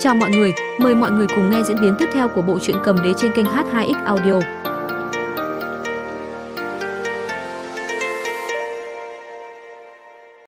Chào mọi người, mời mọi người cùng nghe diễn biến tiếp theo của bộ truyện cầm đế trên kênh H2X Audio.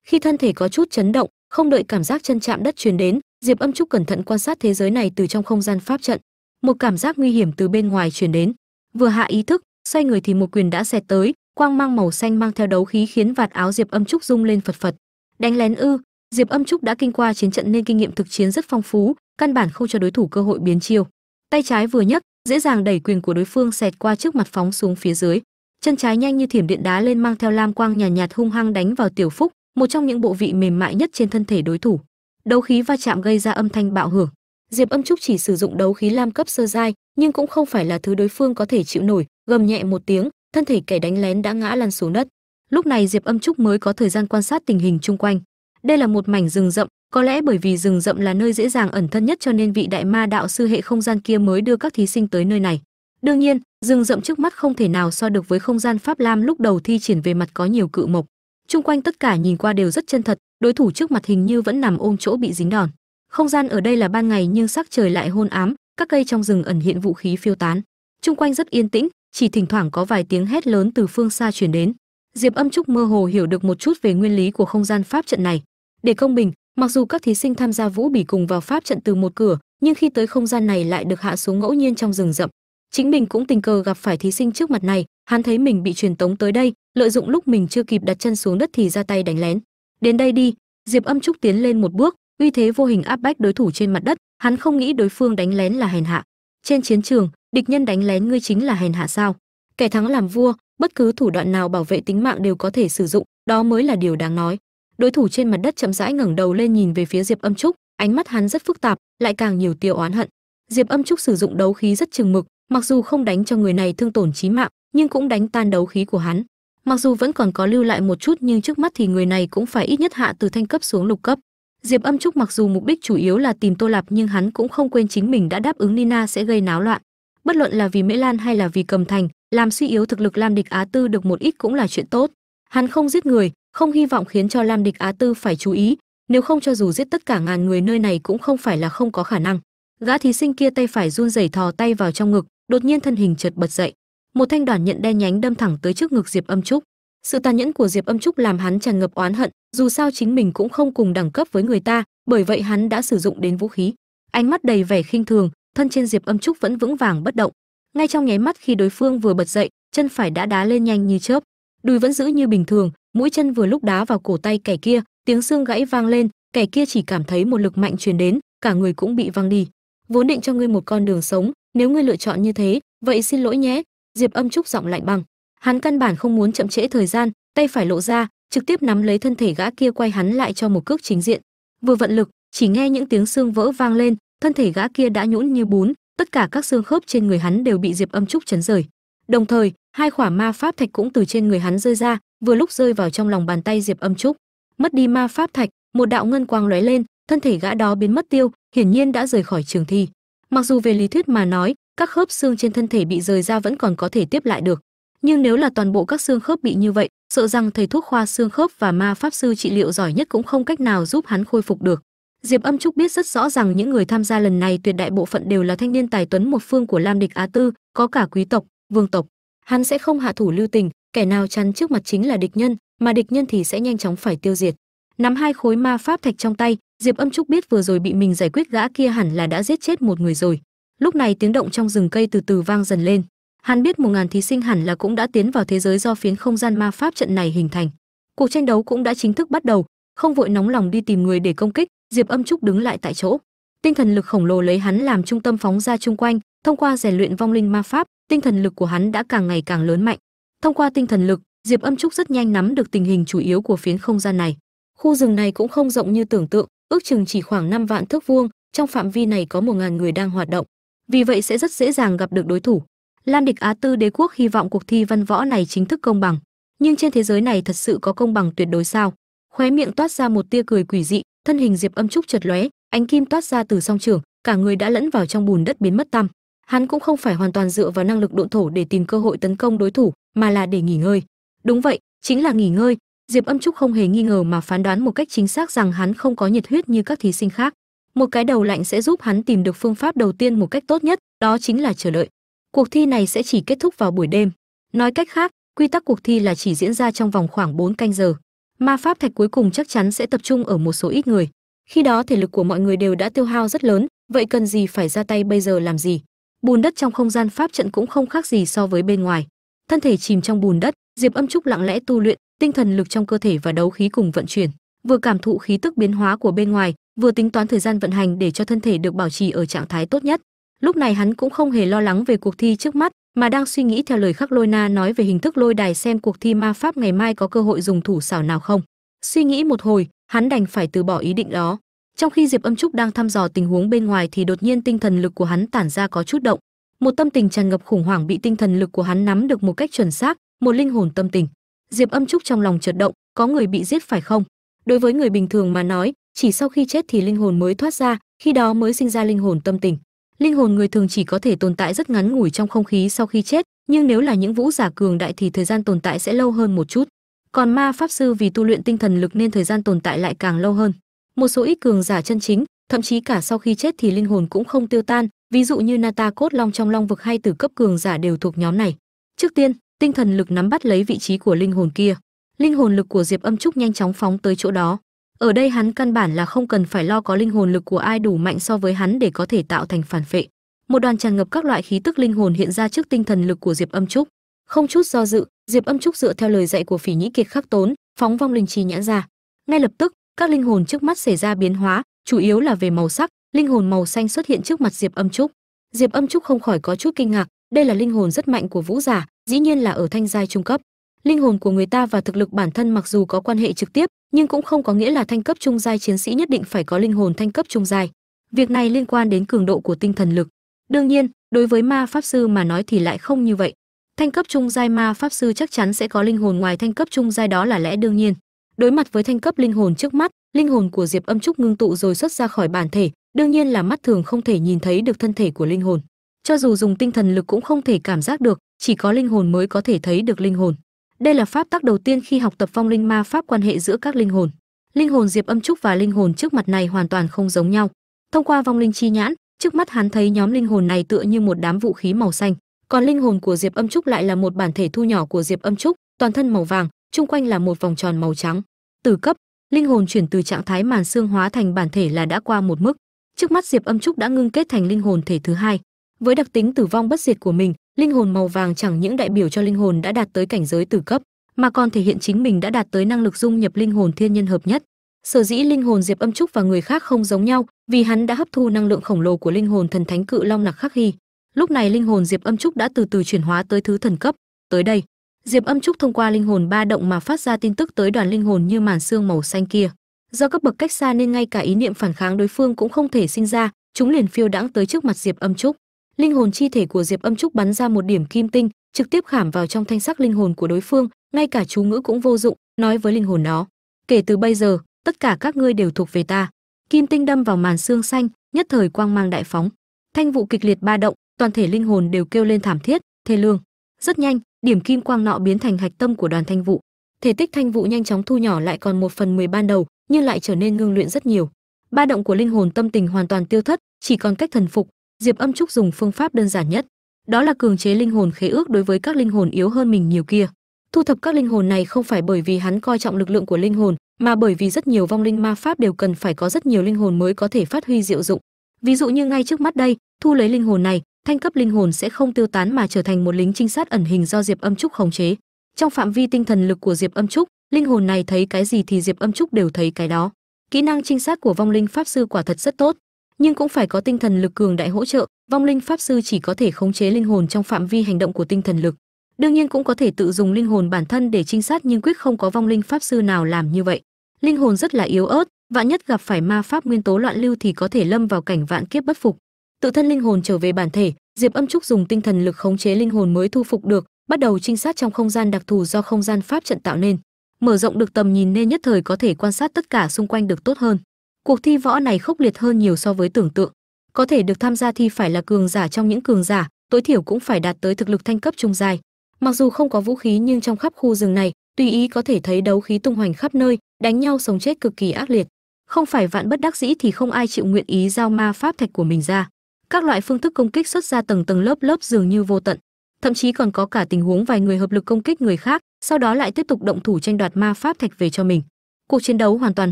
Khi thân thể có chút chấn động, không đợi cảm giác chân chạm đất truyền đến, Diệp Âm Trúc cẩn thận quan sát thế giới này từ trong không gian pháp trận. Một cảm giác nguy hiểm từ bên ngoài truyền đến. Vừa hạ ý thức, xoay người thì một quyền đã xẹt tới, quang mang màu xanh mang theo đấu khí khiến vạt áo Diệp Âm Trúc rung lên phật phật. Đánh lén ư? Diệp Âm Trúc đã kinh qua chiến trận nên kinh nghiệm thực chiến rất phong phú, căn bản không cho đối thủ cơ hội biến chiêu. Tay trái vừa nhấc, dễ dàng đẩy quyền của đối phương xẹt qua trước mặt phóng xuống phía dưới. Chân trái nhanh như thiểm điện đá lên mang theo lam quang nhàn nhạt, nhạt hung hăng đánh vào Tiểu Phúc, một trong những bộ vị mềm mại nhất trên thân thể đối thủ. Đấu khí va chạm gây ra âm thanh bạo hưởng. Diệp Âm Trúc chỉ sử dụng đấu khí lam cấp sơ giai, nhưng cũng không phải là thứ đối phương có thể chịu nổi, gầm nhẹ một tiếng, thân thể kẻ đánh lén đã ngã lăn xuống đất. Lúc này Diệp Âm Trúc mới có thời gian quan sát tình hình chung quanh. Đây là một mảnh rừng rậm, có lẽ bởi vì rừng rậm là nơi dễ dàng ẩn thân nhất cho nên vị đại ma đạo sư hệ không gian kia mới đưa các thí sinh tới nơi này. Đương nhiên, rừng rậm trước mắt không thể nào so được với không gian pháp lam lúc đầu thi triển về mặt có nhiều cự mộc. Trung quanh tất cả nhìn qua đều rất chân thật, đối thủ trước mặt hình như vẫn nằm ôm chỗ bị dính đòn. Không gian ở đây là ban ngày nhưng sắc trời lại hôn ám, các cây trong rừng ẩn hiện vũ khí phiêu tán. Trung quanh rất yên tĩnh, chỉ thỉnh thoảng có vài tiếng hét lớn từ phương xa truyền đến. Diệp Âm Trúc mơ hồ hiểu được một chút về nguyên lý của không gian pháp trận này. Để công bình, mặc dù các thí sinh tham gia vũ bỉ cùng vào pháp trận từ một cửa, nhưng khi tới không gian này lại được hạ xuống ngẫu nhiên trong rừng rậm. Chính mình cũng tình cờ gặp phải thí sinh trước mặt này, hắn thấy mình bị truyền tống tới đây, lợi dụng lúc mình chưa kịp đặt chân xuống đất thì ra tay đánh lén. Đến đây đi, Diệp Âm Trúc tiến lên một bước, uy thế vô hình áp bách đối thủ trên mặt đất, hắn không nghĩ đối phương đánh lén là hèn hạ. Trên chiến trường, địch nhân đánh lén ngươi chính là hèn hạ sao? Kẻ thắng làm vua, bất cứ thủ đoạn nào bảo vệ tính mạng đều có thể sử dụng, đó mới là điều đáng nói. Đối thủ trên mặt đất chậm rãi ngẩng đầu lên nhìn về phía Diệp Âm Trúc, ánh mắt hắn rất phức tạp, lại càng nhiều tiêu oán hận. Diệp Âm Trúc sử dụng đấu khí rất chừng mực, mặc dù không đánh cho người này thương tổn chí mạng, nhưng cũng đánh tan đấu khí của hắn. Mặc dù vẫn còn có lưu lại một chút nhưng trước mắt thì người này cũng phải ít nhất hạ từ thanh cấp xuống lục cấp. Diệp Âm Trúc mặc dù mục đích chủ yếu là tìm Tô Lạp nhưng hắn cũng không quên chính mình đã đáp ứng Nina sẽ gây náo loạn. Bất luận là vì Mễ Lan hay là vì Cầm Thành, làm suy yếu thực lực Lam Địch Á Tư được một ít cũng là chuyện tốt. Hắn không giết người, không hy vọng khiến cho Lam Địch Á Tư phải chú ý, nếu không cho dù giết tất cả ngàn người nơi này cũng không phải là không có khả năng. Gã thí sinh kia tay phải run rẩy thò tay vào trong ngực, đột nhiên thân hình chợt bật dậy. Một thanh đoàn nhận đen nhánh đâm thẳng tới trước ngực Diệp Âm Trúc. Sự tàn nhẫn của Diệp Âm Trúc làm hắn tràn ngập oán hận, dù sao chính mình cũng không cùng đẳng cấp với người ta, bởi vậy hắn đã sử dụng đến vũ khí. Ánh mắt đầy vẻ khinh thường, thân trên Diệp Âm Trúc vẫn vững vàng bất động. Ngay trong nháy mắt khi đối phương vừa bật dậy, chân phải đã đá lên nhanh như chớp, đùi vẫn giữ như bình thường, mũi chân vừa lúc đá vào cổ tay kẻ kia, tiếng xương gãy vang lên, kẻ kia chỉ cảm thấy một lực mạnh truyền đến, cả người cũng bị văng đi. Vốn định cho ngươi một con đường sống, nếu ngươi lựa chọn như thế, vậy xin lỗi nhé. Diệp Âm Trúc giọng lạnh băng. Hắn căn bản không muốn chậm trễ thời gian, tay phải lộ ra, trực tiếp nắm lấy thân thể gã kia quay hắn lại cho một cước chính diện. Vừa vận lực, chỉ nghe những tiếng xương vỡ vang lên, thân thể gã kia đã nhũn như bún, tất cả các xương khớp trên người hắn đều bị Diệp Âm Trúc chấn rời. Đồng thời, hai khỏa ma pháp thạch cũng từ trên người hắn rơi ra, vừa lúc rơi vào trong lòng bàn tay Diệp Âm Trúc. Mất đi ma pháp thạch, một đạo ngân quang lóe lên, thân thể gã đó biến mất tiêu, hiển nhiên đã rời khỏi trường thi. Mặc dù về lý thuyết mà nói, các khớp xương trên thân thể bị rời ra vẫn còn có thể tiếp lại được, nhưng nếu là toàn bộ các xương khớp bị như vậy, sợ rằng thầy thuốc khoa xương khớp và ma pháp sư trị liệu giỏi nhất cũng không cách nào giúp hắn khôi phục được. Diệp Âm Trúc biết rất rõ rằng những người tham gia lần này tuyệt đại bộ phận đều là thanh niên tài tuấn một phương của Lam Địch Á Tư, có cả quý tộc, vương tộc. Hắn sẽ không hạ thủ lưu tình, kẻ nào chắn trước mặt chính là địch nhân, mà địch nhân thì sẽ nhanh chóng phải tiêu diệt. Nắm hai khối ma pháp thạch trong tay, Diệp Âm Trúc biết vừa rồi bị mình giải quyết gã kia hẳn là đã giết chết một người rồi. Lúc này tiếng động trong rừng cây từ từ vang dần lên. Hắn biết một ngàn thí sinh hẳn là cũng đã tiến vào thế giới do phiến không gian ma pháp trận này hình thành. Cuộc tranh đấu cũng đã chính thức bắt đầu, không vội nóng lòng đi tìm người để công kích, Diệp Âm Trúc đứng lại tại chỗ. Tinh thần lực khổng lồ lấy hắn làm trung tâm phóng ra chung quanh, thông qua rèn luyện vong linh ma pháp, tinh thần lực của hắn đã càng ngày càng lớn mạnh. Thông qua tinh thần lực, Diệp Âm Trúc rất nhanh nắm được tình hình chủ yếu của phiến không gian này. Khu rừng này cũng không rộng như tưởng tượng, ước chừng chỉ khoảng 5 vạn thước vuông, trong phạm vi này có một ngàn người đang hoạt động. Vì vậy sẽ rất dễ dàng gặp được đối thủ. Lan địch Á Tư đế quốc hy vọng cuộc thi văn võ này chính thức công bằng, nhưng trên thế giới này thật sự có công bằng tuyệt đối sao? Khóe miệng toát ra một tia cười quỷ dị, thân hình Diệp Âm Trúc chật lóe, ánh kim toát ra từ song trường, cả người đã lẫn vào trong bùn đất biến mất tăm. Hắn cũng không phải hoàn toàn dựa vào năng lực độn thổ để tìm cơ hội tấn công đối thủ, mà là để nghỉ ngơi. Đúng vậy, chính là nghỉ ngơi. Diệp Âm Trúc không hề nghi ngờ mà phán đoán một cách chính xác rằng hắn không có nhiệt huyết như các thí sinh khác. một cái đầu lạnh sẽ giúp hắn tìm được phương pháp đầu tiên một cách tốt nhất đó chính là chờ đợi cuộc thi này sẽ chỉ kết thúc vào buổi đêm nói cách khác quy tắc cuộc thi là chỉ diễn ra trong vòng khoảng 4 canh giờ ma pháp thạch cuối cùng chắc chắn sẽ tập trung ở một số ít người khi đó thể lực của mọi người đều đã tiêu hao rất lớn vậy cần gì phải ra tay bây giờ làm gì bùn đất trong không gian pháp trận cũng không khác gì so với bên ngoài. Thân thể chìm trong bùn đất, diệp âm trúc lặng lẽ tu luyện, tinh thần lực trong cơ thể và đấu khí cùng vận chuyển, vừa cảm thụ khí tức biến hóa của bên ngoài, vừa tính toán thời gian vận hành để cho thân thể được bảo trì ở trạng thái tốt nhất. Lúc này hắn cũng không hề lo lắng về cuộc thi trước mắt, mà đang suy nghĩ theo lời khắc lôi na nói về hình thức lôi đài xem cuộc thi ma pháp ngày mai có cơ hội dùng thủ xảo nào không. Suy nghĩ một hồi, hắn đành phải từ bỏ ý định đó trong khi diệp âm trúc đang thăm dò tình huống bên ngoài thì đột nhiên tinh thần lực của hắn tản ra có chút động. Một tâm tình tràn ngập khủng hoảng bị tinh thần lực của hắn nắm được một cách chuẩn xác, một linh hồn tâm tình. Diệp âm trúc trong lòng chợt động, có người bị giết phải không? Đối với người bình thường mà nói, chỉ sau khi chết thì linh hồn mới thoát ra, khi đó mới sinh ra linh hồn tâm tình. Linh hồn người thường chỉ có thể tồn tại rất ngắn ngủi trong không khí sau khi chết, nhưng nếu là những vũ giả cường đại thì thời gian tồn tại sẽ lâu hơn một chút. Còn ma pháp sư vì tu luyện tinh thần lực nên thời gian tồn tại lại càng lâu hơn một số ít cường giả chân chính, thậm chí cả sau khi chết thì linh hồn cũng không tiêu tan. Ví dụ như nata cốt long trong long vực hay tử cấp cường giả đều thuộc nhóm này. Trước tiên, tinh thần lực nắm bắt lấy vị trí của linh hồn kia. Linh hồn lực của diệp âm trúc nhanh chóng phóng tới chỗ đó. Ở đây hắn căn bản là không cần phải lo có linh hồn lực của ai đủ mạnh so với hắn để có thể tạo thành phản phệ. Một đoàn tràn ngập các loại khí tức linh hồn hiện ra trước tinh thần lực của diệp âm trúc. Không chút do dự, diệp âm trúc dựa theo lời dạy của phỉ nhĩ kiệt khắc tốn, phóng vong linh chi nhãn ra. Ngay lập tức các linh hồn trước mắt xảy ra biến hóa, chủ yếu là về màu sắc, linh hồn màu xanh xuất hiện trước mặt diệp âm trúc. Diệp âm trúc không khỏi có chút kinh ngạc, đây là linh hồn rất mạnh của vũ giả, dĩ nhiên là ở thanh giai trung cấp. Linh hồn của người ta và thực lực bản thân mặc dù có quan hệ trực tiếp, nhưng cũng không có nghĩa là thanh cấp trung giai chiến sĩ nhất định phải có linh hồn thanh cấp trung giai. Việc này liên quan đến cường độ của tinh thần lực. Đương nhiên, đối với ma pháp sư mà nói thì lại không như vậy. Thanh cấp trung giai ma pháp sư chắc chắn sẽ có linh hồn ngoài thanh cấp trung giai đó là lẽ đương nhiên đối mặt với thanh cấp linh hồn trước mắt, linh hồn của diệp âm trúc ngưng tụ rồi xuất ra khỏi bản thể, đương nhiên là mắt thường không thể nhìn thấy được thân thể của linh hồn. Cho dù dùng tinh thần lực cũng không thể cảm giác được, chỉ có linh hồn mới có thể thấy được linh hồn. Đây là pháp tắc đầu tiên khi học tập phong linh ma pháp quan hệ giữa các linh hồn. Linh hồn diệp âm trúc và linh hồn trước mặt này hoàn toàn không giống nhau. Thông qua vong linh chi nhãn, trước mắt hắn thấy nhóm linh hồn này tựa như một đám vũ khí màu xanh. Còn linh hồn của diệp âm trúc lại là một bản thể thu nhỏ của diệp âm trúc, toàn thân màu vàng, chung quanh là một vòng tròn màu trắng từ cấp, linh hồn chuyển từ trạng thái màn xương hóa thành bản thể là đã qua một mức. Trước mắt diệp âm trúc đã ngưng kết thành linh hồn thể thứ hai. Với đặc tính tử vong bất diệt của mình, linh hồn màu vàng chẳng những đại biểu cho linh hồn đã đạt tới cảnh giới tử cấp, mà còn thể hiện chính mình đã đạt tới năng lực dung nhập linh hồn thiên nhân hợp nhất. Sở dĩ linh hồn diệp âm trúc và người khác không giống nhau, vì hắn đã hấp thu năng lượng khổng lồ của linh hồn thần thánh cự long nặc khắc hy. Lúc này linh hồn diệp âm trúc đã từ từ chuyển hóa tới thứ thần cấp. Tới đây diệp âm trúc thông qua linh hồn ba động mà phát ra tin tức tới đoàn linh hồn như màn xương màu xanh kia. Do cấp bậc cách xa nên ngay cả ý niệm phản kháng đối phương cũng không thể sinh ra chúng liền phiêu đãng tới trước mặt diệp âm trúc. Linh hồn chi thể của diệp âm trúc bắn ra một điểm kim tinh trực tiếp khảm vào trong thanh sắc linh hồn của đối phương ngay cả chú ngữ cũng vô dụng nói với linh hồn nó, kể từ bây giờ tất cả các ngươi đều thuộc về ta. Kim tinh đâm vào màn xương xanh nhất thời quang mang đại phóng. Thanh vụ kịch liệt ba động toàn thể linh hồn đều kêu lên thảm thiết thê lương. Rất nhanh điểm kim quang nọ biến thành hạch tâm của đoàn thanh vụ thể tích thanh vụ nhanh chóng thu nhỏ lại còn một phần mười ban đầu, nhưng lại trở nên ngưng luyện rất nhiều. Ba động của linh hồn tâm tình hoàn toàn tiêu thất, chỉ còn cách thần phục. Diệp âm trúc dùng phương pháp đơn giản nhất. Đó là cường chế linh hồn khế ước đối với các linh hồn yếu hơn mình nhiều kia. Thu thập các linh hồn này không phải bởi vì hắn coi trọng lực lượng của linh hồn, mà bởi vì rất nhiều vong linh ma pháp đều cần phải có rất nhiều linh hồn mới có thể phát huy diệu dụng. Ví dụ như ngay trước mắt đây, thu lấy linh hồn này thanh cấp linh hồn sẽ không tiêu tán mà trở thành một lính trinh sát ẩn hình do diệp âm trúc khống chế. Trong phạm vi tinh thần lực của diệp âm trúc, linh hồn này thấy cái gì thì diệp âm trúc đều thấy cái đó. Kỹ năng trinh sát của vong linh pháp sư quả thật rất tốt, nhưng cũng phải có tinh thần lực cường đại hỗ trợ. Vong linh pháp sư chỉ có thể khống chế linh hồn trong phạm vi hành động của tinh thần lực. Đương nhiên cũng có thể tự dùng linh hồn bản thân để trinh sát nhưng quyết không có vong linh pháp sư nào làm như vậy. Linh hồn rất là yếu ớt, vạn nhất gặp phải ma pháp nguyên tố loạn lưu thì có thể lâm vào cảnh vạn kiếp bất phục tự thân linh hồn trở về bản thể, diệp âm trúc dùng tinh thần lực khống chế linh hồn mới thu phục được, bắt đầu trinh sát trong không gian đặc thù do không gian pháp trận tạo nên. Mở rộng được tầm nhìn nên nhất thời có thể quan sát tất cả xung quanh được tốt hơn. Cuộc thi võ này khốc liệt hơn nhiều so với tưởng tượng. Có thể được tham gia thi phải là cường giả trong những cường giả, tối thiểu cũng phải đạt tới thực lực thanh cấp trung dài mặc dù không có vũ khí nhưng trong khắp khu rừng này, tùy ý có thể thấy đấu khí tung hoành khắp nơi, đánh nhau sống chết cực kỳ ác liệt. Không phải vạn bất đắc dĩ thì không ai chịu nguyện ý giao ma pháp thạch của mình ra các loại phương thức công kích xuất ra tầng tầng lớp lớp dường như vô tận. Thậm chí còn có cả tình huống vài người hợp lực công kích người khác, sau đó lại tiếp tục động thủ tranh đoạt ma pháp thạch về cho mình. Cuộc chiến đấu hoàn toàn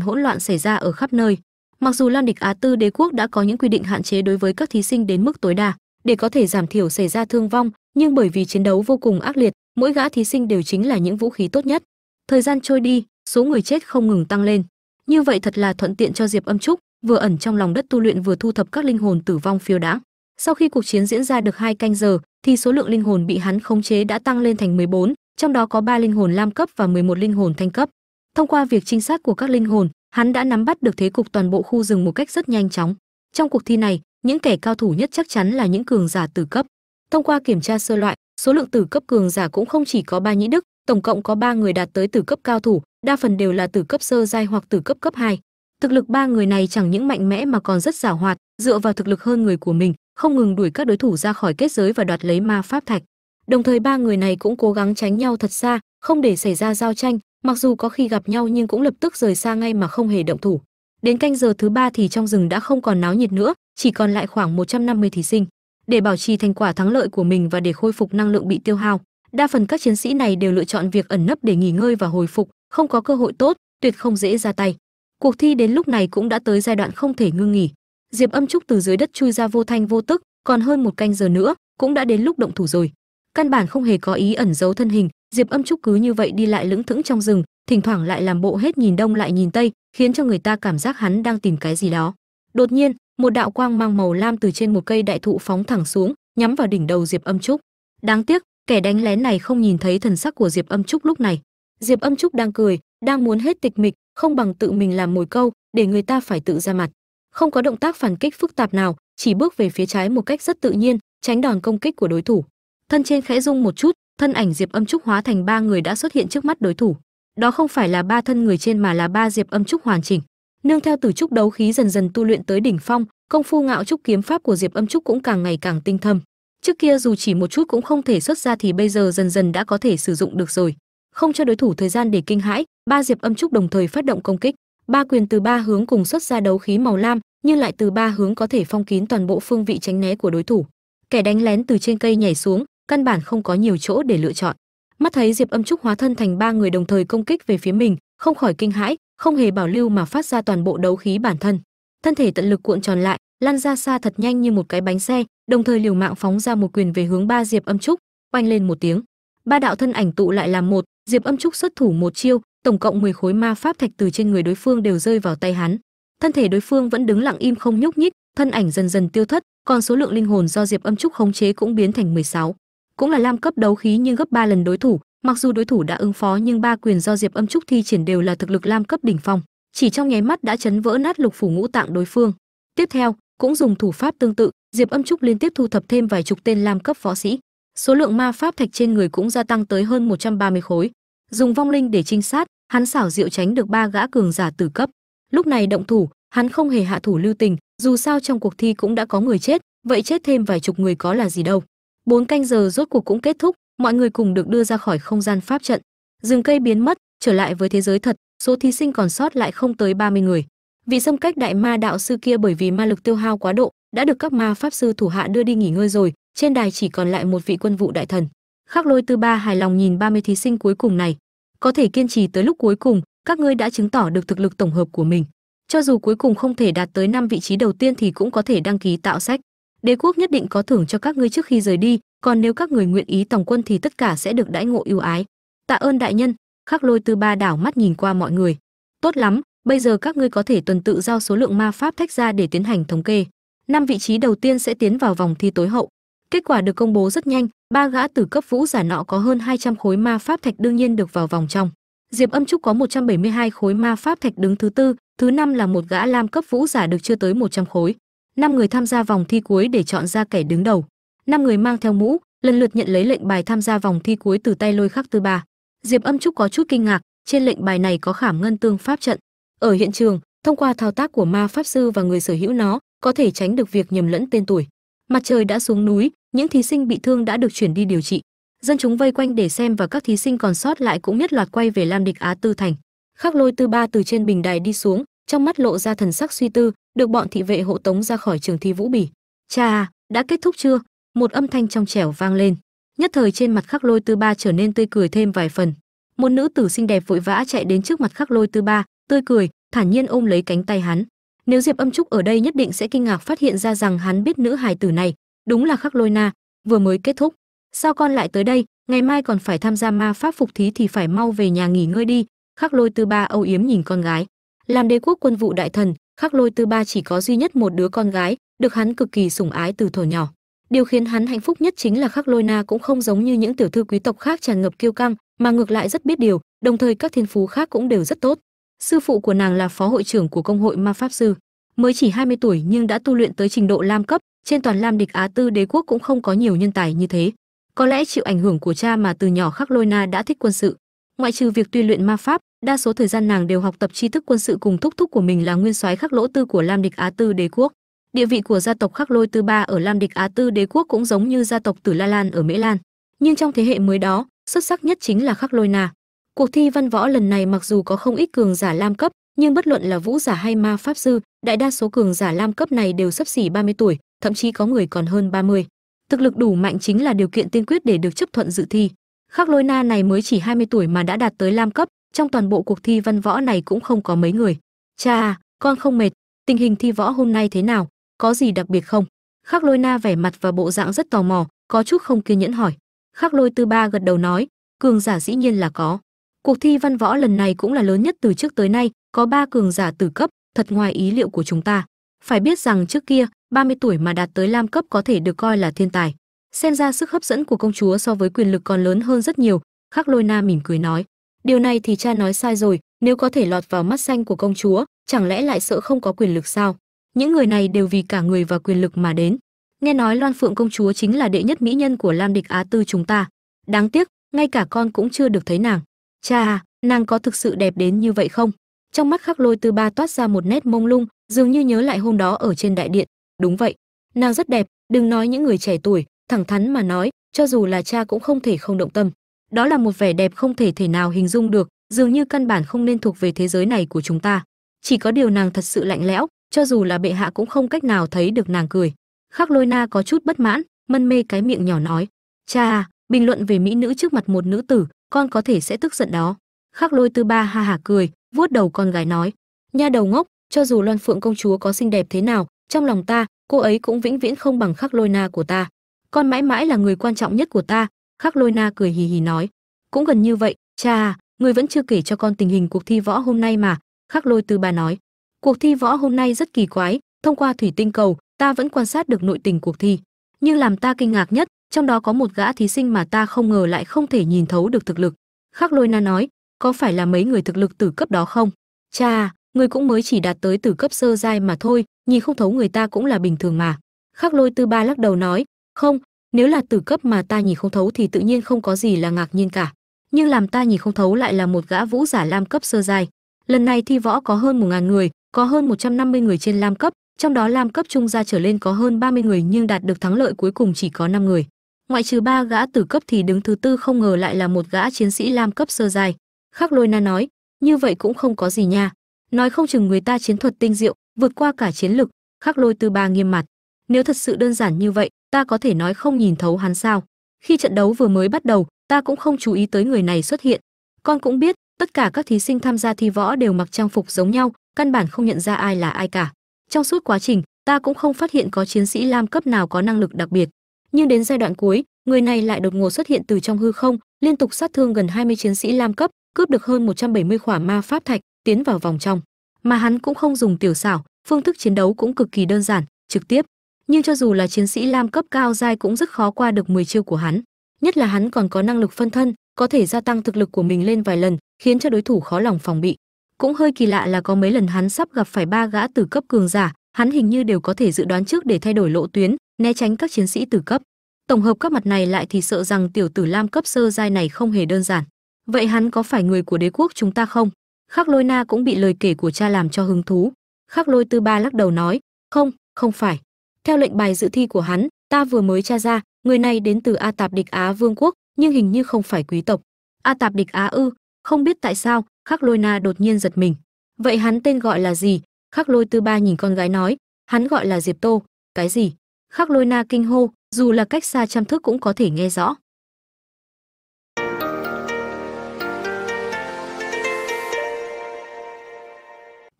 hỗn loạn xảy ra ở khắp nơi. Mặc dù lan địch á tư đế quốc đã có những quy định hạn chế đối với các thí sinh đến mức tối đa, để có thể giảm thiểu xảy ra thương vong, nhưng bởi vì chiến đấu vô cùng ác liệt, mỗi gã thí sinh đều chính là những vũ khí tốt nhất. Thời gian trôi đi, số người chết không ngừng tăng lên. Như vậy thật là thuận tiện cho diệp âm trúc vừa ẩn trong lòng đất tu luyện vừa thu thập các linh hồn tử vong phiêu đãng sau khi cuộc chiến diễn ra được hai canh giờ thì số lượng linh hồn bị hắn khống chế đã tăng lên thành 14, trong đó có 3 linh hồn lam cấp và 11 linh hồn thanh cấp. Thông qua việc trinh sát của các linh hồn, hắn đã nắm bắt được thế cục toàn bộ khu rừng một cách rất nhanh chóng. Trong cuộc thi này, những kẻ cao thủ nhất chắc chắn là những cường giả tử cấp. Thông qua kiểm tra sơ loại, số lượng tử cấp cường giả cũng không chỉ có ba nhĩ đức, tổng cộng có 3 người đạt tới tử cấp cao thủ, đa phần đều là tử cấp sơ giai hoặc tử cấp cấp 2. Thực lực ba người này chẳng những mạnh mẽ mà còn rất giàu hoạt, dựa vào thực lực hơn người của mình, không ngừng đuổi các đối thủ ra khỏi kết giới và đoạt lấy ma pháp thạch. Đồng thời ba người này cũng cố gắng tránh nhau thật xa, không để xảy ra giao tranh, mặc dù có khi gặp nhau nhưng cũng lập tức rời xa ngay mà không hề động thủ. Đến canh giờ thứ ba thì trong rừng đã không còn náo nhiệt nữa, chỉ còn lại khoảng 150 thí sinh. Để bảo trì thành quả thắng lợi của mình và để khôi phục năng lượng bị tiêu hao, đa phần các chiến sĩ này đều lựa chọn việc ẩn nấp để nghỉ ngơi và hồi phục, không có cơ hội tốt, tuyệt không dễ ra tay. Cuộc thi đến lúc này cũng đã tới giai đoạn không thể ngưng nghỉ. Diệp Âm Trúc từ dưới đất chui ra vô thanh vô tức, còn hơn một canh giờ nữa, cũng đã đến lúc động thủ rồi. Căn bản không hề có ý ẩn giấu thân hình, Diệp Âm Trúc cứ như vậy đi lại lững thững trong rừng, thỉnh thoảng lại làm bộ hết nhìn đông lại nhìn tây, khiến cho người ta cảm giác hắn đang tìm cái gì đó. Đột nhiên, một đạo quang mang màu lam từ trên một cây đại thụ phóng thẳng xuống, nhắm vào đỉnh đầu Diệp Âm Trúc. Đáng tiếc, kẻ đánh lén này không nhìn thấy thần sắc của Diệp Âm Trúc lúc này. Diệp Âm Trúc đang cười, đang muốn hết tịch mịch, không bằng tự mình làm mồi câu, để người ta phải tự ra mặt. Không có động tác phản kích phức tạp nào, chỉ bước về phía trái một cách rất tự nhiên, tránh đòn công kích của đối thủ. Thân trên khẽ rung một chút, thân ảnh Diệp Âm Trúc hóa thành ba người đã xuất hiện trước mắt đối thủ. Đó không phải là ba thân người trên mà là ba Diệp Âm Trúc hoàn chỉnh. Nương theo từ trúc đấu khí dần dần tu luyện tới đỉnh phong, công phu ngạo trúc kiếm pháp của Diệp Âm Trúc cũng càng ngày càng tinh thâm. Trước kia dù chỉ một chút cũng không thể xuất ra thì bây giờ dần dần đã có thể sử dụng được rồi. Không cho đối thủ thời gian để kinh hãi, ba Diệp Âm Trúc đồng thời phát động công kích, ba quyền từ ba hướng cùng xuất ra đấu khí màu lam, nhưng lại từ ba hướng có thể phong kín toàn bộ phương vị tránh né của đối thủ. Kẻ đánh lén từ trên cây nhảy xuống, căn bản không có nhiều chỗ để lựa chọn. Mắt thấy Diệp Âm Trúc hóa thân thành ba người đồng thời công kích về phía mình, không khỏi kinh hãi, không hề bảo lưu mà phát ra toàn bộ đấu khí bản thân. Thân thể tận lực cuộn tròn lại, lăn ra xa thật nhanh như một cái bánh xe, đồng thời liều mạng phóng ra một quyền về hướng ba Diệp Âm Trúc, oanh lên một tiếng. Ba đạo thân ảnh tụ lại làm một, Diệp Âm Trúc xuất thủ một chiêu, tổng cộng 10 khối ma pháp thạch từ trên người đối phương đều rơi vào tay hắn. Thân thể đối phương vẫn đứng lặng im không nhúc nhích, thân ảnh dần dần tiêu thất, còn số lượng linh hồn do Diệp Âm Trúc khống chế cũng biến thành 16. Cũng là lam cấp đấu khí nhưng gấp 3 lần đối thủ, mặc dù đối thủ đã ứng phó nhưng ba quyền do Diệp Âm Trúc thi triển đều là thực lực lam cấp đỉnh phong, chỉ trong nháy mắt đã chấn vỡ nát lục phủ ngũ tạng đối phương. Tiếp theo, cũng dùng thủ pháp tương tự, Diệp Âm Trúc liên tiếp thu thập thêm vài chục tên lam cấp võ sĩ. Số lượng ma pháp thạch trên người cũng gia tăng tới hơn 130 khối. Dùng vong linh để trinh sát, hắn xảo diệu tránh được ba gã cường giả tử cấp. Lúc này động thủ, hắn không hề hạ thủ lưu tình, dù sao trong cuộc thi cũng đã có người chết, vậy chết thêm vài chục người có là gì đâu. Bốn canh giờ rốt cuộc cũng kết thúc, mọi người cùng được đưa ra khỏi không gian pháp trận. Rừng cây biến mất, trở lại với thế giới thật, số thí sinh còn sót lại không tới 30 người. Vị xâm cách đại ma đạo sư kia bởi vì ma lực tiêu hao quá độ, đã được các ma pháp sư thủ hạ đưa đi nghỉ ngơi rồi, trên đài chỉ còn lại một vị quân vụ đại thần. Khắc Lôi Tư Ba hài lòng nhìn 30 thí sinh cuối cùng này, có thể kiên trì tới lúc cuối cùng, các ngươi đã chứng tỏ được thực lực tổng hợp của mình. Cho dù cuối cùng không thể đạt tới năm vị trí đầu tiên thì cũng có thể đăng ký tạo sách. Đế quốc nhất định có thưởng cho các ngươi trước khi rời đi, còn nếu các người nguyện ý tổng quân thì tất cả sẽ được đãi ngộ ưu ái. Tạ ơn đại nhân, Khắc Lôi Tư Ba đảo mắt nhìn qua mọi người. Tốt lắm, bây giờ các ngươi có thể tuần tự giao số lượng ma pháp thách ra để tiến hành thống kê. Năm vị trí đầu tiên sẽ tiến vào vòng thi tối hậu. Kết quả được công bố rất nhanh, ba gã tử cấp vũ giả nọ có hơn 200 khối ma pháp thạch đương nhiên được vào vòng trong. Diệp Âm Trúc có 172 khối ma pháp thạch đứng thứ tư, thứ năm là một gã lam cấp vũ giả được chưa tới 100 khối. Năm người tham gia vòng thi cuối để chọn ra kẻ đứng đầu. Năm người mang theo mũ, lần lượt nhận lấy lệnh bài tham gia vòng thi cuối từ tay Lôi Khắc Tư Ba. Diệp Âm Trúc có chút kinh ngạc, trên lệnh bài này có khảm ngân tương pháp trận. Ở hiện trường, thông qua thao tác của ma pháp sư và người sở hữu nó, có thể tránh được việc nhầm lẫn tên tuổi. Mặt trời đã xuống núi, những thí sinh bị thương đã được chuyển đi điều trị. Dân chúng vây quanh để xem và các thí sinh còn sót lại cũng nhất loạt quay về Lam Địch Á Tư thành. Khắc Lôi Tư Ba từ trên bình đài đi xuống, trong mắt lộ ra thần sắc suy tư được bọn thị vệ hộ tống ra khỏi trường thi vũ bỉ. Cha đã kết thúc chưa? Một âm thanh trong trẻo vang lên. Nhất thời trên mặt khắc lôi tư ba trở nên tươi cười thêm vài phần. Một nữ tử xinh đẹp vội vã chạy đến trước mặt khắc lôi tư ba tươi cười thản nhiên ôm lấy cánh tay hắn. Nếu diệp âm trúc ở đây nhất định sẽ kinh ngạc phát hiện ra rằng hắn biết nữ hài tử này đúng là khắc lôi na, vừa mới kết thúc. Sao con lại tới đây? Ngày mai còn phải tham gia ma pháp phục thí thì phải mau về nhà nghỉ ngơi đi. Khắc lôi tư ba âu yếm nhìn con gái. Làm đế quốc quân vụ đại thần, khắc lôi tư ba chỉ có duy nhất một đứa con gái, được hắn cực kỳ sủng ái từ thuở nhỏ. Điều khiến hắn hạnh phúc nhất chính là khắc lôi na cũng không giống như những tiểu thư quý tộc khác tràn ngập kiêu căng, mà ngược lại rất biết điều, đồng thời các thiên phú khác cũng đều rất tốt. Sư phụ của nàng là phó hội trưởng của công hội ma pháp sư. Mới chỉ 20 tuổi nhưng đã tu luyện tới trình độ lam cấp trên toàn lam địch á tư đế quốc cũng không có nhiều nhân tài như thế. Có lẽ chịu ảnh hưởng của cha mà từ nhỏ khắc lôi na đã thích quân sự. Ngoại trừ việc tuy luyện ma pháp, đa số thời gian nàng đều học tập tri thức quân sự cùng thúc thúc của mình là nguyên soái khắc lỗ tư của lam địch á tư đế quốc. Địa vị của gia tộc khắc lôi tư ba ở lam địch á tư đế quốc cũng giống như gia tộc tử la lan ở mễ lan. Nhưng trong thế hệ mới đó, xuất sắc nhất chính là khắc lôi na. Cuộc thi văn võ lần này mặc dù có không ít cường giả lam cấp, nhưng bất luận là vũ giả hay ma pháp sư, đại đa số cường giả lam cấp này đều sắp xỉ 30 tuổi thậm chí có người còn hơn 30. thực lực đủ mạnh chính là điều kiện tiên quyết để được chấp thuận dự thi. Khắc lôi na này mới chỉ 20 tuổi mà đã đạt tới lam cấp, trong toàn bộ cuộc thi văn võ này cũng không có mấy người. Cha, con không mệt. Tình hình thi võ hôm nay thế nào? Có gì đặc biệt không? Khắc lôi na vẻ mặt và bộ dạng rất tò mò, có chút không kiên nhẫn hỏi. Khắc lôi tư ba gật đầu nói, cường giả dĩ nhiên là có. Cuộc thi văn võ lần này cũng là lớn nhất từ trước tới nay, có ba cường giả tử cấp, thật ngoài ý liệu của chúng ta. Phải biết rằng trước kia 30 tuổi mà đạt tới lam cấp có thể được coi là thiên tài. Xem ra sức hấp dẫn của công chúa so với quyền lực còn lớn hơn rất nhiều, khắc lôi na mỉm cười nói. Điều này thì cha nói sai rồi, nếu có thể lọt vào mắt xanh của công chúa, chẳng lẽ lại sợ không có quyền lực sao? Những người này đều vì cả người và quyền lực mà đến. Nghe nói loan phượng công chúa chính là đệ nhất mỹ nhân của lam địch á tư chúng ta. Đáng tiếc, ngay cả con cũng chưa được thấy nàng. Cha, nàng có thực sự đẹp đến như vậy không? Trong mắt khắc lôi tư ba toát ra một nét mông lung, dường như nhớ lại hôm đó ở trên đại điện đúng vậy, nàng rất đẹp, đừng nói những người trẻ tuổi, thẳng thắn mà nói, cho dù là cha cũng không thể không động tâm. Đó là một vẻ đẹp không thể thể nào hình dung được, dường như căn bản không nên thuộc về thế giới này của chúng ta. Chỉ có điều nàng thật sự lạnh lẽo, cho dù là bệ hạ cũng không cách nào thấy được nàng cười. Khắc lôi na có chút bất mãn, mân mê cái miệng nhỏ nói, cha à bình luận về mỹ nữ trước mặt một nữ tử, con có thể sẽ tức giận đó. Khắc lôi tư ba ha hả cười, vuốt đầu con gái nói, nha đầu ngốc, cho dù loan phượng công chúa có xinh đẹp thế nào trong lòng ta, cô ấy cũng vĩnh viễn không bằng khắc lôi na của ta. Con mãi mãi là người quan trọng nhất của ta, khắc lôi na cười hì hì nói. Cũng gần như vậy, cha người vẫn chưa kể cho con tình hình cuộc thi võ hôm nay mà, khắc lôi tư bà nói. Cuộc thi võ hôm nay rất kỳ quái, thông qua thủy tinh cầu, ta vẫn quan sát được nội tình cuộc thi. Nhưng làm ta kinh ngạc nhất, trong đó có một gã thí sinh mà ta không ngờ lại không thể nhìn thấu được thực lực. Khắc lôi na nói, có phải là mấy người thực lực tử cấp đó không? Cha người cũng mới chỉ đạt tới từ cấp sơ giai mà thôi nhìn không thấu người ta cũng là bình thường mà. Khắc lôi tư ba lắc đầu nói, không, nếu là từ cấp mà ta nhìn không thấu thì tự nhiên không có gì là ngạc nhiên cả. Nhưng làm ta nhìn không thấu lại là một gã vũ giả lam cấp sơ giai. Lần này thi võ có hơn một ngàn người, có hơn 150 người trên lam cấp, trong đó lam cấp trung gia trở lên có hơn 30 người nhưng đạt được thắng lợi cuối cùng chỉ có 5 người. Ngoại trừ ba gã tử cấp thì đứng thứ tư không ngờ lại là một gã chiến sĩ lam cấp sơ giai. Khắc lôi na nói, như vậy cũng không có gì nha nói không chừng người ta chiến thuật tinh diệu, vượt qua cả chiến lực, khắc lôi tư ba nghiêm mặt. Nếu thật sự đơn giản như vậy, ta có thể nói không nhìn thấu hắn sao. Khi trận đấu vừa mới bắt đầu, ta cũng không chú ý tới người này xuất hiện. Con cũng biết, tất cả các thí sinh tham gia thi võ đều mặc trang phục giống nhau, căn bản không nhận ra ai là ai cả. Trong suốt quá trình, ta cũng không phát hiện có chiến sĩ lam cấp nào có năng lực đặc biệt. Nhưng đến giai đoạn cuối, người này lại đột ngột xuất hiện từ trong hư không, liên tục sát thương gần 20 chiến sĩ lam cấp, cướp được hơn 170 khỏa ma pháp thạch tiến vào vòng trong. Mà hắn cũng không dùng tiểu xảo, phương thức chiến đấu cũng cực kỳ đơn giản, trực tiếp. Nhưng cho dù là chiến sĩ lam cấp cao dai cũng rất khó qua được 10 chiêu của hắn. Nhất là hắn còn có năng lực phân thân, có thể gia tăng thực lực của mình lên vài lần, khiến cho đối thủ khó lòng phòng bị. Cũng hơi kỳ lạ là có mấy lần hắn sắp gặp phải ba gã tử cấp cường giả, hắn hình như đều có thể dự đoán trước để thay đổi lộ tuyến, né tránh các chiến sĩ tử cấp. Tổng hợp các mặt này lại thì sợ rằng tiểu tử lam cấp sơ giai này không hề đơn giản. Vậy hắn có phải người của đế quốc chúng ta không? Khắc lôi na cũng bị lời kể của cha làm cho hứng thú. Khắc lôi tư ba lắc đầu nói, không không phải. Theo lệnh bài dự thi của hắn, ta vừa mới tra ra, người này đến từ a tạp địch á vương quốc, nhưng hình như không phải quý tộc. A tạp địch á ư, không biết tại sao, khắc lôi na đột nhiên giật mình. Vậy hắn tên gọi là gì? Khắc lôi tư ba nhìn con gái nói, hắn gọi là diệp tô. Cái gì? Khắc lôi na kinh hô, dù là cách xa trăm thước cũng có thể nghe rõ.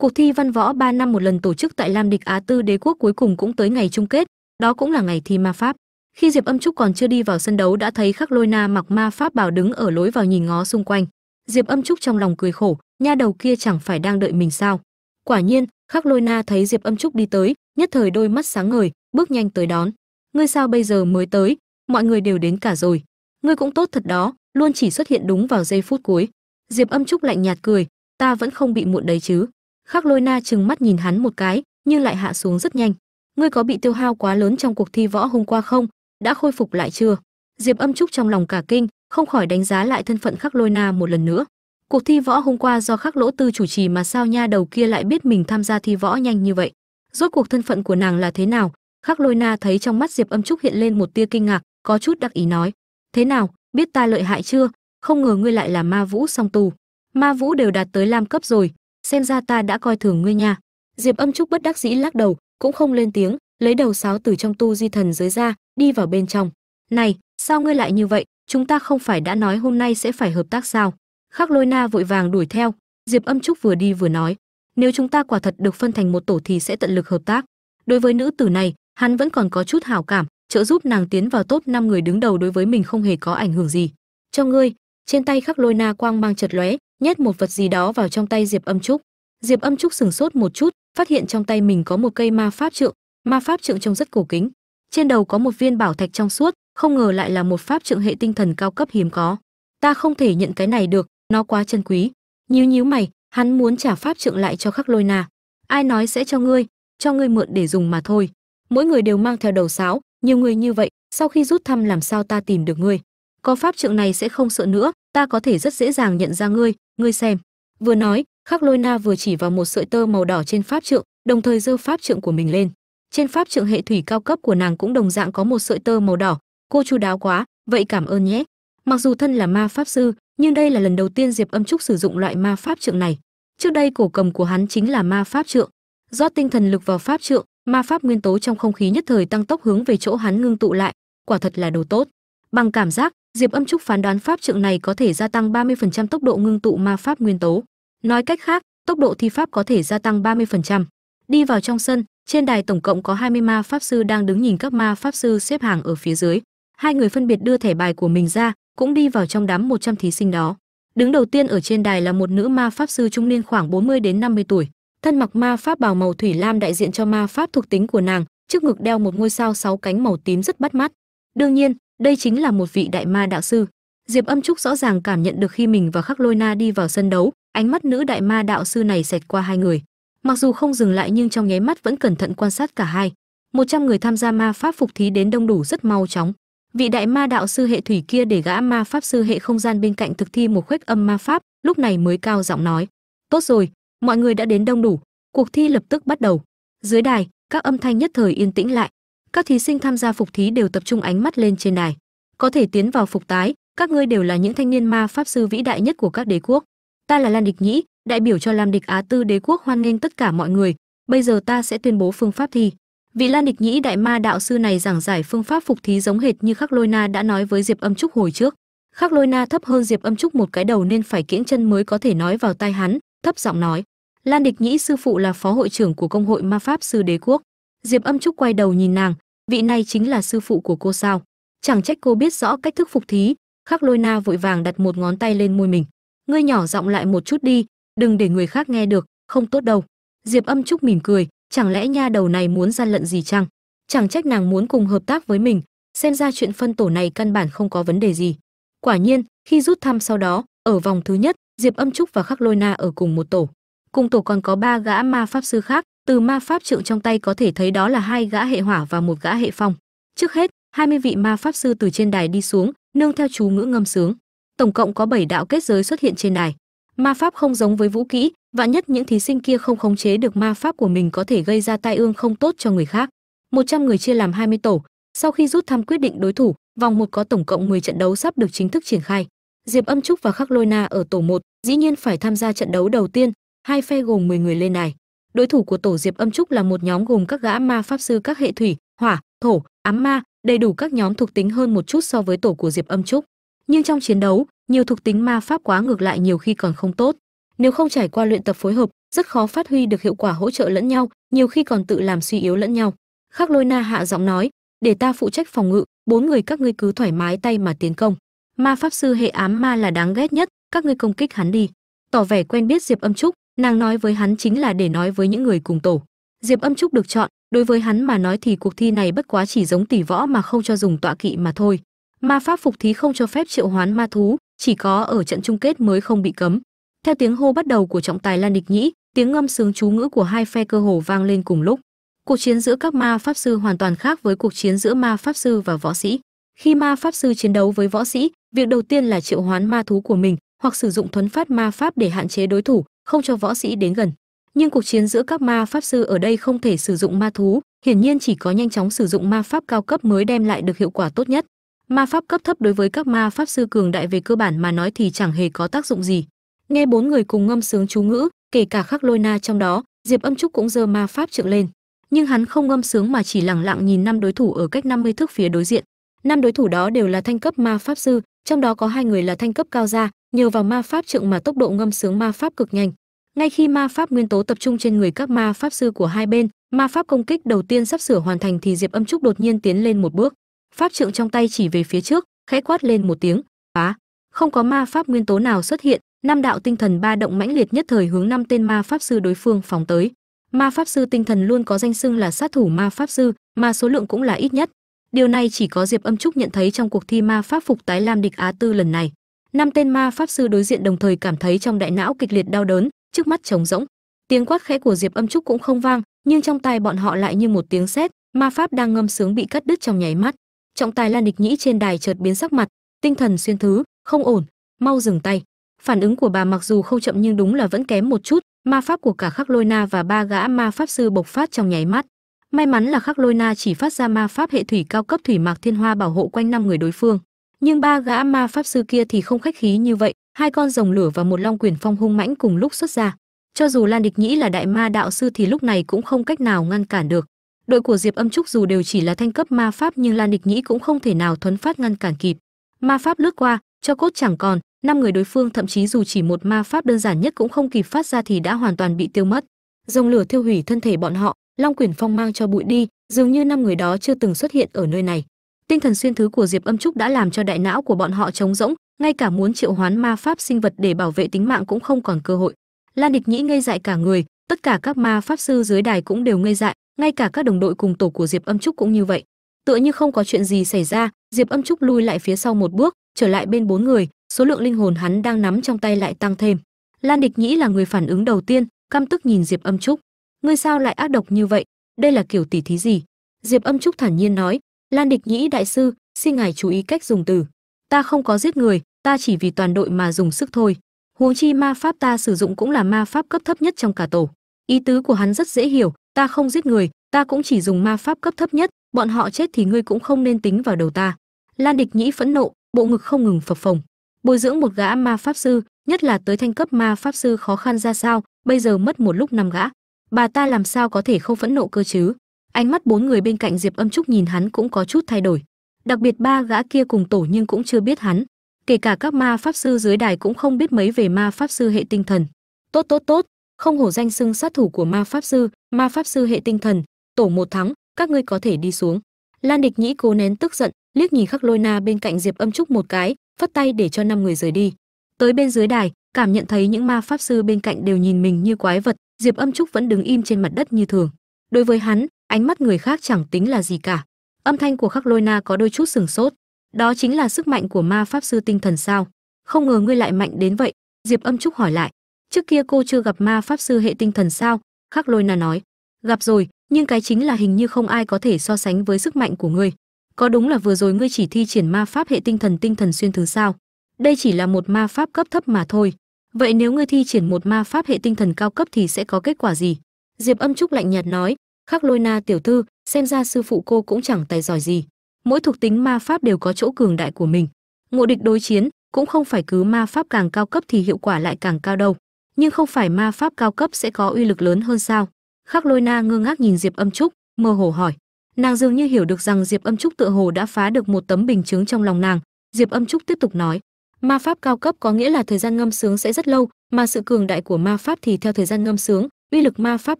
Cuộc thi văn võ 3 năm một lần tổ chức tại Lam Địch Á Tư Đế quốc cuối cùng cũng tới ngày chung kết, đó cũng là ngày thi ma pháp. Khi Diệp Âm Trúc còn chưa đi vào sân đấu đã thấy Khắc Lôi Na mặc ma pháp bảo đứng ở lối vào nhìn ngó xung quanh. Diệp Âm Trúc trong lòng cười khổ, nha đầu kia chẳng phải đang đợi mình sao? Quả nhiên, Khắc Lôi Na thấy Diệp Âm Trúc đi tới, nhất thời đôi mắt sáng ngời, bước nhanh tới đón. Ngươi sao bây giờ mới tới? Mọi người đều đến cả rồi. Ngươi cũng tốt thật đó, luôn chỉ xuất hiện đúng vào giây phút cuối. Diệp Âm Trúc lạnh nhạt cười, ta vẫn không bị muộn đấy chứ? Khắc lôi na chừng mắt nhìn hắn một cái, nhưng lại hạ xuống rất nhanh. Ngươi có bị tiêu hao quá lớn trong cuộc thi võ hôm qua không? Đã khôi phục lại chưa? Diệp âm trúc trong lòng cả kinh, không khỏi đánh giá lại thân phận khắc lôi na một lần nữa. Cuộc thi võ hôm qua do khắc lỗ tư chủ trì mà sao nha đầu kia lại biết mình tham gia thi võ nhanh như vậy? Rốt cuộc thân phận của nàng là thế nào? Khắc lôi na thấy trong mắt diệp âm trúc hiện lên một tia kinh ngạc, có chút đắc ý nói. Thế nào, biết ta lợi hại chưa? Không ngờ ngươi lại là ma vũ song tù ma vũ đều đạt tới lam cấp rồi xem ra ta đã coi thường ngươi nha. Diệp âm trúc bất đắc dĩ lắc đầu, cũng không lên tiếng, lấy đầu sáo từ trong tu di thần giới ra, đi vào bên trong. Này, sao ngươi lại như vậy? Chúng ta không phải đã nói hôm nay sẽ phải hợp tác sao? Khắc lôi na vội vàng đuổi theo. Diệp âm trúc vừa đi vừa nói, nếu chúng ta quả thật được phân thành một tổ thì sẽ tận lực hợp tác. Đối với nữ tử này, hắn vẫn còn có chút hảo cảm, trợ giúp nàng tiến vào top 5 người đứng đầu đối với mình không hề có ảnh hưởng gì. Cho ngươi, trên tay khắc lôi na quang mang chật lóe nhét một vật gì đó vào trong tay diệp âm trúc. Diệp âm trúc sừng sốt một chút, phát hiện trong tay mình có một cây ma pháp trượng. Ma pháp trượng trông rất cổ kính. Trên đầu có một viên bảo thạch trong suốt, không ngờ lại là một pháp trượng hệ tinh thần cao cấp hiếm có. Ta không thể nhận cái này được, nó quá chân quý. Nhíu nhíu mày, hắn muốn trả pháp trượng lại cho khắc lôi na. Ai nói sẽ cho ngươi cho ngươi mượn để dùng mà thôi. Mỗi người đều mang theo đầu sáo, nhiều người như vậy, sau khi rút thăm làm sao ta tìm được ngươi? Có pháp trượng này sẽ không sợ nữa ta có thể rất dễ dàng nhận ra ngươi ngươi xem. Vừa nói, khắc lôi na vừa chỉ vào một sợi tơ màu đỏ trên pháp trượng, đồng thời giơ pháp trượng của mình lên. Trên pháp trượng hệ thủy cao cấp của nàng cũng đồng dạng có một sợi tơ màu đỏ. Cô chu đáo quá, vậy cảm ơn nhé. Mặc dù thân là ma pháp sư, nhưng đây là lần đầu tiên diệp âm trúc sử dụng loại ma pháp trượng này. Trước đây cổ cầm của hắn chính là ma pháp trượng. Do tinh thần lực vào pháp trượng, ma pháp nguyên tố trong không khí nhất thời tăng tốc hướng về chỗ hắn ngưng tụ lại. Quả thật là đồ tốt. Bằng cảm giác diệp âm trúc phán đoán pháp trượng này có thể gia tăng 30% tốc độ ngưng tụ ma pháp nguyên tố. Nói cách khác, tốc độ thi pháp có thể gia tăng 30%. đi vào trong sân, trên đài tổng cộng có 20 ma pháp sư đang đứng nhìn các ma pháp sư xếp hàng ở phía dưới. Hai người phân biệt đưa thẻ bài của mình ra, cũng đi vào trong đám 100 thí sinh đó. Đứng đầu tiên ở trên đài là một nữ ma pháp sư trung niên khoảng 40 đến 50 tuổi. Thân mặc ma pháp bào màu thủy lam đại diện cho ma pháp thuộc tính của nàng, trước ngực đeo một ngôi sao sáu cánh màu tím rất bắt mắt. Đương nhiên đây chính là một vị đại ma đạo sư. Diệp âm trúc rõ ràng cảm nhận được khi mình và khắc lôi na đi vào sân đấu, ánh mắt nữ đại ma đạo sư này xẹt qua hai người. Mặc dù không dừng lại nhưng trong nháy mắt vẫn cẩn thận quan sát cả hai. Một trăm người tham gia ma pháp phục thí đến đông đủ rất mau chóng. Vị đại ma đạo sư hệ thủy kia để gã ma pháp sư hệ không gian bên cạnh thực thi một khuếch âm ma pháp, lúc này mới cao giọng nói, tốt rồi, mọi người đã đến đông đủ, cuộc thi lập tức bắt đầu. Dưới đài, các âm thanh nhất thời yên tĩnh lại các thí sinh tham gia phục thí đều tập trung ánh mắt lên trên đài. Có thể tiến vào phục tái, các ngươi đều là những thanh niên ma pháp sư vĩ đại nhất của các đế quốc. Ta là lan địch nhĩ, đại biểu cho lam địch á tư đế quốc hoan nghênh tất cả mọi người. Bây giờ ta sẽ tuyên bố phương pháp thi. Vị lan địch nhĩ đại ma đạo sư này giảng giải phương pháp phục thí giống hệt như khắc lôi na đã nói với diệp âm trúc hồi trước. Khắc lôi na thấp hơn diệp âm trúc một cái đầu nên phải kiễng chân mới có thể nói vào tai hắn, thấp giọng nói. Lan địch nhĩ sư phụ là phó hội trưởng của công hội ma pháp sư đế quốc diệp âm trúc quay đầu nhìn nàng, vị này chính là sư phụ của cô sao? Chẳng trách cô biết rõ cách thức phục thí, khắc lôi na vội vàng đặt một ngón tay lên môi mình. Ngươi nhỏ giọng lại một chút đi, đừng để người khác nghe được, không tốt đâu. Diệp âm trúc mỉm cười, chẳng lẽ nha đầu này muốn gian lận gì chăng? Chẳng trách nàng muốn cùng hợp tác với mình, xem ra chuyện phân tổ này căn bản không có vấn đề gì. Quả nhiên, khi rút thăm sau đó, ở vòng thứ nhất, diệp âm trúc và khắc lôi na ở cùng một tổ. Cùng tổ còn có ba gã ma pháp sư khác từ ma pháp trượng trong tay có thể thấy đó là hai gã hệ hỏa và một gã hệ phong. Trước hết 20 vị ma pháp sư từ trên đài đi xuống nương theo chú ngữ ngâm sướng. Tổng cộng có 7 đạo kết giới xuất hiện trên đài. Ma pháp không giống với vũ kỹ vạn nhất những thí sinh kia không khống chế được ma pháp của mình có thể gây ra tai ương không tốt cho người khác. 100 người chia làm 20 tổ. Sau khi rút thăm quyết định đối thủ vòng một có tổng cộng 10 trận đấu sắp được chính thức triển khai. Diệp âm trúc và khắc lôi na ở tổ 1, dĩ nhiên phải tham gia trận đấu đầu tiên hai phe gồm 10 người lên này đối thủ của tổ diệp âm trúc là một nhóm gồm các gã ma pháp sư, các hệ thủy, hỏa, thổ, ám ma, đầy đủ các nhóm thuộc tính hơn một chút so với tổ của diệp âm trúc. Nhưng trong chiến đấu, nhiều thuộc tính ma pháp quá ngược lại nhiều khi còn không tốt. Nếu không trải qua luyện tập phối hợp, rất khó phát huy được hiệu quả hỗ trợ lẫn nhau, nhiều khi còn tự làm suy yếu lẫn nhau. Khắc lôi na hạ giọng nói, để ta phụ trách phòng ngự, bốn người các ngươi cứ thoải mái tay mà tiến công. Ma pháp sư hệ ám ma là đáng ghét nhất, các ngươi công kích hắn đi. Tỏ vẻ quen biết diệp âm trúc nàng nói với hắn chính là để nói với những người cùng tổ. Diệp âm trúc được chọn, đối với hắn mà nói thì cuộc thi này bất quá chỉ giống tỷ võ mà không cho dùng tọa kỵ mà thôi. Ma pháp phục thí không cho phép triệu hoán ma thú, chỉ có ở trận chung kết mới không bị cấm. Theo tiếng hô bắt đầu của trọng tài lan địch nhĩ, tiếng ngâm sướng chú ngữ của hai phe cơ hồ vang lên cùng lúc. Cuộc chiến giữa các ma pháp sư hoàn toàn khác với cuộc chiến giữa ma pháp sư và võ sĩ. Khi ma pháp sư chiến đấu với võ sĩ, việc đầu tiên là triệu hoán ma thú của mình hoặc sử dụng thuấn phát ma pháp để hạn chế đối thủ không cho võ sĩ đến gần. Nhưng cuộc chiến giữa các ma pháp sư ở đây không thể sử dụng ma thú, hiển nhiên chỉ có nhanh chóng sử dụng ma pháp cao cấp mới đem lại được hiệu quả tốt nhất. Ma pháp cấp thấp đối với các ma pháp sư cường đại về cơ bản mà nói thì chẳng hề có tác dụng gì. Nghe bốn người cùng ngâm sướng chú ngữ, kể cả khắc lôi na trong đó, diệp âm trúc cũng giơ ma pháp trượng lên. Nhưng hắn không ngâm sướng mà chỉ lẳng lặng nhìn năm đối thủ ở cách 50 thước phía đối diện. Năm đối thủ đó đều là thanh cấp ma pháp sư, trong đó có hai người là thanh cấp cao gia nhờ vào ma pháp trượng mà tốc độ ngâm sướng ma pháp cực nhanh. Ngay khi ma pháp nguyên tố tập trung trên người các ma pháp sư của hai bên, ma pháp công kích đầu tiên sắp sửa hoàn thành thì diệp âm trúc đột nhiên tiến lên một bước. Pháp trượng trong tay chỉ về phía trước, khẽ quát lên một tiếng phá không có ma pháp nguyên tố nào xuất hiện. Năm đạo tinh thần ba động mãnh liệt nhất thời hướng năm tên ma pháp sư đối phương phóng tới. Ma pháp sư tinh thần luôn có danh xưng là sát thủ ma pháp sư, mà số lượng cũng là ít nhất. Điều này chỉ có diệp âm trúc nhận thấy trong cuộc thi ma pháp phục tái lam địch á tư lần này năm tên ma pháp sư đối diện đồng thời cảm thấy trong đại não kịch liệt đau đớn, trước mắt trống rỗng. Tiếng quát khẽ của diệp âm trúc cũng không vang, nhưng trong tai bọn họ lại như một tiếng sét, ma pháp đang ngâm sướng bị cắt đứt trong nháy mắt. Trọng tài lan địch nhĩ trên đài chợt biến sắc mặt, tinh thần xuyên thứ, không ổn, mau dừng tay. Phản ứng của bà mặc dù không chậm nhưng đúng là vẫn kém một chút, ma pháp của cả khắc lôi na và ba gã ma pháp sư bộc phát trong nháy mắt. May mắn là khắc lôi na chỉ phát ra ma pháp hệ thủy cao cấp thủy mạc thiên hoa bảo hộ quanh năm người đối phương nhưng ba gã ma pháp sư kia thì không khách khí như vậy. Hai con rồng lửa và một long quyền phong hung mãnh cùng lúc xuất ra. Cho dù lan địch nhĩ là đại ma đạo sư thì lúc này cũng không cách nào ngăn cản được. Đội của diệp âm trúc dù đều chỉ là thanh cấp ma pháp nhưng lan địch nhĩ cũng không thể nào thuấn phát ngăn cản kịp. Ma pháp lướt qua, cho cốt chẳng còn. Năm người đối phương thậm chí dù chỉ một ma pháp đơn giản nhất cũng không kịp phát ra thì đã hoàn toàn bị tiêu mất. Dòng lửa thiêu hủy thân thể bọn họ, long quyển phong mang cho bụi đi, dường như năm người đó chưa từng xuất hiện ở nơi này tinh thần xuyên thứ của diệp âm trúc đã làm cho đại não của bọn họ trống rỗng, ngay cả muốn triệu hoán ma pháp sinh vật để bảo vệ tính mạng cũng không còn cơ hội. Lan địch nhĩ ngây dại cả người, tất cả các ma pháp sư dưới đài cũng đều ngây dại, ngay cả các đồng đội cùng tổ của diệp âm trúc cũng như vậy. Tựa như không có chuyện gì xảy ra, diệp âm trúc lui lại phía sau một bước, trở lại bên bốn người, số lượng linh hồn hắn đang nắm trong tay lại tăng thêm. Lan địch nhĩ là người phản ứng đầu tiên, căm tức nhìn diệp âm trúc. Ngươi sao lại ác độc như vậy? Đây là kiểu tỉ thí gì? Diệp âm trúc thản nhiên nói lan địch nhĩ đại sư, xin ngài chú ý cách dùng từ. Ta không có giết người, ta chỉ vì toàn đội mà dùng sức thôi. Huống chi ma pháp ta sử dụng cũng là ma pháp cấp thấp nhất trong cả tổ. Ý tứ của hắn rất dễ hiểu, ta không giết người, ta cũng chỉ dùng ma pháp cấp thấp nhất, bọn họ chết thì ngươi cũng không nên tính vào đầu ta. Lan địch nhĩ phẫn nộ, bộ ngực không ngừng phập phồng. Bồi dưỡng một gã ma pháp sư, nhất là tới thanh cấp ma pháp sư khó khăn ra sao, bây giờ mất một lúc năm gã. Bà ta làm sao có thể không phẫn nộ cơ chứ? Ánh mắt bốn người bên cạnh diệp âm trúc nhìn hắn cũng có chút thay đổi. Đặc biệt ba gã kia cùng tổ nhưng cũng chưa biết hắn. Kể cả các ma pháp sư dưới đài cũng không biết mấy về ma pháp sư hệ tinh thần. Tốt tốt tốt, không hổ danh xưng sát thủ của ma pháp sư, ma pháp sư hệ tinh thần. Tổ một thắng, các ngươi có thể đi xuống. Lan địch nhĩ cố nén tức giận, liếc nhìn khắc lôi na bên cạnh diệp âm trúc một cái, phất tay để cho năm người rời đi. Tới bên dưới đài, cảm nhận thấy những ma pháp sư bên cạnh đều nhìn mình như quái vật. Diệp âm trúc vẫn đứng im trên mặt đất như thường. Đối với hắn ánh mắt người khác chẳng tính là gì cả. Âm thanh của khắc lôi na có đôi chút sừng sốt. Đó chính là sức mạnh của ma pháp sư tinh thần sao? Không ngờ ngươi lại mạnh đến vậy. Diệp âm trúc hỏi lại. Trước kia cô chưa gặp ma pháp sư hệ tinh thần sao? Khắc lôi na nói. Gặp rồi, nhưng cái chính là hình như không ai có thể so sánh với sức mạnh của ngươi. Có đúng là vừa rồi ngươi chỉ thi triển ma pháp hệ tinh thần tinh thần xuyên thứ sao? Đây chỉ là một ma pháp cấp thấp mà thôi. Vậy nếu ngươi thi triển một ma pháp hệ tinh thần cao cấp thì sẽ có kết quả gì? Diệp âm trúc lạnh nhạt nói khắc lôi na tiểu thư, xem ra sư phụ cô cũng chẳng tài giỏi gì. Mỗi thuộc tính ma pháp đều có chỗ cường đại của mình. Ngộ địch đối chiến, cũng không phải cứ ma pháp càng cao cấp thì hiệu quả lại càng cao đâu. Nhưng không phải ma pháp cao cấp sẽ có uy lực lớn hơn sao? Khắc lôi na ngơ ngác nhìn diệp âm trúc, mơ hồ hỏi. Nàng dường như hiểu được rằng diệp âm trúc tựa hồ đã phá được một tấm bình chứng trong lòng nàng. Diệp âm trúc tiếp tục nói. Ma pháp cao cấp có nghĩa là thời gian ngâm sướng sẽ rất lâu, mà sự cường đại của ma pháp thì theo thời gian ngâm sướng uy lực ma pháp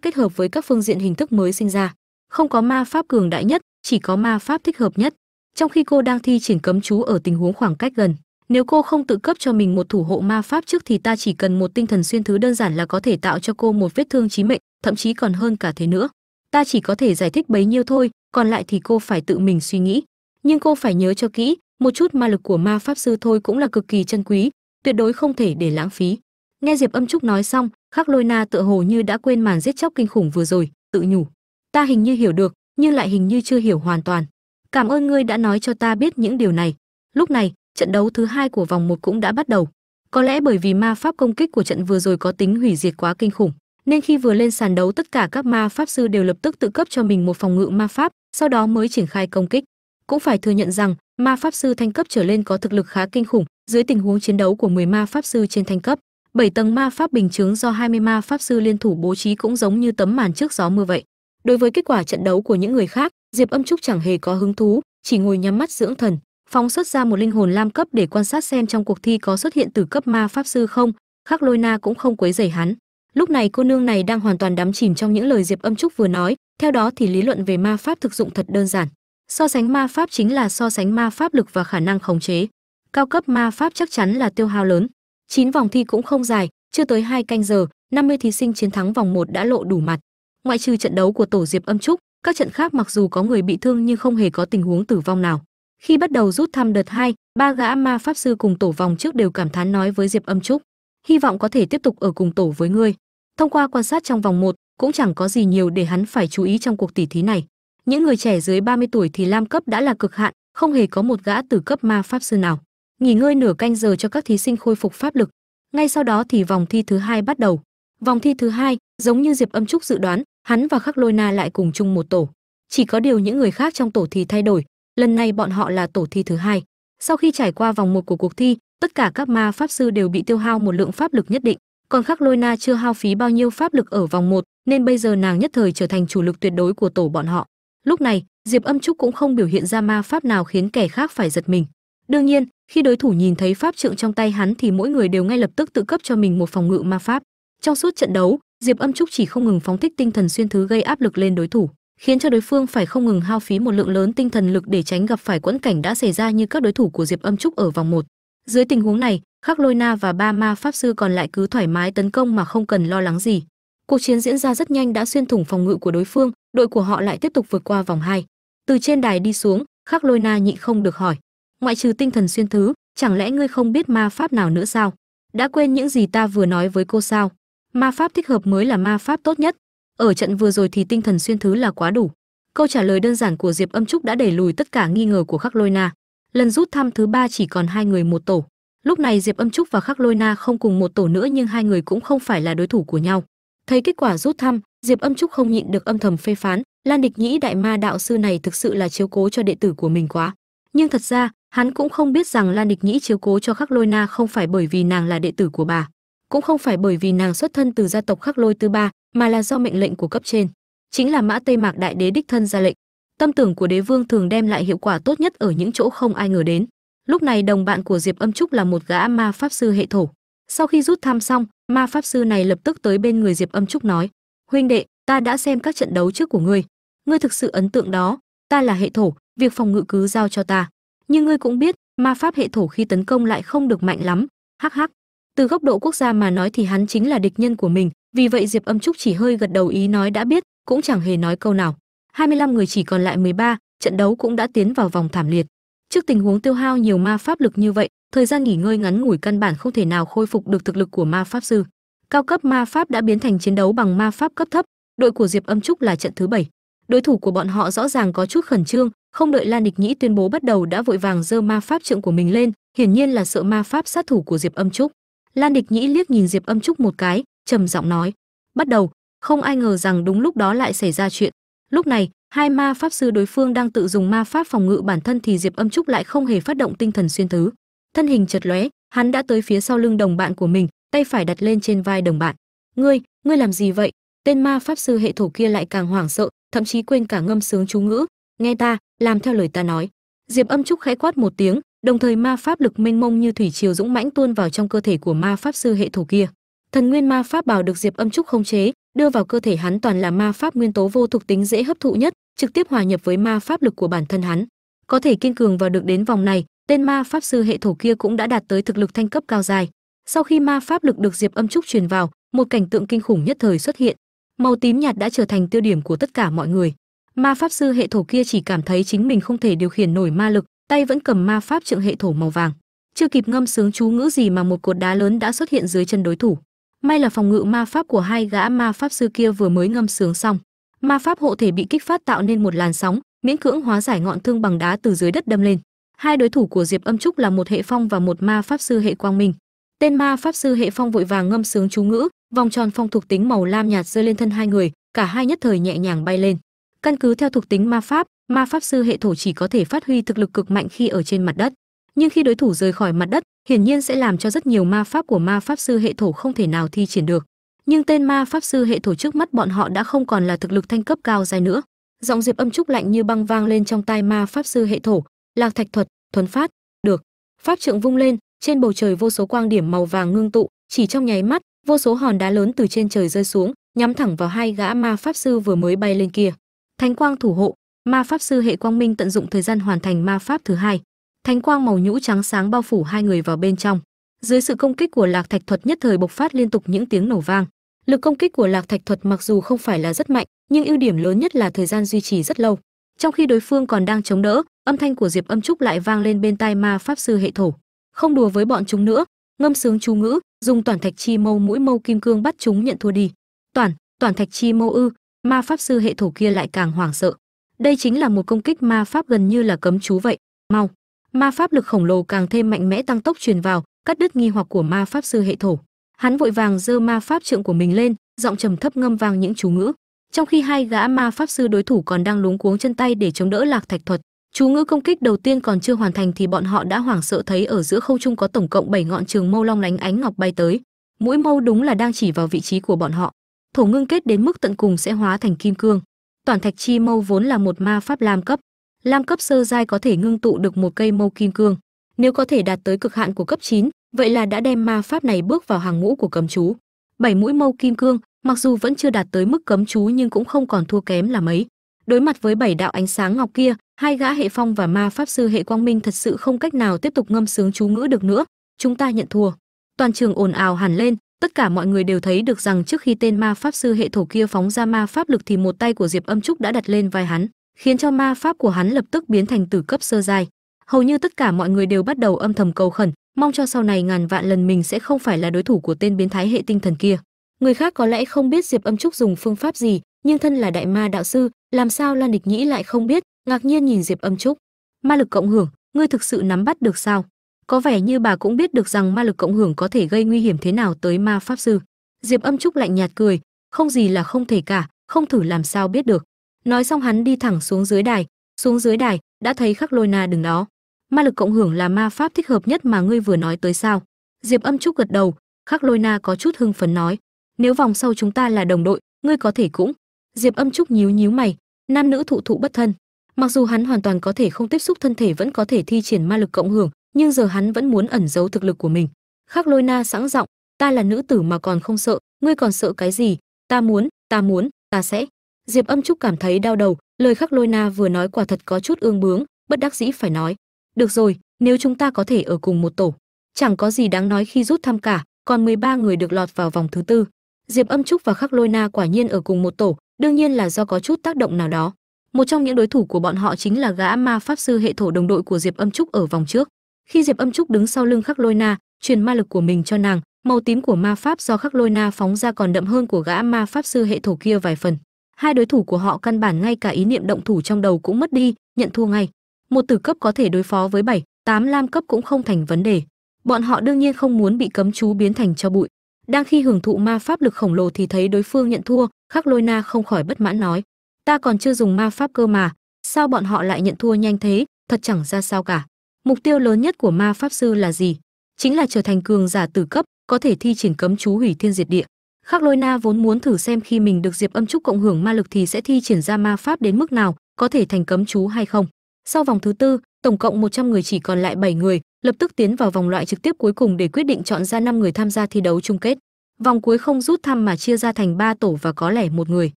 kết hợp với các phương diện hình thức mới sinh ra. Không có ma pháp cường đại nhất, chỉ có ma pháp thích hợp nhất. Trong khi cô đang thi triển cấm chú ở tình huống khoảng cách gần, nếu cô không tự cấp cho mình một thủ hộ ma pháp trước thì ta chỉ cần một tinh thần xuyên thứ đơn giản là có thể tạo cho cô một vết thương chí mệnh, thậm chí còn hơn cả thế nữa. Ta chỉ có thể giải thích bấy nhiêu thôi, còn lại thì cô phải tự mình suy nghĩ. Nhưng cô phải nhớ cho kỹ, một chút ma lực của ma pháp sư thôi cũng là cực kỳ chân quý, tuyệt đối không thể để lãng phí nghe diệp âm trúc nói xong, khắc lôi na tựa hồ như đã quên màn giết chóc kinh khủng vừa rồi, tự nhủ. Ta hình như hiểu được, nhưng lại hình như chưa hiểu hoàn toàn. Cảm ơn ngươi đã nói cho ta biết những điều này. Lúc này, trận đấu thứ hai của vòng một cũng đã bắt đầu. Có lẽ bởi vì ma pháp công kích của trận vừa rồi có tính hủy diệt quá kinh khủng, nên khi vừa lên sàn đấu tất cả các ma pháp sư đều lập tức tự cấp cho mình một phòng ngự ma pháp, sau đó mới triển khai công kích. Cũng phải thừa nhận rằng, ma pháp sư thanh cấp trở lên có thực lực khá kinh khủng, dưới tình huống chiến đấu của 10 ma pháp sư trên thanh cấp bảy tầng ma pháp bình chướng do 20 ma pháp sư liên thủ bố trí cũng giống như tấm màn trước gió mưa vậy. Đối với kết quả trận đấu của những người khác, diệp âm trúc chẳng hề có hứng thú, chỉ ngồi nhắm mắt dưỡng thần, phóng xuất ra một linh hồn lam cấp để quan sát xem trong cuộc thi có xuất hiện từ cấp ma pháp sư không, khắc lôi na cũng không quấy rầy hắn. Lúc này cô nương này đang hoàn toàn đắm chìm trong những lời diệp âm trúc vừa nói, theo đó thì lý luận về ma pháp thực dụng thật đơn giản. So sánh ma pháp chính là so sánh ma pháp lực và khả năng khống chế. Cao cấp ma pháp chắc chắn là tiêu hao lớn chín vòng thi cũng không dài, chưa tới hai canh giờ 50 thí sinh chiến thắng vòng 1 đã lộ đủ mặt. Ngoại trừ trận đấu của tổ diệp âm trúc, các trận khác mặc dù có người bị thương nhưng không hề có tình huống tử vong nào. Khi bắt đầu rút thăm đợt hai, ba gã ma pháp sư cùng tổ vòng trước đều cảm thán nói với diệp âm trúc, hy vọng có thể tiếp tục ở cùng tổ với ngươi. Thông qua quan sát trong vòng một, cũng chẳng có gì nhiều để hắn phải chú ý trong cuộc tỉ thí này. Những người trẻ dưới 30 tuổi thì lam cấp đã là cực hạn, không hề có một gã tử cấp ma pháp sư nào nghỉ ngơi nửa canh giờ cho các thí sinh khôi phục pháp lực. Ngay sau đó thì vòng thi thứ hai bắt đầu. Vòng thi thứ hai, giống như diệp âm trúc dự đoán, hắn và khắc lôi na lại cùng chung một tổ. Chỉ có điều những người khác trong tổ thì thay đổi. Lần này bọn họ là tổ thi thứ hai. Sau khi trải qua vòng một của cuộc thi, tất cả các ma pháp sư đều bị tiêu hao một lượng pháp lực nhất định. Còn khắc lôi na chưa hao phí bao nhiêu pháp lực ở vòng một, nên bây giờ nàng nhất thời trở thành chủ lực tuyệt đối của tổ bọn họ. Lúc này, diệp âm trúc cũng không biểu hiện ra ma pháp nào khiến kẻ khác phải giật mình. Đương nhiên khi đối thủ nhìn thấy pháp trượng trong tay hắn thì mỗi người đều ngay lập tức tự cấp cho mình một phòng ngự ma pháp trong suốt trận đấu, diệp âm trúc chỉ không ngừng phóng thích tinh thần xuyên thứ gây áp lực lên đối thủ, khiến cho đối phương phải không ngừng hao phí một lượng lớn tinh thần lực để tránh gặp phải quẫn cảnh đã xảy ra như các đối thủ của diệp âm trúc ở vòng một. dưới tình huống này, khắc lôi na và ba ma pháp sư còn lại cứ thoải mái tấn công mà không cần lo lắng gì cuộc chiến diễn ra rất nhanh đã xuyên thủng phòng ngự của đối phương, đội của họ lại tiếp tục vượt qua vòng hai. từ trên đài đi xuống, khắc lôi na nhịn không được hỏi ngoại trừ tinh thần xuyên thứ, chẳng lẽ ngươi không biết ma pháp nào nữa sao? Đã quên những gì ta vừa nói với cô sao? Ma pháp thích hợp mới là ma pháp tốt nhất. Ở trận vừa rồi thì tinh thần xuyên thứ là quá đủ. Câu trả lời đơn giản của diệp âm trúc đã đẩy lùi tất cả nghi ngờ của khắc lôi na. Lần rút thăm thứ ba chỉ còn hai người một tổ. Lúc này diệp âm trúc và khắc lôi na không cùng một tổ nữa nhưng hai người cũng không phải là đối thủ của nhau. Thấy kết quả rút thăm, diệp âm trúc không nhịn được âm thầm phê phán, lan địch nhĩ đại ma đạo sư này thực sự là chiếu cố cho đệ tử của mình quá. Nhưng thật ra hắn cũng không biết rằng lan địch nhĩ chiếu cố cho khắc lôi na không phải bởi vì nàng là đệ tử của bà, cũng không phải bởi vì nàng xuất thân từ gia tộc khắc lôi tư ba, mà là do mệnh lệnh của cấp trên, chính là mã tây mạc đại đế đích thân ra lệnh. Tâm tưởng của đế vương thường đem lại hiệu quả tốt nhất ở những chỗ không ai ngờ đến. Lúc này đồng bạn của diệp âm trúc là một gã ma pháp sư hệ thổ. Sau khi rút thăm xong, ma pháp sư này lập tức tới bên người diệp âm trúc nói, huynh đệ, ta đã xem các trận đấu trước của ngươi. Ngươi thực sự ấn tượng đó. Ta là hệ thổ, việc phòng ngự cứ giao cho ta nhưng ngươi cũng biết ma pháp hệ thổ khi tấn công lại không được mạnh lắm. Hắc hắc. Từ góc độ quốc gia mà nói thì hắn chính là địch nhân của mình. Vì vậy diệp âm trúc chỉ hơi gật đầu ý nói đã biết cũng chẳng hề nói câu nào. 25 người chỉ còn lại 13, trận đấu cũng đã tiến vào vòng thảm liệt. Trước tình huống tiêu hao nhiều ma pháp lực như vậy thời gian nghỉ ngơi ngắn ngủi căn bản không thể nào khôi phục được thực lực của ma pháp sư. Cao cấp ma pháp đã biến thành chiến đấu bằng ma pháp cấp thấp. Đội của diệp âm trúc là trận thứ bảy. Đối thủ của bọn họ rõ ràng có chút khẩn trương không đợi lan địch nhĩ tuyên bố bắt đầu đã vội vàng giơ ma pháp trượng của mình lên, hiển nhiên là sợ ma pháp sát thủ của diệp âm trúc. Lan địch nhĩ liếc nhìn diệp âm trúc một cái, trầm giọng nói, bắt đầu, không ai ngờ rằng đúng lúc đó lại xảy ra chuyện. Lúc này, hai ma pháp sư đối phương đang tự dùng ma pháp phòng ngự bản thân thì diệp âm trúc lại không hề phát động tinh thần xuyên thứ. Thân hình chật lóe, hắn đã tới phía sau lưng đồng bạn của mình, tay phải đặt lên trên vai đồng bạn. Ngươi ngươi làm gì vậy? Tên ma pháp sư hệ thổ kia lại càng hoảng sợ, thậm chí quên cả ngâm sướng chú ngữ nghe ta, làm theo lời ta nói. Diệp âm trúc khẽ quát một tiếng, đồng thời ma pháp lực mênh mông như thủy triều dũng mãnh tuôn vào trong cơ thể của ma pháp sư hệ thổ kia. Thần nguyên ma pháp bảo được diệp âm trúc khống chế, đưa vào cơ thể hắn toàn là ma pháp nguyên tố vô thuộc tính dễ hấp thụ nhất, trực tiếp hòa nhập với ma pháp lực của bản thân hắn. Có thể kiên cường vào được đến vòng này, tên ma pháp sư hệ thổ kia cũng đã đạt tới thực lực thanh cấp cao dài. Sau khi ma pháp lực được diệp âm trúc truyền vào, một cảnh tượng kinh khủng nhất thời xuất hiện. Màu tím nhạt đã trở thành tiêu điểm của tất cả mọi người ma pháp sư hệ thổ kia chỉ cảm thấy chính mình không thể điều khiển nổi ma lực, tay vẫn cầm ma pháp trượng hệ thổ màu vàng. Chưa kịp ngâm sướng chú ngữ gì mà một cột đá lớn đã xuất hiện dưới chân đối thủ. May là phòng ngự ma pháp của hai gã ma pháp sư kia vừa mới ngâm sướng xong. Ma pháp hộ thể bị kích phát tạo nên một làn sóng, miễn cưỡng hóa giải ngọn thương bằng đá từ dưới đất đâm lên. Hai đối thủ của diệp âm trúc là một hệ phong và một ma pháp sư hệ quang minh. Tên ma pháp sư hệ phong vội vàng ngâm sướng chú ngữ, vòng tròn phong thuộc tính màu lam nhạt rơi lên thân hai người, cả hai nhất thời nhẹ nhàng bay lên căn cứ theo thuộc tính ma pháp ma pháp sư hệ thổ chỉ có thể phát huy thực lực cực mạnh khi ở trên mặt đất. Nhưng khi đối thủ rời khỏi mặt đất, hiển nhiên sẽ làm cho rất nhiều ma pháp của ma pháp sư hệ thổ không thể nào thi triển được. Nhưng tên ma pháp sư hệ thổ trước mắt bọn họ đã không còn là thực lực thanh cấp cao dài nữa. Giọng diệp âm trúc lạnh như băng vang lên trong tai ma pháp sư hệ thổ. Lạc thạch thuật thuần phát, được. Pháp trượng vung lên, trên bầu trời vô số quang điểm màu vàng ngưng tụ, chỉ trong nháy mắt, vô số hòn đá lớn từ trên trời rơi xuống, nhắm thẳng vào hai gã ma pháp sư vừa mới bay lên kia thánh quang thủ hộ, ma pháp sư hệ quang minh tận dụng thời gian hoàn thành ma pháp thứ hai. Thánh quang màu nhũ trắng sáng bao phủ hai người vào bên trong. Dưới sự công kích của lạc thạch thuật nhất thời bộc phát liên tục những tiếng nổ vang. Lực công kích của lạc thạch thuật mặc dù không phải là rất mạnh, nhưng ưu điểm lớn nhất là thời gian duy trì rất lâu. Trong khi đối phương còn đang chống đỡ, âm thanh của diệp âm trúc lại vang lên bên tai ma pháp sư hệ thổ. Không đùa với bọn chúng nữa, ngâm sướng chú ngữ, dùng toàn thạch chi mâu mũi mâu kim cương bắt chúng nhận thua đi. Toàn toàn thạch chi mâu ư ma pháp sư hệ thổ kia lại càng hoảng sợ. Đây chính là một công kích ma pháp gần như là cấm chú vậy. Mau. Ma pháp lực khổng lồ càng thêm mạnh mẽ tăng tốc truyền vào, cắt đứt nghi hoặc của ma pháp sư hệ thổ. Hắn vội vàng giơ ma pháp trượng của mình lên, giọng trầm thấp ngâm vang những chú ngữ. Trong khi hai gã ma pháp sư đối thủ còn đang luống cuống chân tay để chống đỡ lạc thạch thuật, chú ngữ công kích đầu tiên còn chưa hoàn thành thì bọn họ đã hoảng sợ thấy ở giữa không trung có tổng cộng 7 ngọn trường mâu long lánh ánh ngọc bay tới. Mũi mâu đúng là đang chỉ vào vị trí của bọn họ thổ ngưng kết đến mức tận cùng sẽ hóa thành kim cương. Toàn thạch chi mâu vốn là một ma pháp lam cấp. Lam cấp sơ giai có thể ngưng tụ được một cây mâu kim cương. Nếu có thể đạt tới cực hạn của cấp 9, vậy là đã đem ma pháp này bước vào hàng ngũ của cấm chú. Bảy mũi mâu kim cương mặc dù vẫn chưa đạt tới mức cấm chú nhưng cũng không còn thua kém là mấy. Đối mặt với bảy đạo ánh sáng ngọc kia hai gã hệ phong và ma pháp sư hệ quang minh thật sự không cách nào tiếp tục ngâm sướng chú ngữ được nữa. Chúng ta nhận thua. Toàn trường ồn ào hẳn lên tất cả mọi người đều thấy được rằng trước khi tên ma pháp sư hệ thổ kia phóng ra ma pháp lực thì một tay của diệp âm trúc đã đặt lên vai hắn, khiến cho ma pháp của hắn lập tức biến thành tử cấp sơ giai. Hầu như tất cả mọi người đều bắt đầu âm thầm cầu khẩn, mong cho sau này ngàn vạn lần mình sẽ không phải là đối thủ của tên biến thái hệ tinh thần kia. Người khác có lẽ không biết diệp âm trúc dùng phương pháp gì, nhưng thân là đại ma đạo sư, làm sao lan địch nhĩ lại không biết, ngạc nhiên nhìn diệp âm trúc. Ma lực cộng hưởng, ngươi thực sự nắm bắt được sao? Có vẻ như bà cũng biết được rằng ma lực cộng hưởng có thể gây nguy hiểm thế nào tới ma pháp sư. Diệp âm trúc lạnh nhạt cười, không gì là không thể cả, không thử làm sao biết được. Nói xong hắn đi thẳng xuống dưới đài, xuống dưới đài, đã thấy khắc lôi na đứng đó. Ma lực cộng hưởng là ma pháp thích hợp nhất mà ngươi vừa nói tới sao? Diệp âm trúc gật đầu, khắc lôi na có chút hưng phấn nói, nếu vòng sau chúng ta là đồng đội, ngươi có thể cũng. Diệp âm trúc nhíu nhíu mày, nam nữ thụ thụ bất thân. Mặc dù hắn hoàn toàn có thể không tiếp xúc thân thể vẫn có thể thi triển ma lực cộng hưởng nhưng giờ hắn vẫn muốn ẩn giấu thực lực của mình. Khắc lôi na sẵn giọng, ta là nữ tử mà còn không sợ, ngươi còn sợ cái gì? Ta muốn ta muốn, ta sẽ. Diệp âm trúc cảm thấy đau đầu, lời khắc lôi na vừa nói quả thật có chút ương bướng, bất đắc dĩ phải nói, được rồi, nếu chúng ta có thể ở cùng một tổ, chẳng có gì đáng nói khi rút thăm cả, còn 13 người được lọt vào vòng thứ tư. Diệp âm trúc và khắc lôi na quả nhiên ở cùng một tổ, đương nhiên là do có chút tác động nào đó. Một trong những đối thủ của bọn họ chính là gã ma pháp sư hệ thổ đồng đội của diệp âm trúc ở vòng trước khi diệp âm trúc đứng sau lưng khắc lôi na, truyền ma lực của mình cho nàng, màu tím của ma pháp do khắc lôi na phóng ra còn đậm hơn của gã ma pháp sư hệ thổ kia vài phần. Hai đối thủ của họ căn bản ngay cả ý niệm động thủ trong đầu cũng mất đi, nhận thua ngay. Một tử cấp có thể đối phó với bảy, tám lam cấp cũng không thành vấn đề. Bọn họ đương nhiên không muốn bị cấm chú biến thành cho bụi. Đang khi hưởng thụ ma pháp lực khổng lồ thì thấy đối phương nhận thua, khắc lôi na không khỏi bất mãn nói. Ta còn chưa dùng ma pháp cơ mà, sao bọn họ lại nhận thua nhanh thế, thật chẳng ra sao cả mục tiêu lớn nhất của ma pháp sư là gì? Chính là trở thành cường giả tử cấp, có thể thi triển cấm chú hủy thiên diệt địa. Khắc lôi na vốn muốn thử xem khi mình được diệp âm trúc cộng hưởng ma lực thì sẽ thi triển ra ma pháp đến mức nào, có thể thành cấm chú hay không. Sau vòng thứ tư, tổng cộng 100 người chỉ còn lại 7 người, lập tức tiến vào vòng loại trực tiếp cuối cùng để quyết định chọn ra 5 người tham gia thi đấu chung kết. Vòng cuối không rút thăm mà chia ra thành 3 tổ và có lẻ một người.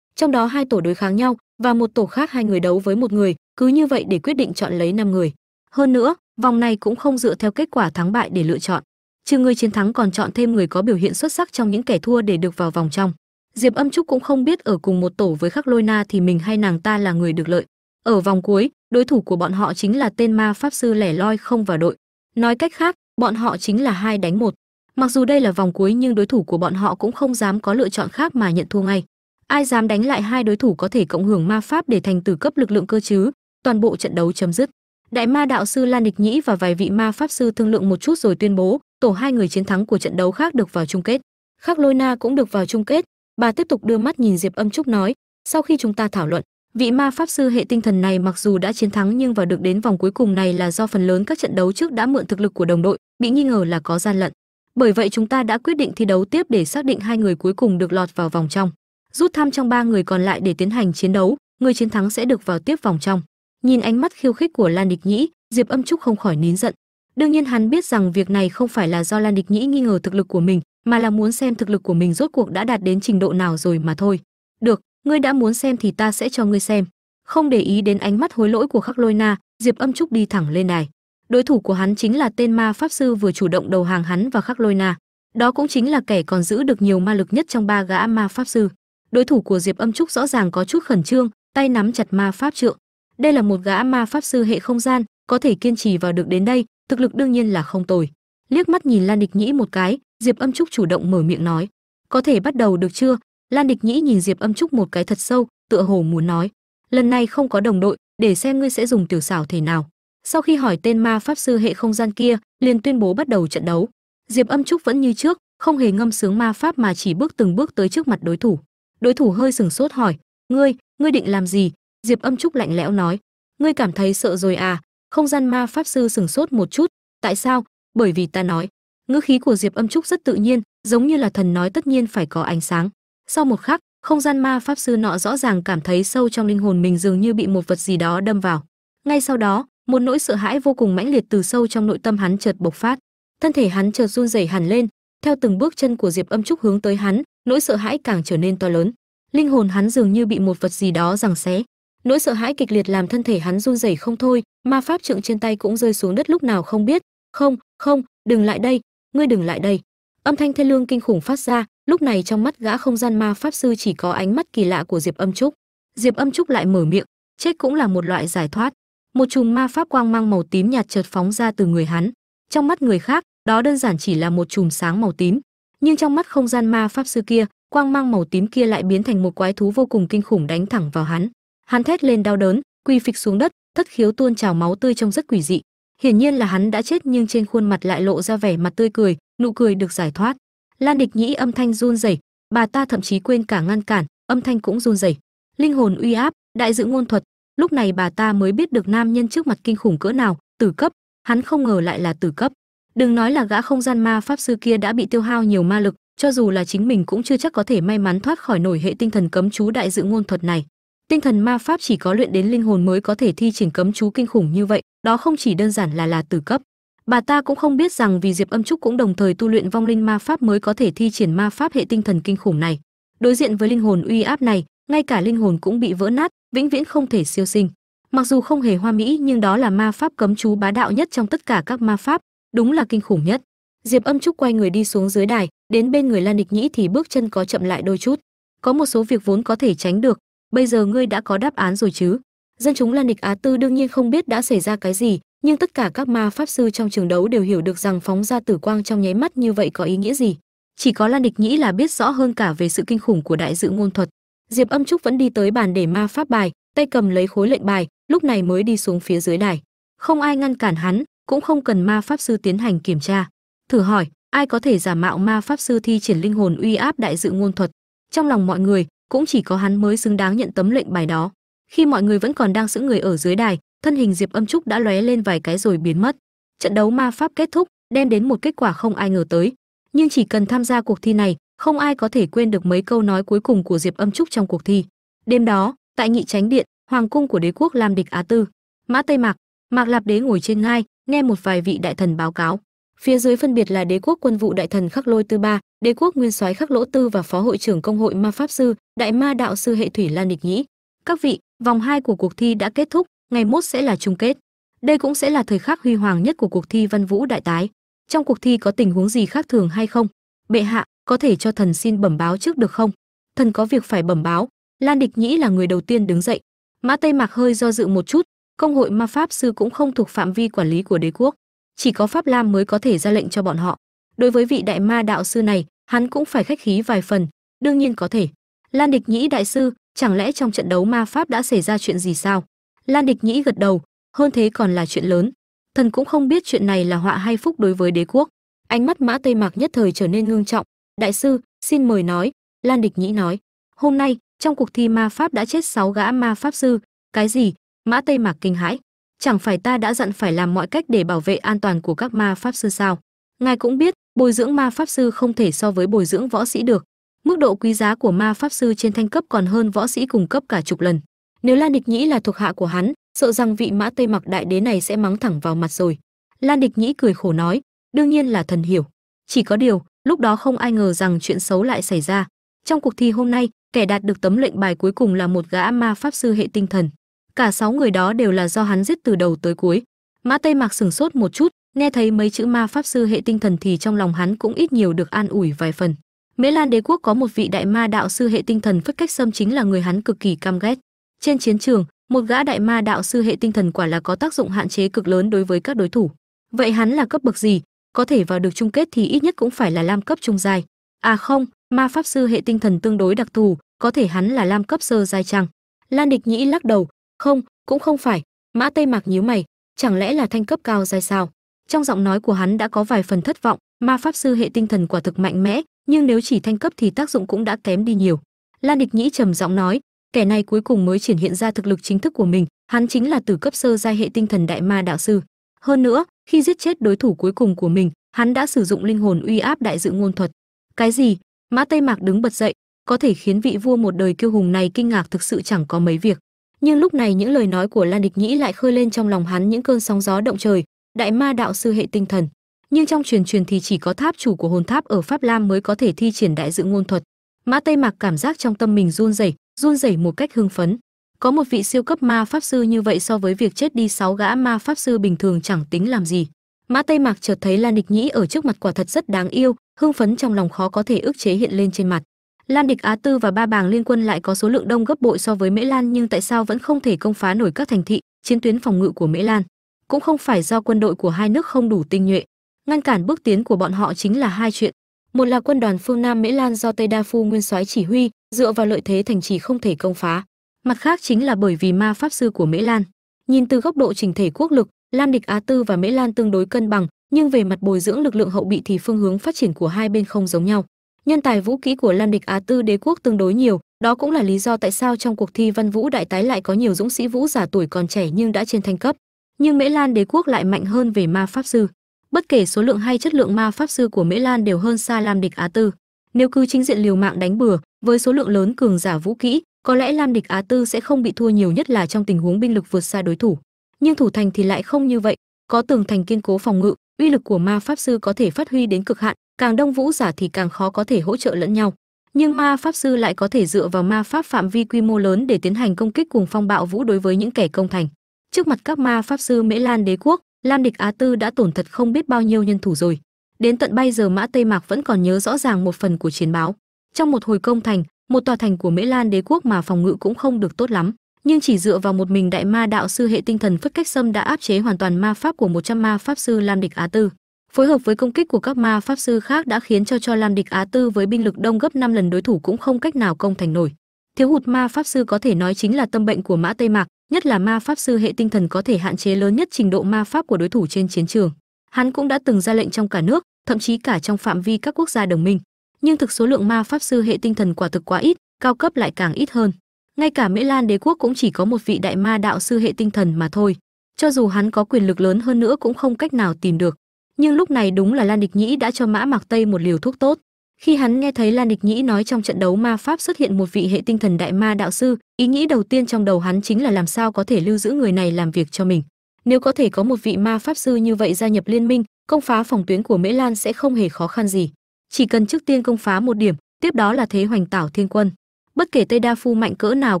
Trong đó hai tổ đối kháng nhau và một tổ khác hai người đấu với một người, cứ như vậy để quyết định chọn lấy 5 người hơn nữa, vòng này cũng không dựa theo kết quả thắng bại để lựa chọn. Trừ người chiến thắng còn chọn thêm người có biểu hiện xuất sắc trong những kẻ thua để được vào vòng trong. Diệp âm trúc cũng không biết ở cùng một tổ với khắc lôi na thì mình hay nàng ta là người được lợi. Ở vòng cuối, đối thủ của bọn họ chính là tên ma pháp sư lẻ loi không vào đội. Nói cách khác, bọn họ chính là hai đánh một. Mặc dù đây là vòng cuối nhưng đối thủ của bọn họ cũng không dám có lựa chọn khác mà nhận thua ngay. Ai dám đánh lại hai đối thủ có thể cộng hưởng ma pháp để thành tử cấp lực lượng cơ chứ? Toàn bộ trận đấu chấm dứt đại ma đạo sư lan địch nhĩ và vài vị ma pháp sư thương lượng một chút rồi tuyên bố, tổ hai người chiến thắng của trận đấu khác được vào chung kết. Khắc lôi na cũng được vào chung kết. Bà tiếp tục đưa mắt nhìn diệp âm trúc nói, sau khi chúng ta thảo luận, vị ma pháp sư hệ tinh thần này mặc dù đã chiến thắng nhưng vào được đến vòng cuối cùng này là do phần lớn các trận đấu trước đã mượn thực lực của đồng đội, bị nghi ngờ là có gian lận. Bởi vậy chúng ta đã quyết định thi đấu tiếp để xác định hai người cuối cùng được lọt vào vòng trong. Rút thăm trong ba người còn lại để tiến hành chiến đấu, người chiến thắng sẽ được vào tiếp vòng trong nhìn ánh mắt khiêu khích của lan địch nhĩ, diệp âm trúc không khỏi nín giận. Đương nhiên hắn biết rằng việc này không phải là do lan địch nhĩ nghi ngờ thực lực của mình, mà là muốn xem thực lực của mình rốt cuộc đã đạt đến trình độ nào rồi mà thôi. Được, ngươi đã muốn xem thì ta sẽ cho ngươi xem. Không để ý đến ánh mắt hối lỗi của khắc lôi na, diệp âm trúc đi thẳng lên đài. Đối thủ của hắn chính là tên ma pháp sư vừa chủ động đầu hàng hắn và khắc lôi na. Đó cũng chính là kẻ còn giữ được nhiều ma lực nhất trong ba gã ma pháp sư. Đối thủ của diệp âm trúc rõ ràng có chút khẩn trương, tay nắm chặt ma pháp trượng đây là một gã ma pháp sư hệ không gian, có thể kiên trì vào được đến đây, thực lực đương nhiên là không tồi. Liếc mắt nhìn lan địch nhĩ một cái, diệp âm trúc chủ động mở miệng nói. Có thể bắt đầu được chưa? Lan địch nhĩ nhìn diệp âm trúc một cái thật sâu, tựa hồ muốn nói. Lần này không có đồng đội, để xem ngươi sẽ dùng tiểu xảo thể nào. Sau khi hỏi tên ma pháp sư hệ không gian kia, liền tuyên bố bắt đầu trận đấu. Diệp âm trúc vẫn như trước, không hề ngâm sướng ma pháp mà chỉ bước từng bước tới trước mặt đối thủ. Đối thủ hơi sừng sốt hỏi, ngươi ngươi định làm gì? Diệp âm trúc lạnh lẽo nói, ngươi cảm thấy sợ rồi à? Không gian ma pháp sư sừng sốt một chút. Tại sao? Bởi vì ta nói, ngữ khí của diệp âm trúc rất tự nhiên, giống như là thần nói tất nhiên phải có ánh sáng. Sau một khắc, không gian ma pháp sư nọ rõ ràng cảm thấy sâu trong linh hồn mình dường như bị một vật gì đó đâm vào. Ngay sau đó, một nỗi sợ hãi vô cùng mãnh liệt từ sâu trong nội tâm hắn chợt bộc phát. Thân thể hắn chợt run rẩy hẳn lên, theo từng bước chân của diệp âm trúc hướng tới hắn, nỗi sợ hãi càng trở nên to lớn. Linh hồn hắn dường như bị một vật gì đó giằng xé nỗi sợ hãi kịch liệt làm thân thể hắn run rẩy không thôi, ma pháp trượng trên tay cũng rơi xuống đất lúc nào không biết. Không không, đừng lại đây, ngươi đừng lại đây. Âm thanh thê lương kinh khủng phát ra, lúc này trong mắt gã không gian ma pháp sư chỉ có ánh mắt kỳ lạ của diệp âm trúc. Diệp âm trúc lại mở miệng, chết cũng là một loại giải thoát. Một chùm ma pháp quang mang màu tím nhạt chợt phóng ra từ người hắn. Trong mắt người khác, đó đơn giản chỉ là một chùm sáng màu tím. Nhưng trong mắt không gian ma pháp sư kia, quang mang màu tím kia lại biến thành một quái thú vô cùng kinh khủng đánh thẳng vào hắn hắn thét lên đau đớn, quỳ phịch xuống đất, thất khiếu tuôn trào máu tươi trông rất quỷ dị. Hiển nhiên là hắn đã chết nhưng trên khuôn mặt lại lộ ra vẻ mặt tươi cười, nụ cười được giải thoát. Lan địch nhĩ âm thanh run rẩy, bà ta thậm chí quên cả ngăn cản, âm thanh cũng run rẩy. Linh hồn uy áp, đại dự ngôn thuật, lúc này bà ta mới biết được nam nhân trước mặt kinh khủng cỡ nào, tử cấp. Hắn không ngờ lại là tử cấp. Đừng nói là gã không gian ma pháp sư kia đã bị tiêu hao nhiều ma lực, cho dù là chính mình cũng chưa chắc có thể may mắn thoát khỏi nổi hệ tinh thần cấm chú đại dự ngôn thuật này tinh thần ma pháp chỉ có luyện đến linh hồn mới có thể thi triển cấm chú kinh khủng như vậy, đó không chỉ đơn giản là là tử cấp. Bà ta cũng không biết rằng vì diệp âm trúc cũng đồng thời tu luyện vong linh ma pháp mới có thể thi triển ma pháp hệ tinh thần kinh khủng này. Đối diện với linh hồn uy áp này, ngay cả linh hồn cũng bị vỡ nát, vĩnh viễn không thể siêu sinh. Mặc dù không hề hoa mỹ, nhưng đó là ma pháp cấm chú bá đạo nhất trong tất cả các ma pháp, đúng là kinh khủng nhất. Diệp âm trúc quay người đi xuống dưới đài, đến bên người lan địch nhĩ thì bước chân có chậm lại đôi chút. Có một số việc vốn có thể tránh được bây giờ ngươi đã có đáp án rồi chứ? Dân chúng lan địch á tư đương nhiên không biết đã xảy ra cái gì, nhưng tất cả các ma pháp sư trong trường đấu đều hiểu được rằng phóng ra tử quang trong nháy mắt như vậy có ý nghĩa gì. Chỉ có lan địch nhĩ là biết rõ hơn cả về sự kinh khủng của đại dự ngôn thuật. Diệp âm trúc vẫn đi tới bàn để ma pháp bài, tay cầm lấy khối lệnh bài, lúc này mới đi xuống phía dưới đài. Không ai ngăn cản hắn, cũng không cần ma pháp sư tiến hành kiểm tra. Thử hỏi, ai có thể giả mạo ma pháp sư thi triển linh hồn uy áp đại dự ngôn thuật? Trong lòng mọi người cũng chỉ có hắn mới xứng đáng nhận tấm lệnh bài đó. Khi mọi người vẫn còn đang giữ người ở dưới đài, thân hình diệp âm trúc đã lóe lên vài cái rồi biến mất. Trận đấu ma pháp kết thúc, đem đến một kết quả không ai ngờ tới. Nhưng chỉ cần tham gia cuộc thi này, không ai có thể quên được mấy câu nói cuối cùng của diệp âm trúc trong cuộc thi. Đêm đó, tại nghị tránh điện, hoàng cung của đế quốc lam địch á tư, mã tây mạc mạc lạp đế ngồi trên ngai, nghe một vài vị đại thần báo cáo phía dưới phân biệt là đế quốc quân vụ đại thần khắc lôi tư ba, đế quốc nguyên soái khắc lỗ tư và phó hội trưởng công hội ma pháp sư, đại ma đạo sư hệ thủy lan địch nhĩ. Các vị, vòng 2 của cuộc thi đã kết thúc, ngày mốt sẽ là chung kết. Đây cũng sẽ là thời khắc huy hoàng nhất của cuộc thi văn vũ đại tái. Trong cuộc thi có tình huống gì khác thường hay không? Bệ hạ, có thể cho thần xin bẩm báo trước được không? Thần có việc phải bẩm báo. Lan địch nhĩ là người đầu tiên đứng dậy. Mã tây mạc hơi do dự một chút. Công hội ma pháp sư cũng không thuộc phạm vi quản lý của đế quốc chỉ có pháp lam mới có thể ra lệnh cho bọn họ. Đối với vị đại ma đạo sư này, hắn cũng phải khách khí vài phần. Đương nhiên có thể. Lan địch nhĩ đại sư, chẳng lẽ trong trận đấu ma pháp đã xảy ra chuyện gì sao? Lan địch nhĩ gật đầu, hơn thế còn là chuyện lớn. Thần cũng không biết chuyện này là họa hay phúc đối với đế quốc. Ánh mắt mã tây mạc nhất thời trở nên ngưng trọng. Đại sư, xin mời nói. Lan địch nhĩ nói. Hôm nay, trong cuộc thi ma pháp đã chết sáu gã ma pháp sư. Cái gì? Mã tây mạc kinh hãi chẳng phải ta đã dặn phải làm mọi cách để bảo vệ an toàn của các ma pháp sư sao? Ngài cũng biết, bồi dưỡng ma pháp sư không thể so với bồi dưỡng võ sĩ được. Mức độ quý giá của ma pháp sư trên thanh cấp còn hơn võ sĩ cùng cấp cả chục lần. Nếu lan địch nhĩ là thuộc hạ của hắn, sợ rằng vị mã tây mặc đại đế này sẽ mắng thẳng vào mặt rồi. Lan địch nhĩ cười khổ nói, đương nhiên là thần hiểu. Chỉ có điều, lúc đó không ai ngờ rằng chuyện xấu lại xảy ra. Trong cuộc thi hôm nay, kẻ đạt được tấm lệnh bài cuối cùng là một gã ma pháp sư hệ tinh thần cả sáu người đó đều là do hắn giết từ đầu tới cuối. Mã tây mạc sừng sốt một chút, nghe thấy mấy chữ ma pháp sư hệ tinh thần thì trong lòng hắn cũng ít nhiều được an ủi vài phần. Mễ lan đế quốc có một vị đại ma đạo sư hệ tinh thần phất cách xâm chính là người hắn cực kỳ căm ghét. Trên chiến trường, một gã đại ma đạo sư hệ tinh thần quả là có tác dụng hạn chế cực lớn đối với các đối thủ. Vậy hắn là cấp bậc gì? Có thể vào được chung kết thì ít nhất cũng phải là lam cấp trung giai. À không, ma pháp sư hệ tinh thần tương đối đặc thù, có thể hắn là lam cấp sơ giai chăng? Lan địch nhĩ lắc đầu không, cũng không phải. Mã tây mạc nhíu mày, chẳng lẽ là thanh cấp cao giai sao? Trong giọng nói của hắn đã có vài phần thất vọng, ma pháp sư hệ tinh thần quả thực mạnh mẽ, nhưng nếu chỉ thanh cấp thì tác dụng cũng đã kém đi nhiều. Lan địch nhĩ trầm giọng nói, kẻ này cuối cùng mới triển hiện ra thực lực chính thức của mình, hắn chính là từ cấp sơ giai hệ tinh thần đại ma đạo sư. Hơn nữa, khi giết chết đối thủ cuối cùng của mình, hắn đã sử dụng linh hồn uy áp đại dự ngôn thuật. Cái gì? Mã tây mạc đứng bật dậy, có thể khiến vị vua một đời kiêu hùng này kinh ngạc thực sự chẳng có mấy việc nhưng lúc này những lời nói của lan địch nhĩ lại khơi lên trong lòng hắn những cơn sóng gió động trời, đại ma đạo sư hệ tinh thần. Nhưng trong truyền truyền thì chỉ có tháp chủ của hồn tháp ở pháp lam mới có thể thi triển đại dự ngôn thuật. Mã tây mạc cảm giác trong tâm mình run rẩy run rẩy một cách hưng phấn. Có một vị siêu cấp ma pháp sư như vậy so với việc chết đi sáu gã ma pháp sư bình thường chẳng tính làm gì. Mã tây mạc chợt thấy lan địch nhĩ ở trước mặt quả thật rất đáng yêu, hưng phấn trong lòng khó có thể ức chế hiện lên trên mặt lan địch á tư và ba bàng liên quân lại có số lượng đông gấp bội so với mễ lan, nhưng tại sao vẫn không thể công phá nổi các thành thị, chiến tuyến phòng ngự của mễ lan? Cũng không phải do quân đội của hai nước không đủ tinh nhuệ. Ngăn cản bước tiến của bọn họ chính là hai chuyện. Một là quân đoàn phương nam mễ lan do tây đa phu nguyên soái chỉ huy, dựa vào lợi thế thành trì không thể công phá. Mặt khác chính là bởi vì ma pháp sư của mễ lan. Nhìn từ góc độ trình thể quốc lực lam địch á tư và mễ lan tương đối cân bằng, nhưng về mặt bồi dưỡng lực lượng hậu bị thì phương hướng phát triển của hai bên không giống nhau nhân tài vũ kỹ của lam địch á tư đế quốc tương đối nhiều, đó cũng là lý do tại sao trong cuộc thi văn vũ đại tái lại có nhiều dũng sĩ vũ giả tuổi còn trẻ nhưng đã trên thành cấp. Nhưng mễ lan đế quốc lại mạnh hơn về ma pháp sư. Bất kể số lượng hay chất lượng ma pháp sư của mễ lan đều hơn xa lam địch á tư. Nếu cứ chính diện liều mạng đánh bừa, với số lượng lớn cường giả vũ kỹ, có lẽ lam địch á tư sẽ không bị thua nhiều nhất là trong tình huống binh lực vượt xa đối thủ. Nhưng thủ thành thì lại không như vậy. Có tường thành kiên cố phòng ngự, uy lực của ma pháp sư có thể phát huy đến cực hạn càng đông vũ giả thì càng khó có thể hỗ trợ lẫn nhau. Nhưng ma pháp sư lại có thể dựa vào ma pháp phạm vi quy mô lớn để tiến hành công kích cùng phong bạo vũ đối với những kẻ công thành. Trước mặt các ma pháp sư mễ lan đế quốc, lam địch á tư đã tổn thật không biết bao nhiêu nhân thủ rồi. Đến tận bây giờ mã tây mạc vẫn còn nhớ rõ ràng một phần của chiến báo. Trong một hồi công thành, một tòa thành của mễ lan đế quốc mà phòng ngự cũng không được tốt lắm. Nhưng chỉ dựa vào một mình đại ma đạo sư hệ tinh thần phất cách sâm đã áp chế hoàn toàn ma pháp của 100 ma pháp sư lam địch á tư phối hợp với công kích của các ma pháp sư khác đã khiến cho cho lam địch á tư với binh lực đông gấp 5 lần đối thủ cũng không cách nào công thành nổi. Thiếu hụt ma pháp sư có thể nói chính là tâm bệnh của mã tây mạc, nhất là ma pháp sư hệ tinh thần có thể hạn chế lớn nhất trình độ ma pháp của đối thủ trên chiến trường. Hắn cũng đã từng ra lệnh trong cả nước, thậm chí cả trong phạm vi các quốc gia đồng minh. Nhưng thực số lượng ma pháp sư hệ tinh thần quả thực quá ít, cao cấp lại càng ít hơn. Ngay cả mễ lan đế quốc cũng chỉ có một vị đại ma đạo sư hệ tinh thần mà thôi. Cho dù hắn có quyền lực lớn hơn nữa cũng không cách nào tìm được nhưng lúc này đúng là lan địch nhĩ đã cho mã mạc tây một liều thuốc tốt. Khi hắn nghe thấy lan địch nhĩ nói trong trận đấu ma pháp xuất hiện một vị hệ tinh thần đại ma đạo sư, ý nghĩ đầu tiên trong đầu hắn chính là làm sao có thể lưu giữ người này làm việc cho mình. Nếu có thể có một vị ma pháp sư như vậy gia nhập liên minh, công phá phòng tuyến của mễ lan sẽ không hề khó khăn gì. Chỉ cần trước tiên công phá một điểm, tiếp đó là thế hoành tảo thiên quân. Bất kể tây đa phu mạnh cỡ nào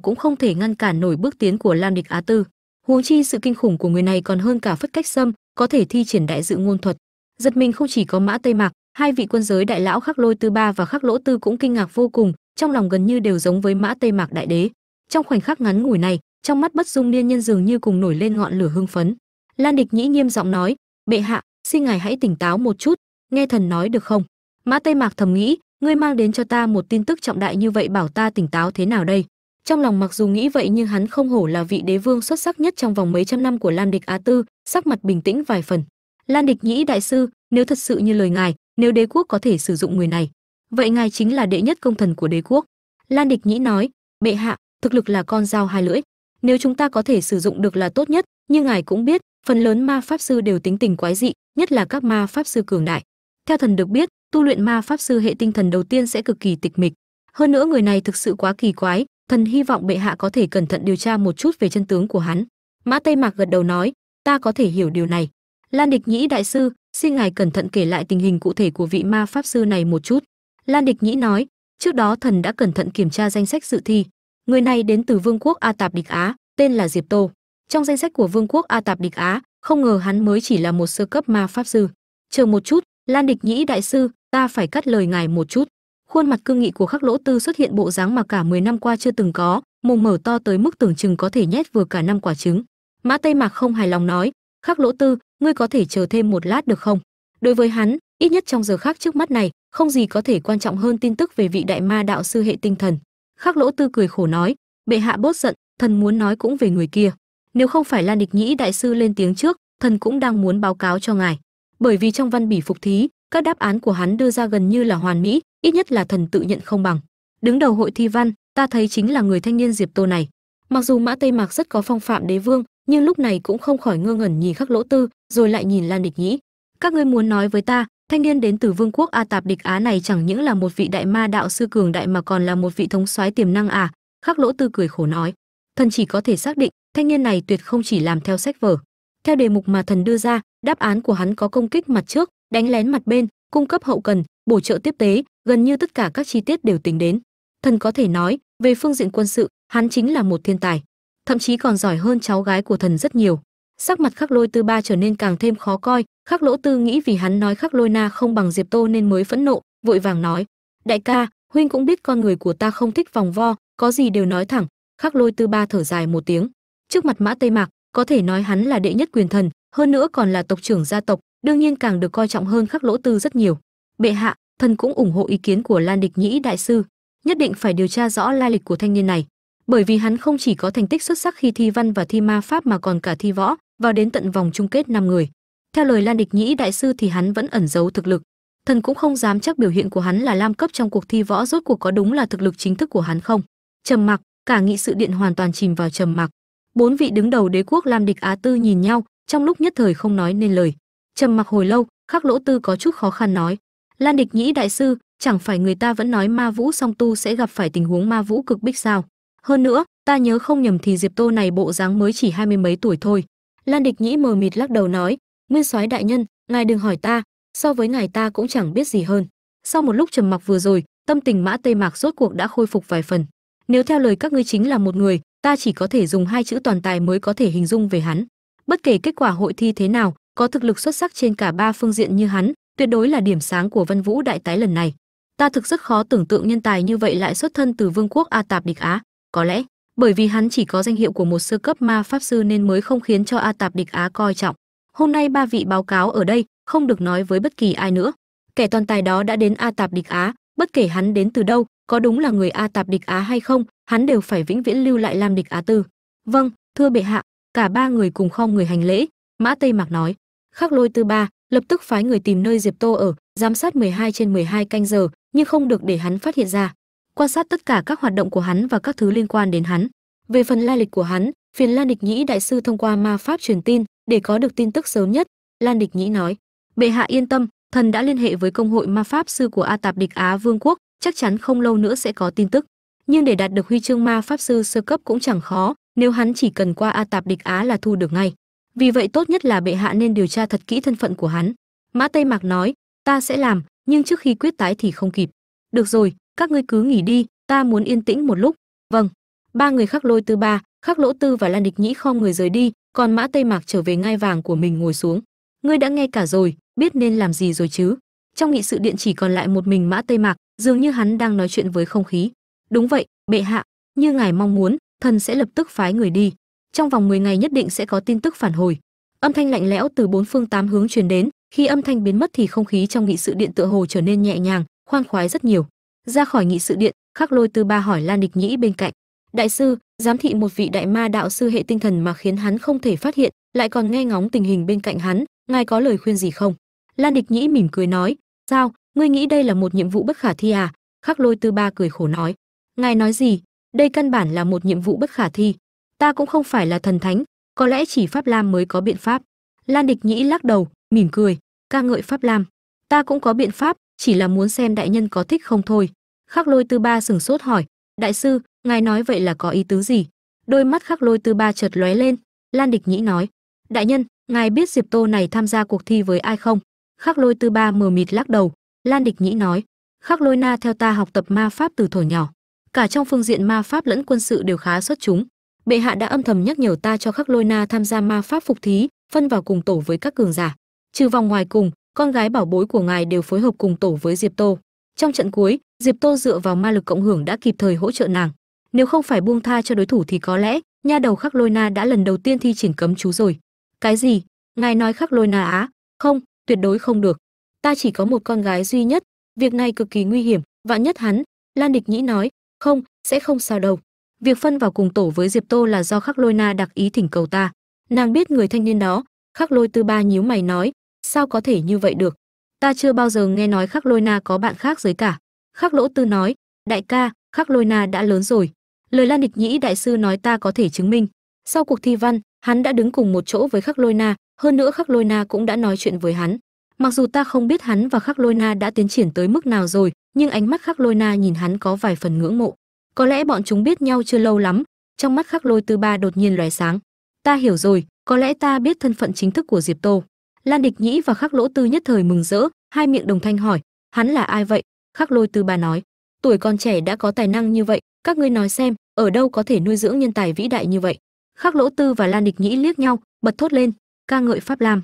cũng không thể ngăn cản nổi bước tiến của lam địch á tư. Huống chi sự kinh khủng của người này còn hơn cả phất cách sâm có thể thi triển đại dự ngôn thuật giật mình không chỉ có mã tây mạc, hai vị quân giới đại lão khắc lôi tư ba và khắc lỗ tư cũng kinh ngạc vô cùng, trong lòng gần như đều giống với mã tây mạc đại đế. Trong khoảnh khắc ngắn ngủi này, trong mắt bất dung niên nhân dường như cùng nổi lên ngọn lửa hưng phấn. Lan địch nhĩ nghiêm giọng nói, bệ hạ, xin ngài hãy tỉnh táo một chút, nghe thần nói được không? Mã tây mạc thầm nghĩ, ngươi mang đến cho ta một tin tức trọng đại như vậy bảo ta tỉnh táo thế nào đây? Trong lòng mặc dù nghĩ vậy nhưng hắn không hổ là vị đế vương xuất sắc nhất trong vòng mấy trăm năm của lam địch á tư, sắc mặt bình tĩnh vài phần lan địch nhĩ đại sư, nếu thật sự như lời ngài, nếu đế quốc có thể sử dụng người này, vậy ngài chính là đệ nhất công thần của đế quốc. Lan địch nhĩ nói, bệ hạ, thực lực là con dao hai lưỡi, nếu chúng ta có thể sử dụng được là tốt nhất nhưng ngài cũng biết, phần lớn ma pháp sư đều tính tình quái dị, nhất là các ma pháp sư cường đại. Theo thần được biết, tu luyện ma pháp sư hệ tinh thần đầu tiên sẽ cực kỳ tịch mịch. Hơn nữa người này thực sự quá kỳ quái, thần hy vọng bệ hạ có thể cẩn thận điều tra một chút về chân tướng của hắn. Mã tây mạc gật đầu nói, ta có thể hiểu điều này lan địch nhĩ đại sư, xin ngài cẩn thận kể lại tình hình cụ thể của vị ma pháp sư này một chút. Lan địch nhĩ nói, trước đó thần đã cẩn thận kiểm tra danh sách dự thi. Người này đến từ vương quốc a tạp địch á, tên là diệp tô. Trong danh sách của vương quốc a tạp địch á, không ngờ hắn mới chỉ là một sơ cấp ma pháp sư. Chờ một chút, lan địch nhĩ đại sư, ta phải cắt lời ngài một chút. Khuôn mặt cương nghị của khắc lỗ tư xuất hiện bộ dáng mà cả 10 năm qua chưa từng có, mồm mở to tới mức tưởng chừng có thể nhét vừa cả năm quả trứng. Mã tây mạc không hài lòng nói khắc lỗ tư, ngươi có thể chờ thêm một lát được không? Đối với hắn, ít nhất trong giờ khác trước mắt này, không gì có thể quan trọng hơn tin tức về vị đại ma đạo sư hệ tinh thần. Khắc lỗ tư cười khổ nói, bệ hạ bốt giận, thần muốn nói cũng về người kia. Nếu không phải lan địch nhĩ đại sư lên tiếng trước, thần cũng đang muốn báo cáo cho ngài. Bởi vì trong văn bỉ phục thí, các đáp án của hắn đưa ra gần như là hoàn mỹ, ít nhất là thần tự nhận không bằng. Đứng đầu hội thi văn, ta thấy chính là người thanh niên diệp tô này. Mặc dù mã tây mạc rất có phong phạm đế vương nhưng lúc này cũng không khỏi ngơ ngẩn nhìn khắc lỗ tư, rồi lại nhìn lan địch nhĩ. Các ngươi muốn nói với ta, thanh niên đến từ vương quốc a tạp địch á này chẳng những là một vị đại ma đạo sư cường đại mà còn là một vị thống soái tiềm năng à? Khắc lỗ tư cười khổ nói. Thần chỉ có thể xác định, thanh niên này tuyệt không chỉ làm theo sách vở. Theo đề mục mà thần đưa ra, đáp án của hắn có công kích mặt trước, đánh lén mặt bên, cung cấp hậu cần, bổ trợ tiếp tế, gần như tất cả các chi tiết đều tính đến. Thần có thể nói, về phương diện quân sự, hắn chính là một thiên tài thậm chí còn giỏi hơn cháu gái của thần rất nhiều. Sắc mặt khắc lôi tư ba trở nên càng thêm khó coi, khắc lỗ tư nghĩ vì hắn nói khắc lôi na không bằng diệp tô nên mới phẫn nộ, vội vàng nói, đại ca, huynh cũng biết con người của ta không thích vòng vo, có gì đều nói thẳng. Khắc lôi tư ba thở dài một tiếng, trước mặt mã tây mạc, có thể nói hắn là đệ nhất quyền thần, hơn nữa còn là tộc trưởng gia tộc, đương nhiên càng được coi trọng hơn khắc lỗ tư rất nhiều. Bệ hạ, thần cũng ủng hộ ý kiến của lan địch nhĩ đại sư, nhất định phải điều tra rõ lai lịch của thanh niên này bởi vì hắn không chỉ có thành tích xuất sắc khi thi văn và thi ma pháp mà còn cả thi võ, vào đến tận vòng chung kết năm người. Theo lời lan địch nhĩ, đại sư thì hắn vẫn ẩn giấu thực lực. Thần cũng không dám chắc biểu hiện của hắn là lam cấp trong cuộc thi võ, rốt cuộc có đúng là thực lực chính thức của hắn không. Trầm mặc, cả nghị sự điện hoàn toàn chìm vào trầm mặc. Bốn vị đứng đầu đế quốc lam địch á tư nhìn nhau, trong lúc nhất thời không nói nên lời. Trầm mặc hồi lâu, khắc lỗ tư có chút khó khăn nói, lan địch nhĩ đại sư, chẳng phải người ta vẫn nói ma vũ song tu sẽ gặp phải tình huống ma vũ cực bích sao? Hơn nữa, ta nhớ không nhầm thì diệp tô này bộ dáng mới chỉ hai mươi mấy tuổi thôi. Lan địch nhĩ mờ mịt lắc đầu nói, nguyên soái đại nhân, ngài đừng hỏi ta, so với ngài ta cũng chẳng biết gì hơn. Sau một lúc trầm mặc vừa rồi, tâm tình mã tây mạc rốt cuộc đã khôi phục vài phần. Nếu theo lời các ngươi chính là một người, ta chỉ có thể dùng hai chữ toàn tài mới có thể hình dung về hắn. Bất kể kết quả hội thi thế nào, có thực lực xuất sắc trên cả ba phương diện như hắn, tuyệt đối là điểm sáng của vân vũ đại tái lần này. Ta thực rất khó tưởng tượng nhân tài như vậy lại xuất thân từ vương quốc a tạp địch á có lẽ, bởi vì hắn chỉ có danh hiệu của một sơ cấp ma pháp sư nên mới không khiến cho a tạp địch á coi trọng. Hôm nay ba vị báo cáo ở đây không được nói với bất kỳ ai nữa. Kẻ toàn tài đó đã đến a tạp địch á, bất kể hắn đến từ đâu, có đúng là người a tạp địch á hay không, hắn đều phải vĩnh viễn lưu lại lam địch á tư. Vâng thưa bệ hạ, cả ba người cùng khom người hành lễ, mã tây mạc nói. Khắc lôi tư ba lập tức phái người tìm nơi diệp tô ở, giám sát 12 trên 12 canh giờ, nhưng không được để hắn phát hiện ra quan sát tất cả các hoạt động của hắn và các thứ liên quan đến hắn. Về phần lai lịch của hắn, phiền lan địch nhĩ đại sư thông qua ma pháp truyền tin để có được tin tức sớm nhất, lan địch nhĩ nói. Bệ hạ yên tâm, thần đã liên hệ với công hội ma pháp sư của a tạp địch á vương quốc, chắc chắn không lâu nữa sẽ có tin tức. Nhưng để đạt được huy chương ma pháp sư sơ cấp cũng chẳng khó, nếu hắn chỉ cần qua a tạp địch á là thu được ngay. Vì vậy tốt nhất là bệ hạ nên điều tra thật kỹ thân phận của hắn. Mã tây mạc nói, ta sẽ làm, nhưng trước khi quyết tái thì không kịp. Được rồi các ngươi cứ nghỉ đi, ta muốn yên tĩnh một lúc. Vâng. Ba người khắc lôi tư ba, khắc lỗ tư và lan địch nhĩ không người rời đi, còn mã tây mạc trở về ngai vàng của mình ngồi xuống. Ngươi đã nghe cả rồi, biết nên làm gì rồi chứ? Trong nghị sự điện chỉ còn lại một mình mã tây mạc, dường như hắn đang nói chuyện với không khí. Đúng vậy, bệ hạ, như ngài mong muốn, thần sẽ lập tức phái người đi. Trong vòng 10 ngày nhất định sẽ có tin tức phản hồi. Âm thanh lạnh lẽo từ bốn phương tám hướng truyền đến, khi âm thanh biến mất thì không khí trong nghị sự điện tựa hồ trở nên nhẹ nhàng, khoan khoái rất nhiều ra khỏi nghị sự điện, khắc lôi tư ba hỏi lan địch nhĩ bên cạnh. Đại sư, giám thị một vị đại ma đạo sư hệ tinh thần mà khiến hắn không thể phát hiện, lại còn nghe ngóng tình hình bên cạnh hắn, ngài có lời khuyên gì không? Lan địch nhĩ mỉm cười nói, sao, ngươi nghĩ đây là một nhiệm vụ bất khả thi à? Khắc lôi tư ba cười khổ nói, ngài nói gì? Đây căn bản là một nhiệm vụ bất khả thi. Ta cũng không phải là thần thánh, có lẽ chỉ pháp lam mới có biện pháp. Lan địch nhĩ lắc đầu, mỉm cười, ca ngợi pháp lam. Ta cũng có biện pháp chỉ là muốn xem đại nhân có thích không thôi. Khắc lôi tư ba sừng sốt hỏi, đại sư, ngài nói vậy là có ý tứ gì? Đôi mắt khắc lôi tư ba chợt lóe lên. Lan địch nhĩ nói, đại nhân, ngài biết diệp tô này tham gia cuộc thi với ai không? Khắc lôi tư ba mờ mịt lắc đầu. Lan địch nhĩ nói, khắc lôi na theo ta học tập ma pháp từ thuở nhỏ. Cả trong phương diện ma pháp lẫn quân sự đều khá xuất chúng. Bệ hạ đã âm thầm nhắc nhở ta cho khắc lôi na tham gia ma pháp phục thí, phân vào cùng tổ với các cường giả. Trừ vòng ngoài cùng con gái bảo bối của ngài đều phối hợp cùng tổ với diệp tô. Trong trận cuối, diệp tô dựa vào ma lực cộng hưởng đã kịp thời hỗ trợ nàng. Nếu không phải buông tha cho đối thủ thì có lẽ, nha đầu khắc lôi na đã lần đầu tiên thi triển cấm chú rồi. Cái gì? Ngài nói khắc lôi na á? Không, tuyệt đối không được. Ta chỉ có một con gái duy nhất, việc này cực kỳ nguy hiểm, vạn nhất hắn, lan địch nhĩ nói, không, sẽ không sao đâu. Việc phân vào cùng tổ với diệp tô là do khắc lôi na đặc ý thỉnh cầu ta. Nàng biết người thanh niên đó, khắc lôi tư ba nhíu mày nói sao có thể như vậy được? Ta chưa bao giờ nghe nói khắc lôi na có bạn khác giới cả. Khắc lỗ tư nói, đại ca, khắc lôi na đã lớn rồi. Lời lan địch nhĩ đại sư nói ta có thể chứng minh. Sau cuộc thi văn, hắn đã đứng cùng một chỗ với khắc lôi na, hơn nữa khắc lôi na cũng đã nói chuyện với hắn. Mặc dù ta không biết hắn và khắc lôi na đã tiến triển tới mức nào rồi, nhưng ánh mắt khắc lôi na nhìn hắn có vài phần ngưỡng mộ. Có lẽ bọn chúng biết nhau chưa lâu lắm, trong mắt khắc lôi tư ba đột nhiên lóe sáng. Ta hiểu rồi, có lẽ ta biết thân phận chính thức của diệp tô lan địch nhĩ và khắc lỗ tư nhất thời mừng rỡ, hai miệng đồng thanh hỏi, hắn là ai vậy? Khắc lôi tư bà nói, tuổi còn trẻ đã có tài năng như vậy, các ngươi nói xem, ở đâu có thể nuôi dưỡng nhân tài vĩ đại như vậy? Khắc lỗ tư và lan địch nhĩ liếc nhau, bật thốt lên, ca ngợi pháp lam.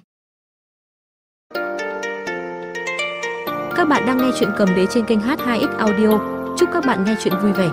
Các bạn đang nghe chuyện cầm đế trên kênh h2x audio. Chúc các bạn nghe chuyện vui vẻ.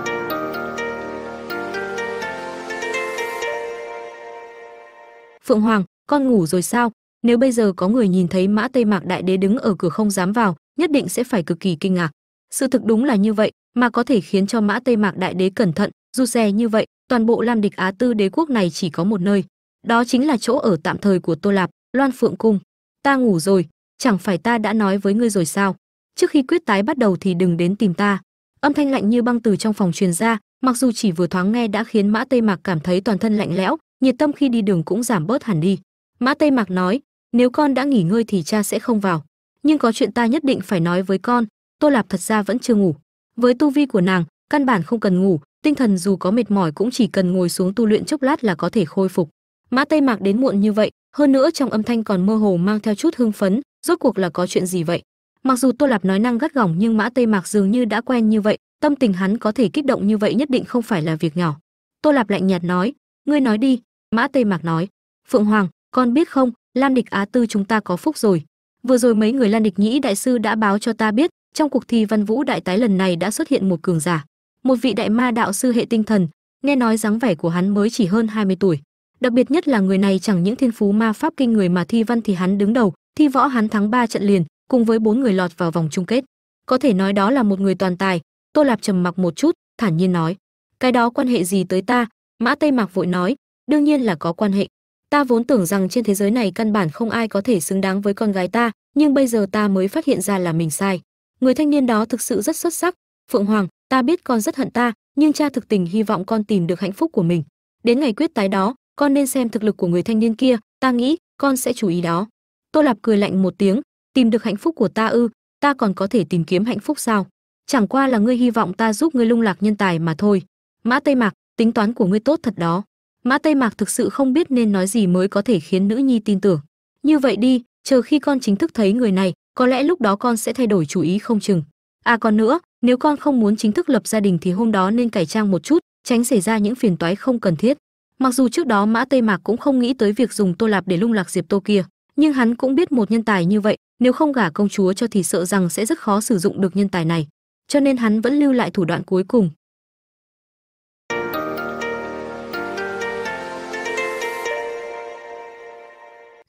Phượng hoàng, con ngủ rồi sao? Nếu bây giờ có người nhìn thấy mã tây mạc đại đế đứng ở cửa không dám vào, nhất định sẽ phải cực kỳ kinh ngạc. Sự thực đúng là như vậy, mà có thể khiến cho mã tây mạc đại đế cẩn thận dù xe như vậy, toàn bộ lam địch á tư đế quốc này chỉ có một nơi. Đó chính là chỗ ở tạm thời của tô lạp, loan phượng cung. Ta ngủ rồi, chẳng phải ta đã nói với ngươi rồi sao? Trước khi quyết tái bắt đầu thì đừng đến tìm ta. Âm thanh lạnh như băng từ trong phòng truyền ra, mặc dù chỉ vừa thoáng nghe đã khiến mã tây mạc cảm thấy toàn thân lạnh lẽo, nhiệt tâm khi đi đường cũng giảm bớt hẳn đi. Mã tây mạc nói nếu con đã nghỉ ngơi thì cha sẽ không vào. Nhưng có chuyện ta nhất định phải nói với con. Tô lạp thật ra vẫn chưa ngủ. Với tu vi của nàng, căn bản không cần ngủ, tinh thần dù có mệt mỏi cũng chỉ cần ngồi xuống tu luyện chốc lát là có thể khôi phục. Mã tây mạc đến muộn như vậy, hơn nữa trong âm thanh còn mơ hồ mang theo chút hưng phấn, rốt cuộc là có chuyện gì vậy? Mặc dù tô lạp nói năng gắt gỏng nhưng mã tây mạc dường như đã quen như vậy, tâm tình hắn có thể kích động như vậy nhất định không phải là việc nhỏ. Tô lạp lạnh nhạt nói, ngươi nói đi. Mã tây mạc nói, phượng hoàng, con biết không Lan địch á tư chúng ta có phúc rồi. Vừa rồi mấy người lan địch nhĩ đại sư đã báo cho ta biết, trong cuộc thi văn vũ đại tái lần này đã xuất hiện một cường giả, một vị đại ma đạo sư hệ tinh thần, nghe nói dáng vẻ của hắn mới chỉ hơn 20 tuổi. Đặc biệt nhất là người này chẳng những thiên phú ma pháp kinh người mà thi văn thì hắn đứng đầu, thi võ hắn thắng ba trận liền, cùng với bốn người lọt vào vòng chung kết. Có thể nói đó là một người toàn tài. Tô lạp trầm mặc một chút, thản nhiên nói, cái đó quan hệ gì tới ta? Mã tây mạc vội nói, đương nhiên là có quan hệ ta vốn tưởng rằng trên thế giới này căn bản không ai có thể xứng đáng với con gái ta, nhưng bây giờ ta mới phát hiện ra là mình sai. Người thanh niên đó thực sự rất xuất sắc. Phượng hoàng, ta biết con rất hận ta, nhưng cha thực tình hy vọng con tìm được hạnh phúc của mình. Đến ngày quyết tái đó, con nên xem thực lực của người thanh niên kia, ta nghĩ con sẽ chú ý đó. Tô lạp cười lạnh một tiếng, tìm được hạnh phúc của ta ư, ta còn có thể tìm kiếm hạnh phúc sao? Chẳng qua là ngươi hy vọng ta giúp ngươi lung lạc nhân tài mà thôi. Mã tây mạc, tính toán của ngươi tốt thật đó mã tây mạc thực sự không biết nên nói gì mới có thể khiến nữ nhi tin tưởng. Như vậy đi, chờ khi con chính thức thấy người này, có lẽ lúc đó con sẽ thay đổi chủ ý không chừng. À còn nữa, nếu con không muốn chính thức lập gia đình thì hôm đó nên cải trang một chút, tránh xảy ra những phiền toái không cần thiết. Mặc dù trước đó mã tây mạc cũng không nghĩ tới việc dùng tô lạp để lung lạc diệp tô kia, nhưng hắn cũng biết một nhân tài như vậy, nếu không gả công chúa cho thì sợ rằng sẽ rất khó sử dụng được nhân tài này. Cho nên hắn vẫn lưu lại thủ đoạn cuối cùng.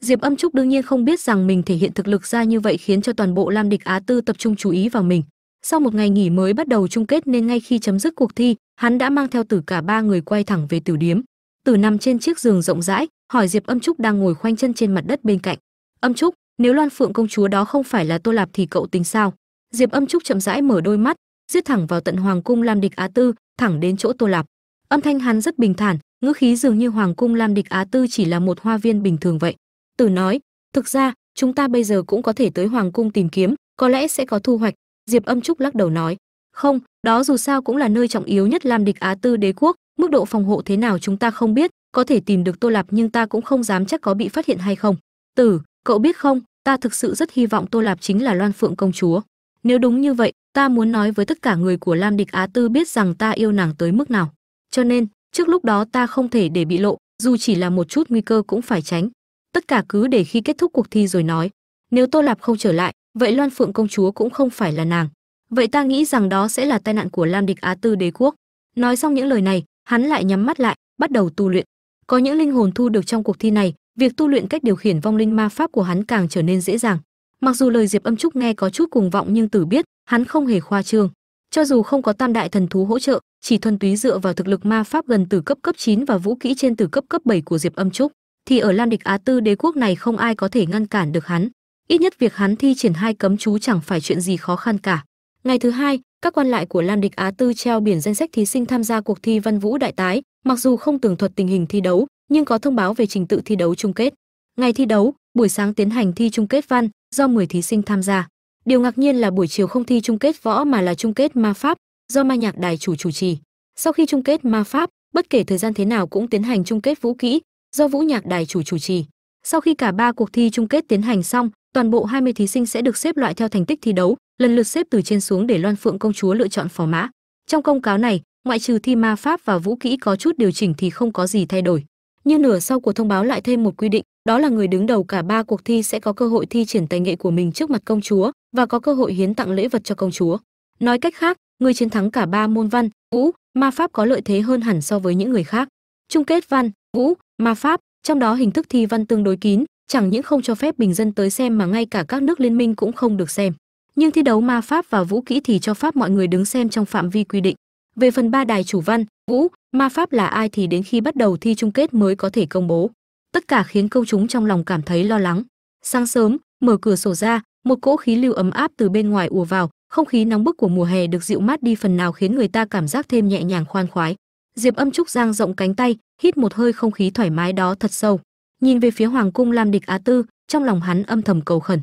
Diệp Âm Trúc đương nhiên không biết rằng mình thể hiện thực lực ra như vậy khiến cho toàn bộ Lam Địch Á Tư tập trung chú ý vào mình. Sau một ngày nghỉ mới bắt đầu chung kết nên ngay khi chấm dứt cuộc thi, hắn đã mang theo Tử cả ba người quay thẳng về tiểu điếm. Tử nằm trên chiếc giường rộng rãi, hỏi Diệp Âm Trúc đang ngồi khoanh chân trên mặt đất bên cạnh. "Âm Trúc, nếu Loan Phượng công chúa đó không phải là Tô Lạp thì cậu tính sao?" Diệp Âm Trúc chậm rãi mở đôi mắt, giết thẳng vào tận hoàng cung Lam Địch Á Tư, thẳng đến chỗ Tô Lạp. Âm thanh hắn rất bình thản, ngữ khí dường như hoàng cung Lam Địch Á Tư chỉ là một hoa viên bình thường vậy. Tử nói, thực ra, chúng ta bây giờ cũng có thể tới hoàng cung tìm kiếm, có lẽ sẽ có thu hoạch. Diệp Âm Trúc lắc đầu nói, không, đó dù sao cũng là nơi trọng yếu nhất Lam Địch Á Tư đế quốc, mức độ phòng hộ thế nào chúng ta không biết, có thể tìm được Tô Lạp nhưng ta cũng không dám chắc có bị phát hiện hay không. Tử, cậu biết không, ta thực sự rất hy vọng Tô Lạp chính là Loan Phượng công chúa. Nếu đúng như vậy, ta muốn nói với tất cả người của Lam Địch Á Tư biết rằng ta yêu nàng tới mức nào. Cho nên, trước lúc đó ta không thể để bị lộ, dù chỉ là một chút nguy cơ cũng phải tránh. Tất cả cứ để khi kết thúc cuộc thi rồi nói. Nếu Tô Lạp không trở lại, vậy Loan Phượng công chúa cũng không phải là nàng. Vậy ta nghĩ rằng đó sẽ là tai nạn của Lam Địch Á Tư đế quốc. Nói xong những lời này, hắn lại nhắm mắt lại, bắt đầu tu luyện. Có những linh hồn thu được trong cuộc thi này, việc tu luyện cách điều khiển vong linh ma pháp của hắn càng trở nên dễ dàng. Mặc dù lời Diệp Âm Trúc nghe có chút cùng vọng nhưng Tử biết, hắn không hề khoa trương. Cho dù không có tam đại thần thú hỗ trợ, chỉ thuần túy dựa vào thực lực ma pháp gần từ cấp cấp 9 và vũ kỹ trên từ cấp cấp 7 của Diệp Âm Trúc, thì ở Lam Địch Á Tư đế quốc này không ai có thể ngăn cản được hắn. Ít nhất việc hắn thi triển hai cấm chú chẳng phải chuyện gì khó khăn cả. Ngày thứ hai, các quan lại của Lam Địch Á Tư treo biển danh sách thí sinh tham gia cuộc thi Văn Vũ Đại Tái, mặc dù không tường thuật tình hình thi đấu, nhưng có thông báo về trình tự thi đấu chung kết. Ngày thi đấu, buổi sáng tiến hành thi chung kết văn, do 10 thí sinh tham gia. Điều ngạc nhiên là buổi chiều không thi chung kết võ mà là chung kết ma pháp, do ma nhạc đài chủ chủ trì. Sau khi chung kết ma pháp, bất kể thời gian thế nào cũng tiến hành chung kết vũ kỹ, do vũ nhạc đài chủ chủ trì. Sau khi cả ba cuộc thi chung kết tiến hành xong, toàn bộ 20 thí sinh sẽ được xếp loại theo thành tích thi đấu, lần lượt xếp từ trên xuống để Loan Phượng công chúa lựa chọn phò mã. Trong công cáo này, ngoại trừ thi ma pháp và vũ kỹ có chút điều chỉnh thì không có gì thay đổi. Như nửa sau của thông báo lại thêm một quy định, đó là người đứng đầu cả ba cuộc thi sẽ có cơ hội thi triển tài nghệ của mình trước mặt công chúa và có cơ hội hiến tặng lễ vật cho công chúa. Nói cách khác, người chiến thắng cả ba môn văn, vũ, ma pháp có lợi thế hơn hẳn so với những người khác. Chung kết văn, vũ, ma pháp, trong đó hình thức thi văn tương đối kín, chẳng những không cho phép bình dân tới xem mà ngay cả các nước liên minh cũng không được xem. Nhưng thi đấu ma pháp và vũ kỹ thì cho phép mọi người đứng xem trong phạm vi quy định. Về phần ba đài chủ văn, vũ, ma pháp là ai thì đến khi bắt đầu thi chung kết mới có thể công bố. Tất cả khiến công chúng trong lòng cảm thấy lo lắng. Sáng sớm, mở cửa sổ ra, một cỗ khí lưu ấm áp từ bên ngoài ùa vào, không khí nóng bức của mùa hè được dịu mát đi phần nào khiến người ta cảm giác thêm nhẹ nhàng khoan khoái. Diệp Âm Trúc giang rộng cánh tay, hít một hơi không khí thoải mái đó thật sâu. Nhìn về phía hoàng cung Lam Địch Á Tư, trong lòng hắn âm thầm cầu khẩn.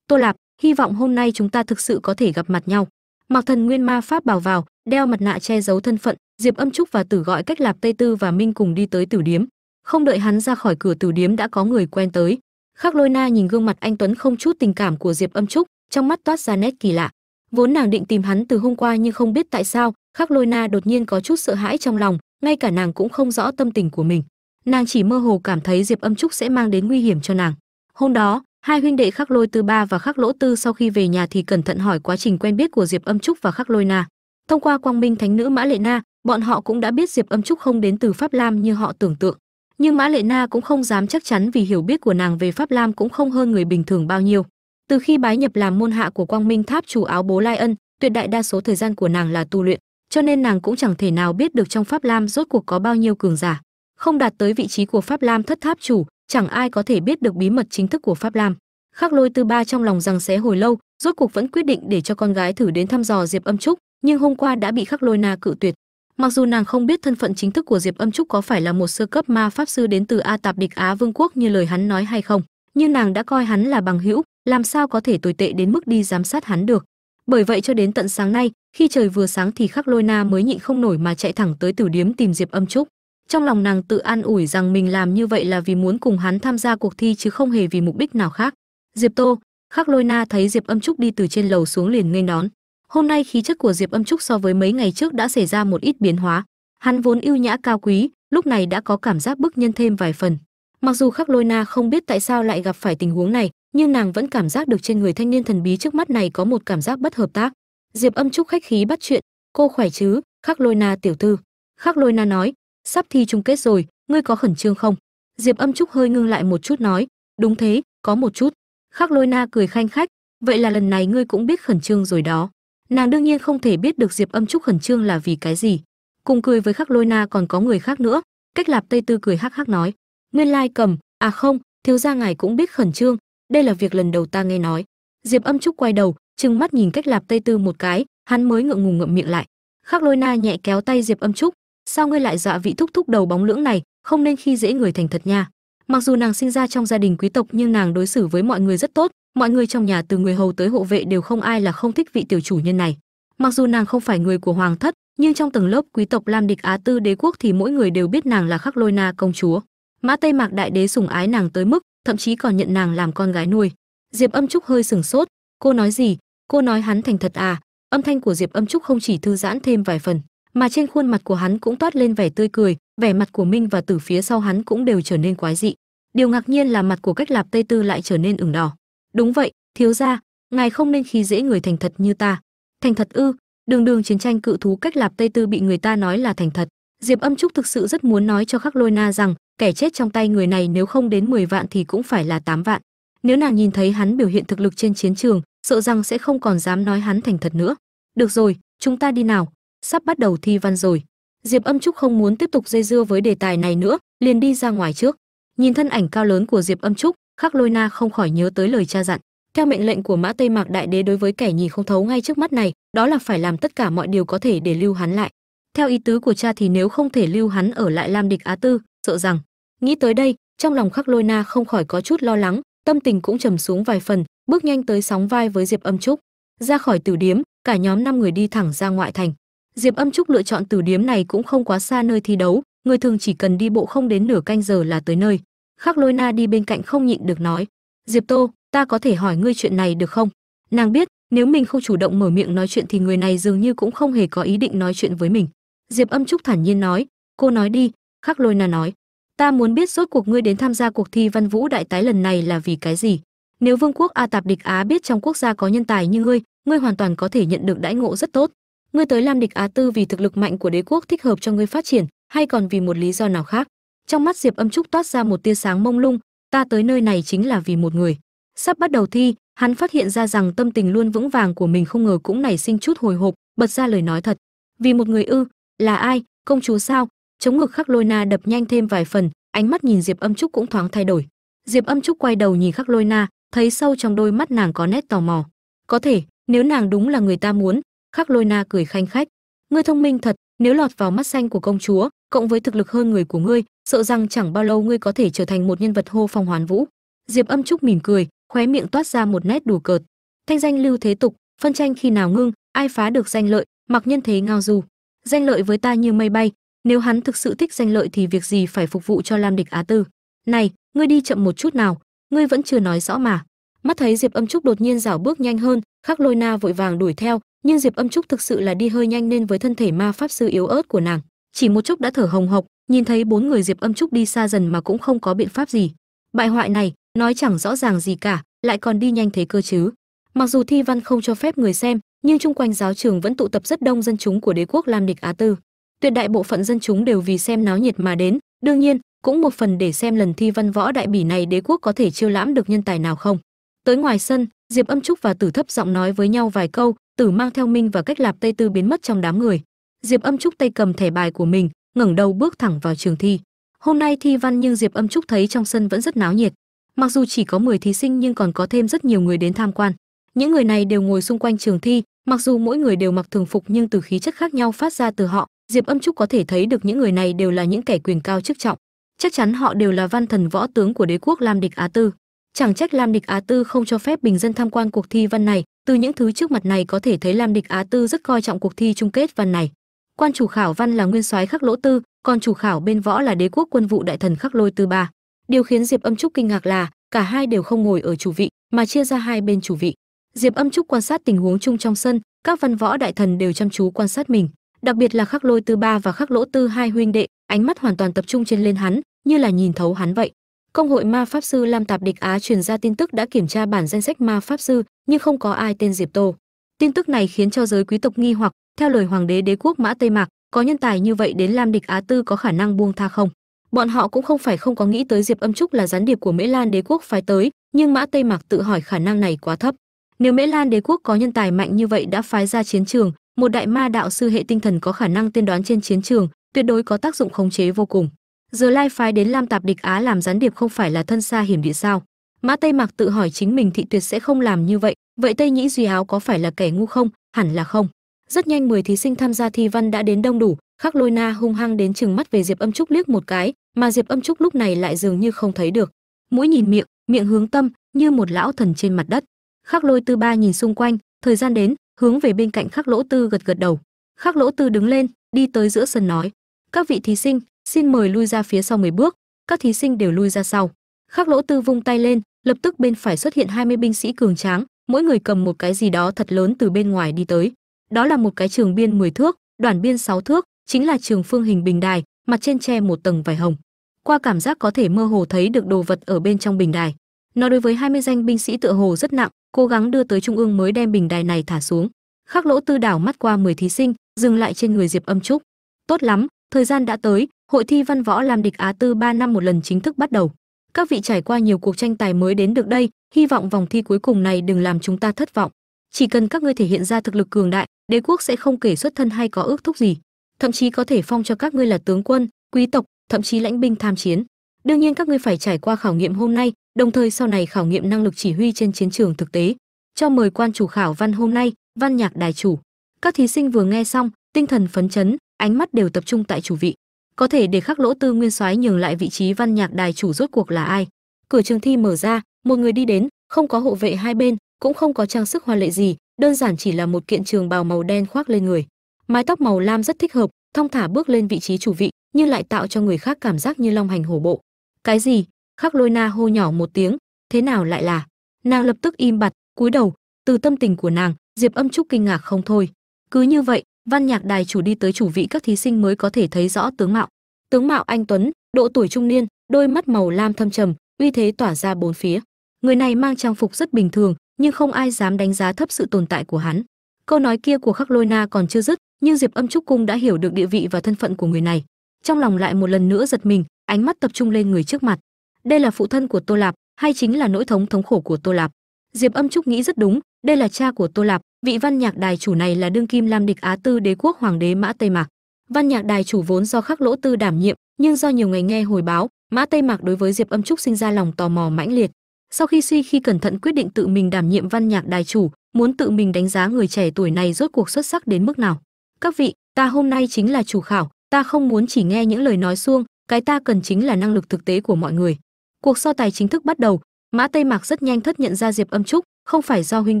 Tô Lạp, hy vọng hôm nay chúng ta thực sự có thể gặp mặt nhau. Mặc thần nguyên ma pháp bảo vào, đeo mặt nạ che giấu thân phận, Diệp Âm Trúc và Tử gọi cách Lạp Tây Tư và Minh cùng đi tới tử điếm. Không đợi hắn ra khỏi cửa tử điếm đã có người quen tới. Khắc Lôi Na nhìn gương mặt anh Tuấn không chút tình cảm của Diệp Âm Trúc, trong mắt toát ra nét kỳ lạ. Vốn nàng định tìm hắn từ hôm qua nhưng không biết tại sao, Khắc Lôi Na đột nhiên có chút sợ hãi trong lòng, ngay cả nàng cũng không rõ tâm tình của mình. Nàng chỉ mơ hồ cảm thấy Diệp Âm Trúc sẽ mang đến nguy hiểm cho nàng. Hôm đó, hai huynh đệ Khắc Lôi Tư Ba và Khắc Lỗ Tư sau khi về nhà thì cẩn thận hỏi quá trình quen biết của Diệp Âm Trúc và Khắc Lôi Na. Thông qua Quang Minh Thánh nữ Mã Lệ Na, bọn họ cũng đã biết Diệp Âm Trúc không đến từ Pháp Lam như họ tưởng tượng. Nhưng Mã Lệ Na cũng không dám chắc chắn vì hiểu biết của nàng về Pháp Lam cũng không hơn người bình thường bao nhiêu. Từ khi bái nhập làm môn hạ của Quang Minh Tháp chủ áo bố Lai Ân, tuyệt đại đa số thời gian của nàng là tu luyện, cho nên nàng cũng chẳng thể nào biết được trong Pháp Lam rốt cuộc có bao nhiêu cường giả. Không đạt tới vị trí của Pháp Lam thất tháp chủ, chẳng ai có thể biết được bí mật chính thức của Pháp Lam. Khắc Lôi Tư Ba trong lòng rằng sẽ hồi lâu, rốt cuộc vẫn quyết định để cho con gái thử đến thăm dò Diệp Âm Trúc, nhưng hôm qua đã bị Khắc Lôi Na cự tuyệt. Mặc dù nàng không biết thân phận chính thức của Diệp Âm Trúc có phải là một sơ cấp ma pháp sư đến từ A Tạp Địch Á Vương quốc như lời hắn nói hay không, nhưng nàng đã coi hắn là bằng hữu, làm sao có thể tồi tệ đến mức đi giám sát hắn được bởi vậy cho đến tận sáng nay, khi trời vừa sáng thì khắc lôi na mới nhịn không nổi mà chạy thẳng tới tử điếm tìm diệp âm trúc. Trong lòng nàng tự an ủi rằng mình làm như vậy là vì muốn cùng hắn tham gia cuộc thi chứ không hề vì mục đích nào khác. Diệp tô, khắc lôi na thấy diệp âm trúc đi từ trên lầu xuống liền nghênh đón. Hôm nay khí chất của diệp âm trúc so với mấy ngày trước đã xảy ra một ít biến hóa. Hắn vốn ưu nhã cao quý, lúc này đã có cảm giác bức nhân thêm vài phần. Mặc dù khắc lôi na không biết tại sao lại gặp phải tình huống này nhưng nàng vẫn cảm giác được trên người thanh niên thần bí trước mắt này có một cảm giác bất hợp tác. Diệp âm trúc khách khí bắt chuyện. Cô khỏe chứ? Khắc lôi na tiểu thư. Khắc lôi na nói. Sắp thi chung kết rồi, ngươi có khẩn trương không? Diệp âm trúc hơi ngưng lại một chút nói. Đúng thế, có một chút. Khắc lôi na cười khanh khách. Vậy là lần này ngươi cũng biết khẩn trương rồi đó. Nàng đương nhiên không thể biết được diệp âm trúc khẩn trương là vì cái gì. Cùng cười với khắc lôi na còn có người khác nữa. Cách lạp tây tư cười hắc hắc nói. Nguyên lai cầm. À không, thiếu gia ngài cũng biết khẩn trương đây là việc lần đầu ta nghe nói. Diệp âm trúc quay đầu, trừng mắt nhìn cách lạp tây tư một cái, hắn mới ngượng ngùng ngậm miệng lại. Khắc lôi na nhẹ kéo tay diệp âm trúc, sao ngươi lại dọa vị thúc thúc đầu bóng lưỡng này, không nên khi dễ người thành thật nha. Mặc dù nàng sinh ra trong gia đình quý tộc nhưng nàng đối xử với mọi người rất tốt, mọi người trong nhà từ người hầu tới hộ vệ đều không ai là không thích vị tiểu chủ nhân này. Mặc dù nàng không phải người của hoàng thất, nhưng trong tầng lớp quý tộc lam địch á tư đế quốc thì mỗi người đều biết nàng là khắc lôi na công chúa. Mã tây mạc đại đế sủng ái nàng tới mức thậm chí còn nhận nàng làm con gái nuôi. Diệp âm trúc hơi sừng sốt. Cô nói gì? Cô nói hắn thành thật à? Âm thanh của diệp âm trúc không chỉ thư giãn thêm vài phần, mà trên khuôn mặt của hắn cũng toát lên vẻ tươi cười, vẻ mặt của minh và tử phía sau hắn cũng đều trở nên quái dị. Điều ngạc nhiên là mặt của cách lạp tây tư lại trở nên ửng đỏ. Đúng vậy, thiếu gia, ngài không nên khi dễ người thành thật như ta. Thành thật ư? Đường đường chiến tranh cự thú cách lạp tây tư bị người ta nói là thành thật diệp âm trúc thực sự rất muốn nói cho khắc lôi na rằng, kẻ chết trong tay người này nếu không đến 10 vạn thì cũng phải là 8 vạn. Nếu nàng nhìn thấy hắn biểu hiện thực lực trên chiến trường, sợ rằng sẽ không còn dám nói hắn thành thật nữa. Được rồi, chúng ta đi nào. Sắp bắt đầu thi văn rồi. Diệp âm trúc không muốn tiếp tục dây dưa với đề tài này nữa, liền đi ra ngoài trước. Nhìn thân ảnh cao lớn của diệp âm trúc, khắc lôi na không khỏi nhớ tới lời cha dặn. Theo mệnh lệnh của mã tây mạc đại đế đối với kẻ nhìn không thấu ngay trước mắt này, đó là phải làm tất cả mọi điều có thể để lưu hắn lại theo ý tứ của cha thì nếu không thể lưu hắn ở lại lam địch á tư, sợ rằng, nghĩ tới đây, trong lòng khắc lôi na không khỏi có chút lo lắng, tâm tình cũng trầm xuống vài phần, bước nhanh tới sóng vai với diệp âm trúc. Ra khỏi tử điếm, cả nhóm năm người đi thẳng ra ngoại thành. Diệp âm trúc lựa chọn tử điếm này cũng không quá xa nơi thi đấu, người thường chỉ cần đi bộ không đến nửa canh giờ là tới nơi. Khắc lôi na đi bên cạnh không nhịn được nói, diệp tô, ta có thể hỏi ngươi chuyện này được không? Nàng biết, nếu mình không chủ động mở miệng nói chuyện thì người này dường như cũng không hề có ý định nói chuyện với mình diệp âm trúc thản nhiên nói, cô nói đi, khắc lôi na nói, ta muốn biết rốt cuộc ngươi đến tham gia cuộc thi văn vũ đại tái lần này là vì cái gì? Nếu vương quốc a tạp địch á biết trong quốc gia có nhân tài như ngươi ngươi hoàn toàn có thể nhận được đãi ngộ rất tốt. Ngươi tới lam địch á tư vì thực lực mạnh của đế quốc thích hợp cho ngươi phát triển, hay còn vì một lý do nào khác? Trong mắt diệp âm trúc toát ra một tia sáng mông lung, ta tới nơi này chính là vì một người. Sắp bắt đầu thi, hắn phát hiện ra rằng tâm tình luôn vững vàng của mình không ngờ cũng nảy sinh chút hồi hộp, bật ra lời nói thật, vì một người ư là ai? Công chúa sao? Chống ngực khắc lôi na đập nhanh thêm vài phần, ánh mắt nhìn diệp âm trúc cũng thoáng thay đổi. Diệp âm trúc quay đầu nhìn khắc lôi na, thấy sâu trong đôi mắt nàng có nét tò mò. Có thể, nếu nàng đúng là người ta muốn, khắc lôi na cười khanh khách. Ngươi thông minh thật, nếu lọt vào mắt xanh của công chúa, cộng với thực lực hơn người của ngươi, sợ rằng chẳng bao lâu ngươi có thể trở thành một nhân vật hô phong hoán vũ. Diệp âm trúc mỉm cười, khóe miệng toát ra một nét đùa cợt. Thanh danh lưu thế tục, phân tranh khi nào ngưng, ai phá được danh lợi, mặc nhân thế ngao du danh lợi với ta như mây bay. Nếu hắn thực sự thích danh lợi thì việc gì phải phục vụ cho lam địch á tư? Này, ngươi đi chậm một chút nào, ngươi vẫn chưa nói rõ mà. Mắt thấy diệp âm trúc đột nhiên rảo bước nhanh hơn, khắc lôi na vội vàng đuổi theo, nhưng diệp âm trúc thực sự là đi hơi nhanh nên với thân thể ma pháp sư yếu ớt của nàng, chỉ một chốc đã thở hồng hộc, nhìn thấy bốn người diệp âm trúc đi xa dần mà cũng không có biện pháp gì. Bại hoại này, nói chẳng rõ ràng gì cả, lại còn đi nhanh thế cơ chứ. Mặc dù thi văn không cho phép người xem nhưng chung quanh giáo trường vẫn tụ tập rất đông dân chúng của đế quốc lam địch á tư. Tuyệt đại bộ phận dân chúng đều vì xem náo nhiệt mà đến. Đương nhiên, cũng một phần để xem lần thi văn võ đại bỉ này đế quốc có thể chiêu lãm được nhân tài nào không. Tới ngoài sân, diệp âm trúc và tử thấp giọng nói với nhau vài câu, tử mang theo minh và cách lạp tây tư biến mất trong đám người. Diệp âm trúc tay cầm thẻ bài của mình, ngẩng đầu bước thẳng vào trường thi. Hôm nay thi văn nhưng diệp âm trúc thấy trong sân vẫn rất náo nhiệt. Mặc dù chỉ có 10 thí sinh nhưng còn có thêm rất nhiều người đến tham quan những người này đều ngồi xung quanh trường thi, mặc dù mỗi người đều mặc thường phục nhưng từ khí chất khác nhau phát ra từ họ. Diệp âm trúc có thể thấy được những người này đều là những kẻ quyền cao chức trọng. Chắc chắn họ đều là văn thần võ tướng của đế quốc lam địch á tư. Chẳng trách lam địch á tư không cho phép bình dân tham quan cuộc thi văn này. Từ những thứ trước mặt này có thể thấy lam địch á tư rất coi trọng cuộc thi chung kết văn này. Quan chủ khảo văn là nguyên soái khắc lỗ tư, còn chủ khảo bên võ là đế quốc quân vụ đại thần khắc lôi tư ba. Điều khiến diệp âm trúc kinh ngạc là cả hai đều không ngồi ở chủ vị, mà chia ra hai bên chủ vị diệp âm trúc quan sát tình huống chung trong sân, các văn võ đại thần đều chăm chú quan sát mình, đặc biệt là khắc lôi tư ba và khắc lỗ tư hai huynh đệ, ánh mắt hoàn toàn tập trung trên lên hắn, như là nhìn thấu hắn vậy. Công hội ma pháp sư lam tạp địch á truyền ra tin tức đã kiểm tra bản danh sách ma pháp sư, nhưng không có ai tên diệp tô. Tin tức này khiến cho giới quý tộc nghi hoặc, theo lời hoàng đế đế quốc mã tây mạc, có nhân tài như vậy đến lam địch á tư có khả năng buông tha không? Bọn họ cũng không phải không có nghĩ tới diệp âm trúc là gián điệp của mễ lan đế quốc phái tới, nhưng mã tây mạc tự hỏi khả năng này quá thấp nếu mễ lan đế quốc có nhân tài mạnh như vậy đã phái ra chiến trường, một đại ma đạo sư hệ tinh thần có khả năng tiên đoán trên chiến trường, tuyệt đối có tác dụng khống chế vô cùng. Giờ lai phái đến lam tạp địch á làm gián điệp không phải là thân xa hiểm địa sao? Mã tây mạc tự hỏi chính mình thị tuyệt sẽ không làm như vậy vậy tây nhĩ duy áo có phải là kẻ ngu không? Hẳn là không. Rất nhanh 10 thí sinh tham gia thi văn đã đến đông đủ, khắc lôi na hung hăng đến chừng mắt về diệp âm trúc liếc một cái, mà diệp âm trúc lúc này lại dường như không thấy được. Mũi nhìn miệng miệng hướng tâm, như một lão thần trên mặt đất khắc lôi tư ba nhìn xung quanh, thời gian đến, hướng về bên cạnh khắc lỗ tư gật gật đầu. Khắc lỗ tư đứng lên, đi tới giữa sân nói, các vị thí sinh, xin mời lui ra phía sau 10 bước, các thí sinh đều lui ra sau. Khắc lỗ tư vung tay lên, lập tức bên phải xuất hiện 20 binh sĩ cường tráng, mỗi người cầm một cái gì đó thật lớn từ bên ngoài đi tới. Đó là một cái trường biên 10 thước, đoàn biên 6 thước, chính là trường phương hình bình đài, mặt trên tre một tầng vải hồng. Qua cảm giác có thể mơ hồ thấy được đồ vật ở bên trong bình đài nó đối với 20 danh binh sĩ tựa hồ rất nặng, cố gắng đưa tới trung ương mới đem bình đài này thả xuống. Khắc lỗ tư đảo mắt qua 10 thí sinh, dừng lại trên người diệp âm trúc. Tốt lắm, thời gian đã tới, hội thi văn võ làm địch á tư 3 năm một lần chính thức bắt đầu. Các vị trải qua nhiều cuộc tranh tài mới đến được đây, hy vọng vòng thi cuối cùng này đừng làm chúng ta thất vọng. Chỉ cần các ngươi thể hiện ra thực lực cường đại, đế quốc sẽ không kể xuất thân hay có ước thúc gì. Thậm chí có thể phong cho các ngươi là tướng quân, quý tộc, thậm chí lãnh binh tham chiến. Đương nhiên các ngươi phải trải qua khảo nghiệm hôm nay đồng thời sau này khảo nghiệm năng lực chỉ huy trên chiến trường thực tế. Cho mời quan chủ khảo văn hôm nay, văn nhạc đài chủ. Các thí sinh vừa nghe xong, tinh thần phấn chấn, ánh mắt đều tập trung tại chủ vị. Có thể để khắc lỗ tư nguyên soái nhường lại vị trí văn nhạc đài chủ rốt cuộc là ai? Cửa trường thi mở ra, một người đi đến, không có hộ vệ hai bên, cũng không có trang sức hoa lệ gì, đơn giản chỉ là một kiện trường bào màu đen khoác lên người. Mái tóc màu lam rất thích hợp, thong thả bước lên vị trí chủ vị, nhưng lại tạo cho người khác cảm giác như long hành hổ bộ. Cái gì? Khắc lôi na hô nhỏ một tiếng, thế nào lại là? Nàng lập tức im bặt, cúi đầu, từ tâm tình của nàng, diệp âm trúc kinh ngạc không thôi. Cứ như vậy, văn nhạc đài chủ đi tới chủ vị các thí sinh mới có thể thấy rõ tướng mạo. Tướng mạo anh tuấn, độ tuổi trung niên, đôi mắt màu lam thâm trầm, uy thế tỏa ra bốn phía. Người này mang trang phục rất bình thường, nhưng không ai dám đánh giá thấp sự tồn tại của hắn. Câu nói kia của khắc lôi na còn chưa dứt, nhưng diệp âm trúc cung đã hiểu được địa vị và thân phận của người này. Trong lòng lại một lần nữa giật mình, ánh mắt tập trung lên người trước mặt đây là phụ thân của tô lạp, hay chính là nỗi thống thống khổ của tô lạp. Diệp âm trúc nghĩ rất đúng, đây là cha của tô lạp, vị văn nhạc đài chủ này là đương kim lam địch á tư đế quốc hoàng đế mã tây mạc. Văn nhạc đài chủ vốn do khắc lỗ tư đảm nhiệm, nhưng do nhiều ngày nghe hồi báo, mã tây mạc đối với diệp âm trúc sinh ra lòng tò mò mãnh liệt. Sau khi suy khi cẩn thận quyết định tự mình đảm nhiệm văn nhạc đài chủ, muốn tự mình đánh giá người trẻ tuổi này rốt cuộc xuất sắc đến mức nào. Các vị, ta hôm nay chính là chủ khảo, ta không muốn chỉ nghe những lời nói xuông, cái ta cần chính là năng lực thực tế của mọi người cuộc so tài chính thức bắt đầu, mã tây mạc rất nhanh thất nhận ra diệp âm trúc, không phải do huynh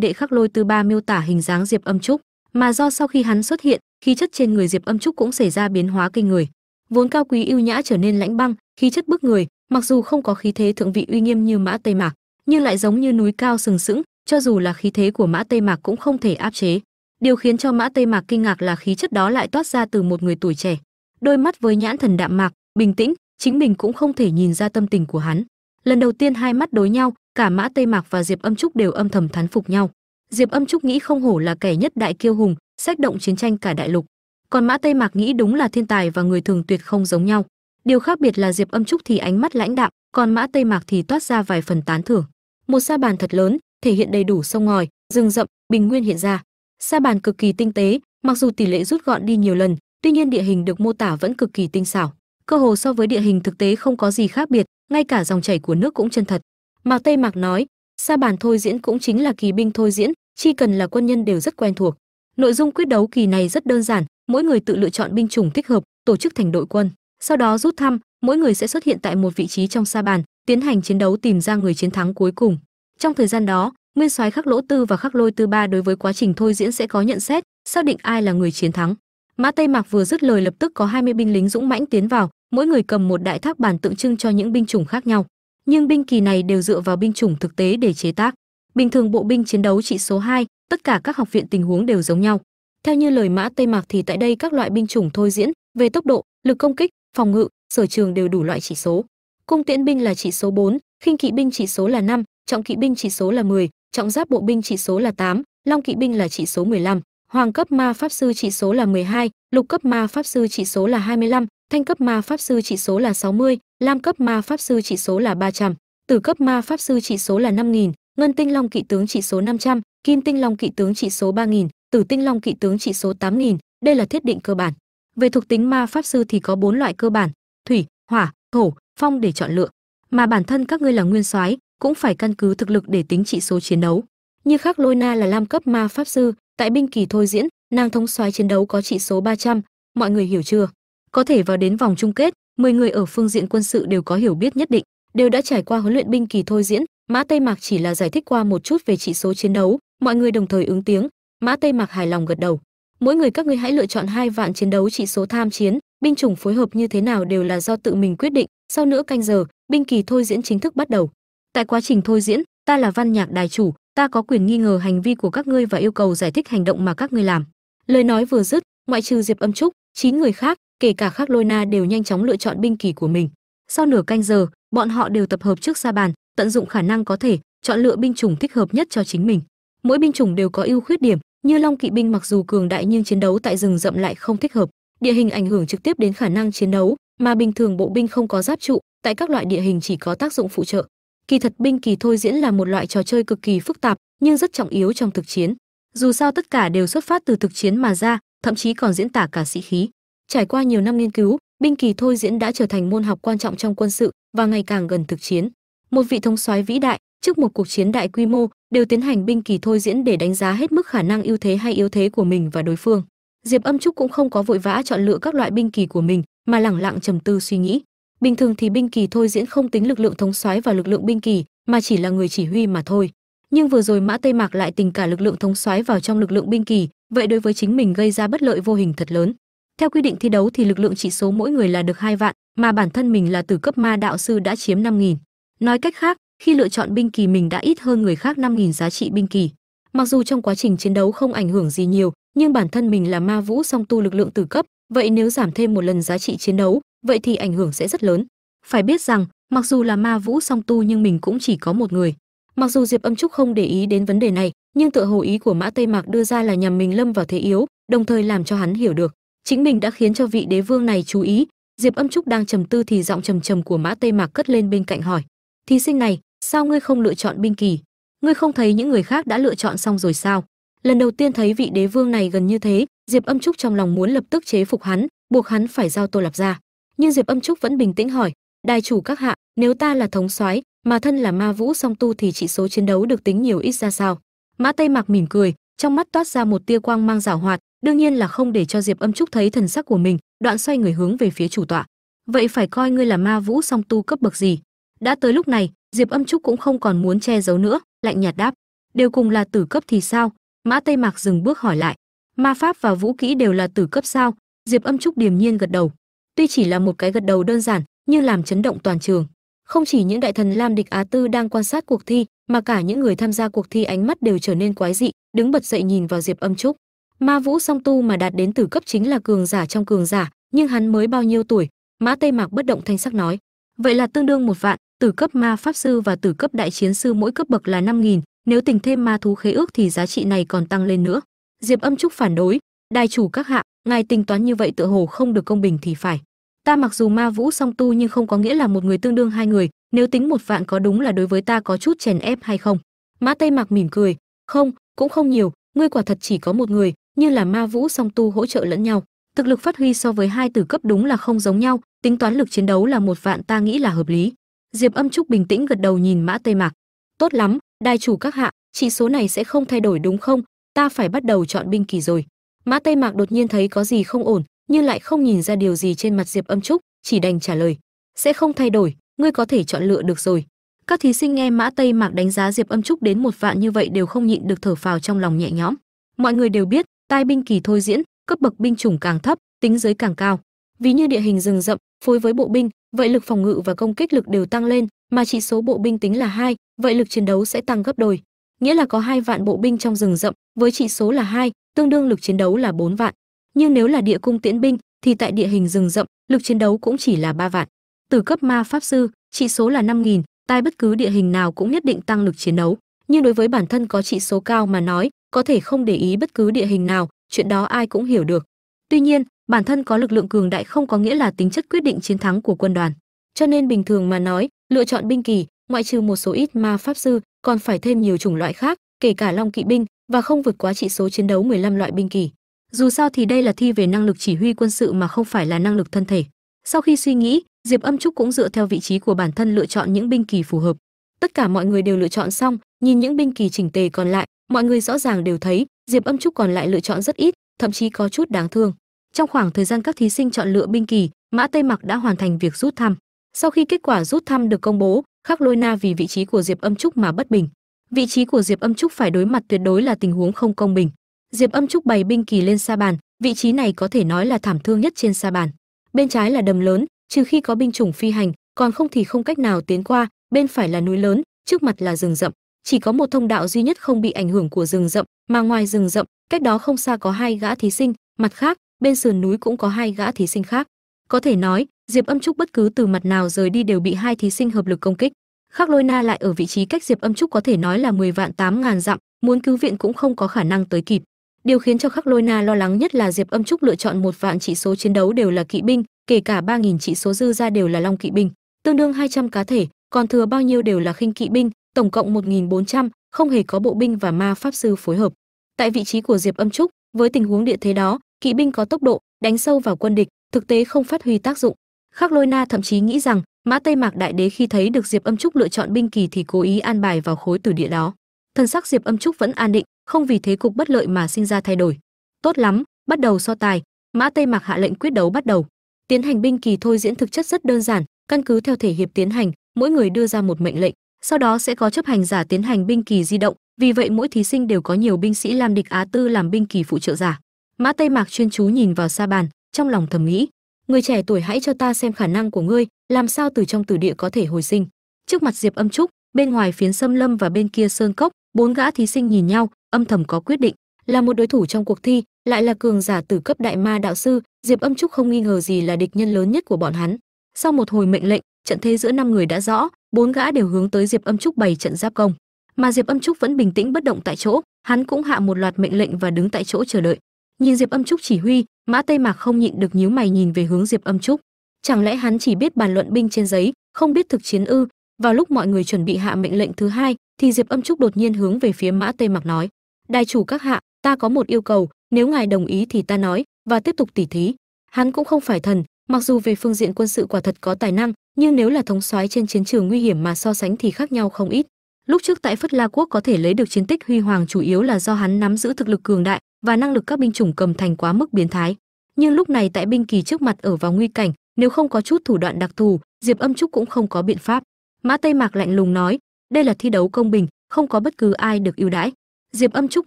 đệ khắc lôi tư ba miêu tả hình dáng diệp âm trúc, mà do sau khi hắn xuất hiện, khí chất trên người diệp âm trúc cũng xảy ra biến hóa kinh người. Vốn cao quý ưu nhã trở nên lãnh băng, khí chất bức người, mặc dù không có khí thế thượng vị uy nghiêm như mã tây mạc, nhưng lại giống như núi cao sừng sững, cho dù là khí thế của mã tây mạc cũng không thể áp chế. Điều khiến cho mã tây mạc kinh ngạc là khí chất đó lại toát ra từ một người tuổi trẻ. Đôi mắt với nhãn thần đạm mạc, bình tĩnh chính mình cũng không thể nhìn ra tâm tình của hắn. Lần đầu tiên hai mắt đối nhau, cả mã tây mạc và diệp âm trúc đều âm thầm thán phục nhau. Diệp âm trúc nghĩ không hổ là kẻ nhất đại kiêu hùng, sách động chiến tranh cả đại lục. Còn mã tây mạc nghĩ đúng là thiên tài và người thường tuyệt không giống nhau. Điều khác biệt là diệp âm trúc thì ánh mắt lãnh đạm, còn mã tây mạc thì toát ra vài phần tán thưởng. Một sa bàn thật lớn, thể hiện đầy đủ sông ngòi, rừng rậm, bình nguyên hiện ra. Sa bàn cực kỳ tinh tế, mặc dù tỷ lệ rút gọn đi nhiều lần, tuy nhiên địa hình được mô tả vẫn cực kỳ tinh xảo cơ hồ so với địa hình thực tế không có gì khác biệt, ngay cả dòng chảy của nước cũng chân thật. Mạc tây mạc nói, sa bàn thôi diễn cũng chính là kỳ binh thôi diễn, chỉ cần là quân nhân đều rất quen thuộc. Nội dung quyết đấu kỳ này rất đơn giản, mỗi người tự lựa chọn binh chủng thích hợp, tổ chức thành đội quân. Sau đó rút thăm, mỗi người sẽ xuất hiện tại một vị trí trong sa bàn, tiến hành chiến đấu tìm ra người chiến thắng cuối cùng. Trong thời gian đó, nguyên soái khắc lỗ tư và khắc lôi tư ba đối với quá trình thôi diễn sẽ có nhận xét, xác định ai là người chiến thắng mã tây mạc vừa dứt lời lập tức có 20 binh lính dũng mãnh tiến vào mỗi người cầm một đại tháp bản tượng trưng cho những binh chủng khác nhau. Nhưng binh kỳ này đều dựa vào binh chủng thực tế để chế tác. Bình thường bộ binh chiến đấu trị số 2, tất cả các học viện tình huống đều giống nhau. Theo như lời mã tây mạc thì tại đây các loại binh chủng thôi diễn về tốc độ lực công kích phòng ngự sở trường đều đủ loại chỉ số. Cung tiễn binh là chỉ số 4, khinh kỵ binh chỉ số là 5, trọng kỵ binh chỉ số là 10, trọng giáp bộ binh chỉ số là 8, long kỵ binh là chỉ số 15, hoàng cấp ma pháp sư chỉ số là 12, lục cấp ma pháp sư chỉ số là 25, thanh cấp ma pháp sư chỉ số là 60, lam cấp ma pháp sư chỉ số là 300, tử cấp ma pháp sư chỉ số là 5000, ngân tinh long kỵ tướng chỉ số 500, kim tinh long kỵ tướng chỉ số 3000, tử tinh long kỵ tướng chỉ số 8000, đây là thiết định cơ bản. Về thuộc tính ma pháp sư thì có bốn loại cơ bản: thủy, hỏa, thổ, phong để chọn lựa. Mà bản thân các ngươi là nguyên soái, cũng phải căn cứ thực lực để tính trị số chiến đấu. Như khác Lôi Na là lam cấp ma pháp sư, tại binh kỳ thôi diễn, nàng thống soái chiến đấu có trị số 300, mọi người hiểu chưa? Có thể vào đến vòng chung kết, 10 người ở phương diện quân sự đều có hiểu biết nhất định, đều đã trải qua huấn luyện binh kỳ thôi diễn, Mã Tây Mạc chỉ là giải thích qua một chút về trị số chiến đấu, mọi người đồng thời ứng tiếng, Mã Tây Mạc hài lòng gật đầu. Mỗi người các ngươi hãy lựa chọn hai vạn chiến đấu trị số tham chiến, binh chủng phối hợp như thế nào đều là do tự mình quyết định, sau nửa canh giờ, binh kỳ thôi diễn chính thức bắt đầu. Tại quá trình thôi diễn, ta là văn nhạc đài chủ, ta có quyền nghi ngờ hành vi của các ngươi và yêu cầu giải thích hành động mà các ngươi làm. Lời nói vừa dứt, ngoại trừ Diệp Âm Trúc, chín người khác, kể cả Khắc Lôi Na đều nhanh chóng lựa chọn binh kỳ của mình. Sau nửa canh giờ, bọn họ đều tập hợp trước sa bàn, tận dụng khả năng có thể, chọn lựa binh chủng thích hợp nhất cho chính mình. Mỗi binh chủng đều có ưu khuyết điểm, như Long kỵ binh mặc dù cường đại nhưng chiến đấu tại rừng rậm lại không thích hợp. Địa hình ảnh hưởng trực tiếp đến khả năng chiến đấu, mà bình thường bộ binh không có giáp trụ, tại các loại địa hình chỉ có tác dụng phụ trợ. Kỳ thật binh kỳ thôi diễn là một loại trò chơi cực kỳ phức tạp, nhưng rất trọng yếu trong thực chiến. Dù sao tất cả đều xuất phát từ thực chiến mà ra, thậm chí còn diễn tả cả sĩ khí. Trải qua nhiều năm nghiên cứu, binh kỳ thôi diễn đã trở thành môn học quan trọng trong quân sự và ngày càng gần thực chiến. Một vị thống soái vĩ đại, trước một cuộc chiến đại quy mô, đều tiến hành binh kỳ thôi diễn để đánh giá hết mức khả năng ưu thế hay yếu thế của mình và đối phương. Diệp Âm Trúc cũng không có vội vã chọn lựa các loại binh kỳ của mình, mà lẳng lặng trầm tư suy nghĩ. Bình thường thì binh kỳ thôi diễn không tính lực lượng thống soái và lực lượng binh kỳ, mà chỉ là người chỉ huy mà thôi. Nhưng vừa rồi Mã Tây Mạc lại tình cả lực lượng thống soái vào trong lực lượng binh kỳ, vậy đối với chính mình gây ra bất lợi vô hình thật lớn. Theo quy định thi đấu thì lực lượng trị số mỗi người là được hai vạn, mà bản thân mình là từ cấp ma đạo sư đã chiếm 5000. Nói cách khác, khi lựa chọn binh kỳ mình đã ít hơn người khác 5000 giá trị binh kỳ. Mặc dù trong quá trình chiến đấu không ảnh hưởng gì nhiều, nhưng bản thân mình là ma vũ song tu lực lượng tử cấp, vậy nếu giảm thêm một lần giá trị chiến đấu, vậy thì ảnh hưởng sẽ rất lớn. Phải biết rằng, mặc dù là ma vũ song tu nhưng mình cũng chỉ có một người. Mặc dù Diệp Âm Trúc không để ý đến vấn đề này, nhưng tựa hồ ý của Mã Tây Mạc đưa ra là nhằm mình lâm vào thế yếu, đồng thời làm cho hắn hiểu được, chính mình đã khiến cho vị đế vương này chú ý. Diệp Âm Trúc đang trầm tư thì giọng trầm trầm của Mã Tây Mạc cất lên bên cạnh hỏi: "Thí sinh này, sao ngươi không lựa chọn binh kỳ? Ngươi không thấy những người khác đã lựa chọn xong rồi sao?" Lần đầu tiên thấy vị đế vương này gần như thế, Diệp Âm Trúc trong lòng muốn lập tức chế phục hắn, buộc hắn phải giao Tô Lạp ra. Nhưng Diệp Âm Trúc vẫn bình tĩnh hỏi: "Đại chủ các hạ, nếu ta là thống soái, mà thân là ma vũ song tu thì chỉ số chiến đấu được tính nhiều ít ra sao?" Mã Tây Mạc mỉm cười, trong mắt toát ra một tia quang mang giảo hoạt, đương nhiên là không để cho Diệp Âm Trúc thấy thần sắc của mình, đoạn xoay người hướng về phía chủ tọa. Vậy phải coi ngươi là ma vũ song tu cấp bậc gì? Đã tới lúc này, Diệp Âm Trúc cũng không còn muốn che giấu nữa, lạnh nhạt đáp: "Đều cùng là tử cấp thì sao?" Mã Tây Mạc dừng bước hỏi lại: "Ma pháp và vũ kỹ đều là tử cấp sao?" Diệp Âm Trúc điềm nhiên gật đầu. Tuy chỉ là một cái gật đầu đơn giản, nhưng làm chấn động toàn trường. Không chỉ những đại thần Lam Địch Á Tư đang quan sát cuộc thi, mà cả những người tham gia cuộc thi ánh mắt đều trở nên quái dị, đứng bật dậy nhìn vào Diệp Âm Trúc. Ma Vũ song tu mà đạt đến tử cấp chính là cường giả trong cường giả, nhưng hắn mới bao nhiêu tuổi? Mã Tây Mạc bất động thanh sắc nói. Vậy là tương đương một vạn, tử cấp ma pháp sư và tử cấp đại chiến sư mỗi cấp bậc là 5000, nếu tình thêm ma thú khế ước thì giá trị này còn tăng lên nữa. Diệp Âm Trúc phản đối, đài chủ các hạ, ngài tính toán như vậy tựa hồ không được công bình thì phải. Ta mặc dù ma vũ song tu nhưng không có nghĩa là một người tương đương hai người, nếu tính một vạn có đúng là đối với ta có chút chèn ép hay không? Mã Tây Mạc mỉm cười, không, cũng không nhiều, ngươi quả thật chỉ có một người, như là ma vũ song tu hỗ trợ lẫn nhau. Thực lực phát huy so với hai tử cấp đúng là không giống nhau, tính toán lực chiến đấu là một vạn ta nghĩ là hợp lý. Diệp Âm Trúc bình tĩnh gật đầu nhìn Mã Tây Mạc. Tốt lắm, đại chủ các hạ, chỉ số này sẽ không thay đổi đúng không? Ta phải bắt đầu chọn binh kỳ rồi. Mã Tây Mạc đột nhiên thấy có gì không ổn, nhưng lại không nhìn ra điều gì trên mặt Diệp Âm Trúc, chỉ đành trả lời, sẽ không thay đổi, ngươi có thể chọn lựa được rồi. Các thí sinh nghe mã tây mạc đánh giá diệp âm trúc đến một vạn như vậy đều không nhịn được thở phào trong lòng nhẹ nhõm. Mọi người đều biết tai binh kỳ thôi diễn cấp bậc binh chủng càng thấp tính giới càng cao. Vì như địa hình rừng rậm phối với bộ binh vậy lực phòng ngự và công kích lực đều tăng lên mà chỉ số bộ binh tính là hai vậy lực chiến đấu sẽ tăng gấp đôi nghĩa là có hai vạn bộ binh trong rừng rậm, với chỉ số là hai, tương đương lực chiến đấu là 4 vạn. Nhưng nếu là địa cung tiễn binh, thì tại địa hình rừng rậm, lực chiến đấu cũng chỉ là ba vạn. Từ cấp ma pháp sư, chỉ số là 5.000 tai bất cứ địa hình nào cũng nhất định tăng lực chiến đấu. Nhưng đối với bản thân có trị số cao mà nói, có thể không để ý bất cứ địa hình nào, chuyện đó ai cũng hiểu được. Tuy nhiên, bản thân có lực lượng cường đại không có nghĩa là tính chất quyết định chiến thắng của quân đoàn. Cho nên bình thường mà nói, lựa chọn binh kỳ, ngoại trừ một số ít ma pháp sư còn phải thêm nhiều chủng loại khác, kể cả long kỵ binh, và không vượt quá trị số chiến đấu 15 loại binh kỳ. Dù sao thì đây là thi về năng lực chỉ huy quân sự mà không phải là năng lực thân thể. Sau khi suy nghĩ, diệp âm trúc cũng dựa theo vị trí của bản thân lựa chọn những binh kỳ phù hợp. Tất cả mọi người đều lựa chọn xong, nhìn những binh kỳ chỉnh tề còn lại, mọi người rõ ràng đều thấy, diệp âm trúc còn lại lựa chọn rất ít, thậm chí có chút đáng thương. Trong khoảng thời gian các thí sinh chọn lựa binh kỳ, mã tây mặc đã hoàn thành việc rút thăm. Sau khi kết quả rút thăm được công bố khắc lôi na vì vị trí của diệp âm trúc mà bất bình. Vị trí của diệp âm trúc phải đối mặt tuyệt đối là tình huống không công bình. Diệp âm trúc bày binh kỳ lên sa bàn, vị trí này có thể nói là thảm thương nhất trên sa bàn. Bên trái là đầm lớn, trừ khi có binh chủng phi hành, còn không thì không cách nào tiến qua, bên phải là núi lớn, trước mặt là rừng rậm. Chỉ có một thông đạo duy nhất không bị ảnh hưởng của rừng rậm, mà ngoài rừng rậm, cách đó không xa có hai gã thí sinh, mặt khác, bên sườn núi cũng có hai gã thí sinh khác. Có thể nói diệp âm trúc bất cứ từ mặt nào rời đi đều bị hai thí sinh hợp lực công kích. Khắc lôi na lại ở vị trí cách diệp âm trúc có thể nói là 10 vạn tám ngàn dặm muốn cứu viện cũng không có khả năng tới kịp. Điều khiến cho khắc lôi na lo lắng nhất là diệp âm trúc lựa chọn một vạn chỉ số chiến đấu đều là kỵ binh kể cả ba nghìn chỉ số dư ra đều là long kỵ binh tương đương 200 cá thể còn thừa bao nhiêu đều là khinh kỵ binh tổng cộng 1.400, không hề có bộ binh và ma pháp sư phối hợp. Tại vị trí của diệp âm trúc với tình huống địa thế đó kỵ binh có tốc độ đánh sâu vào quân địch thực tế không phát huy tác dụng khắc lôi na thậm chí nghĩ rằng mã tây mạc đại đế khi thấy được diệp âm trúc lựa chọn binh kỳ thì cố ý an bài vào khối tử địa đó. Thần sắc diệp âm trúc vẫn an định, không vì thế cục bất lợi mà sinh ra thay đổi. Tốt lắm, bắt đầu so tài. Mã tây mạc hạ lệnh quyết đấu bắt đầu. Tiến hành binh kỳ thôi diễn thực chất rất đơn giản, căn cứ theo thể hiệp tiến hành, mỗi người đưa ra một mệnh lệnh, sau đó sẽ có chấp hành giả tiến hành binh kỳ di động. Vì vậy mỗi thí sinh đều có nhiều binh sĩ làm địch á tư làm binh kỳ phụ trợ giả. Mã tây mạc chuyên chú nhìn vào sa bàn, trong lòng thầm nghĩ người trẻ tuổi hãy cho ta xem khả năng của ngươi, làm sao từ trong tử địa có thể hồi sinh. Trước mặt diệp âm trúc, bên ngoài phiến xâm lâm và bên kia sơn cốc, bốn gã thí sinh nhìn nhau, âm thầm có quyết định. Là một đối thủ trong cuộc thi, lại là cường giả tử cấp đại ma đạo sư, diệp âm trúc không nghi ngờ gì là địch nhân lớn nhất của bọn hắn. Sau một hồi mệnh lệnh, trận thế giữa năm người đã rõ, bốn gã đều hướng tới diệp âm trúc bày trận giáp công. Mà diệp âm trúc vẫn bình tĩnh bất động tại chỗ, hắn cũng hạ một loạt mệnh lệnh và đứng tại chỗ chờ đợi nhìn diệp âm trúc chỉ huy, mã tây mạc không nhịn được nhíu mày nhìn về hướng diệp âm trúc. Chẳng lẽ hắn chỉ biết bàn luận binh trên giấy, không biết thực chiến ư? Vào lúc mọi người chuẩn bị hạ mệnh lệnh thứ hai, thì diệp âm trúc đột nhiên hướng về phía mã tây mạc nói đại chủ các hạ, ta có một yêu cầu, nếu ngài đồng ý thì ta nói, và tiếp tục tỉ thí. Hắn cũng không phải thần, mặc dù về phương diện quân sự quả thật có tài năng, nhưng nếu là thống soái trên chiến trường nguy hiểm mà so sánh thì khác nhau không ít. Lúc trước tại phất la quốc có thể lấy được chiến tích huy hoàng chủ yếu là do hắn nắm giữ thực lực cường đại và năng lực các binh chủng cầm thành quá mức biến thái. Nhưng lúc này tại binh kỳ trước mặt ở vào nguy cảnh, nếu không có chút thủ đoạn đặc thù, diệp âm trúc cũng không có biện pháp. Mã tây mạc lạnh lùng nói, đây là thi đấu công bình, không có bất cứ ai được ưu đãi. Diệp âm trúc